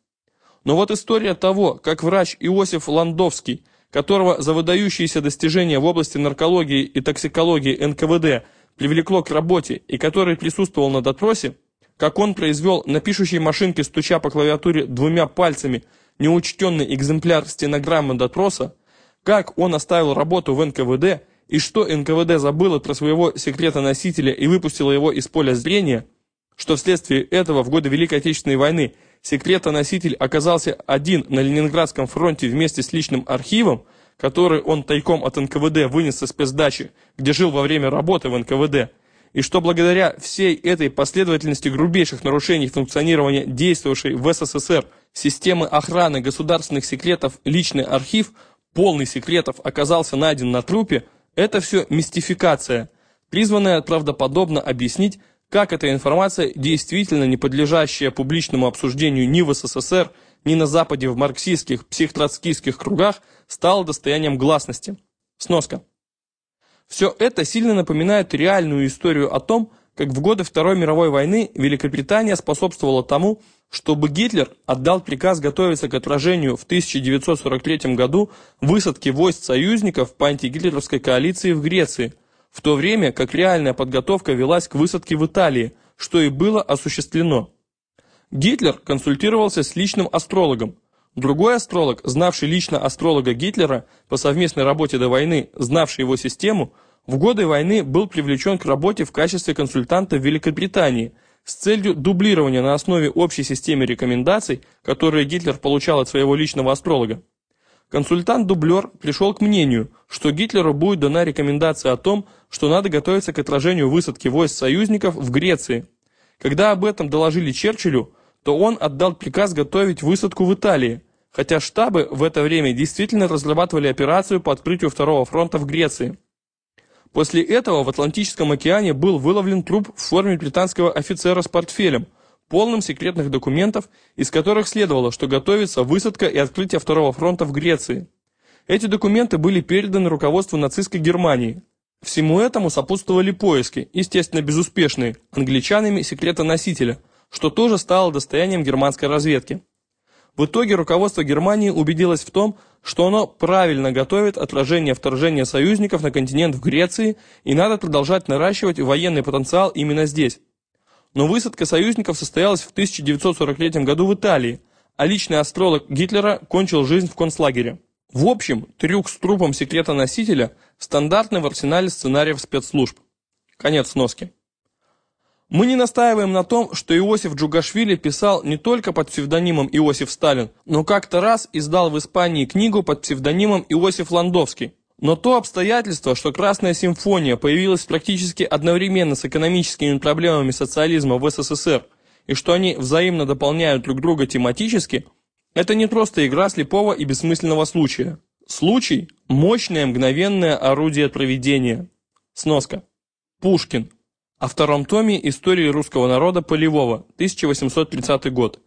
Но вот история того, как врач Иосиф Ландовский, которого за выдающиеся достижения в области наркологии и токсикологии НКВД привлекло к работе и который присутствовал на допросе, как он произвел на пишущей машинке, стуча по клавиатуре двумя пальцами, неучтенный экземпляр стенограммы допроса, как он оставил работу в НКВД и что НКВД забыло про своего секретоносителя и выпустило его из поля зрения, что вследствие этого в годы Великой Отечественной войны секретоноситель оказался один на Ленинградском фронте вместе с личным архивом, который он тайком от НКВД вынес со спецдачи, где жил во время работы в НКВД, и что благодаря всей этой последовательности грубейших нарушений функционирования действовавшей в СССР системы охраны государственных секретов личный архив, полный секретов, оказался найден на трупе, это все мистификация, призванная правдоподобно объяснить, как эта информация, действительно не подлежащая публичному обсуждению ни в СССР, ни на Западе в марксистских, психтроцкийских кругах, стала достоянием гласности. Сноска. Все это сильно напоминает реальную историю о том, как в годы Второй мировой войны Великобритания способствовала тому, чтобы Гитлер отдал приказ готовиться к отражению в 1943 году высадки войск союзников по антигитлеровской коалиции в Греции – в то время как реальная подготовка велась к высадке в Италии, что и было осуществлено. Гитлер консультировался с личным астрологом. Другой астролог, знавший лично астролога Гитлера по совместной работе до войны, знавший его систему, в годы войны был привлечен к работе в качестве консультанта в Великобритании с целью дублирования на основе общей системы рекомендаций, которые Гитлер получал от своего личного астролога. Консультант-дублер пришел к мнению, что Гитлеру будет дана рекомендация о том, что надо готовиться к отражению высадки войск союзников в Греции. Когда об этом доложили Черчиллю, то он отдал приказ готовить высадку в Италии, хотя штабы в это время действительно разрабатывали операцию по открытию Второго фронта в Греции. После этого в Атлантическом океане был выловлен труп в форме британского офицера с портфелем, полным секретных документов, из которых следовало, что готовится высадка и открытие Второго фронта в Греции. Эти документы были переданы руководству нацистской Германии. Всему этому сопутствовали поиски, естественно безуспешные, англичанами секретоносителя, что тоже стало достоянием германской разведки. В итоге руководство Германии убедилось в том, что оно правильно готовит отражение вторжения союзников на континент в Греции и надо продолжать наращивать военный потенциал именно здесь. Но высадка союзников состоялась в 1943 году в Италии, а личный астролог Гитлера кончил жизнь в концлагере. В общем, трюк с трупом секретоносителя – стандартный в арсенале сценариев спецслужб. Конец сноски. Мы не настаиваем на том, что Иосиф Джугашвили писал не только под псевдонимом Иосиф Сталин, но как-то раз издал в Испании книгу под псевдонимом Иосиф Ландовский. Но то обстоятельство, что Красная симфония появилась практически одновременно с экономическими проблемами социализма в СССР, и что они взаимно дополняют друг друга тематически, это не просто игра слепого и бессмысленного случая. Случай – мощное мгновенное орудие проведения. Сноска. Пушкин. О втором томе истории русского народа Полевого, 1830 год.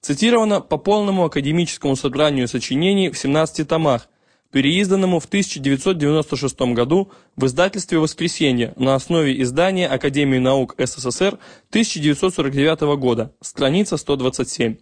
Цитировано по полному академическому собранию сочинений в 17 томах, переизданному в 1996 году в издательстве «Воскресенье» на основе издания Академии наук СССР 1949 года, страница 127.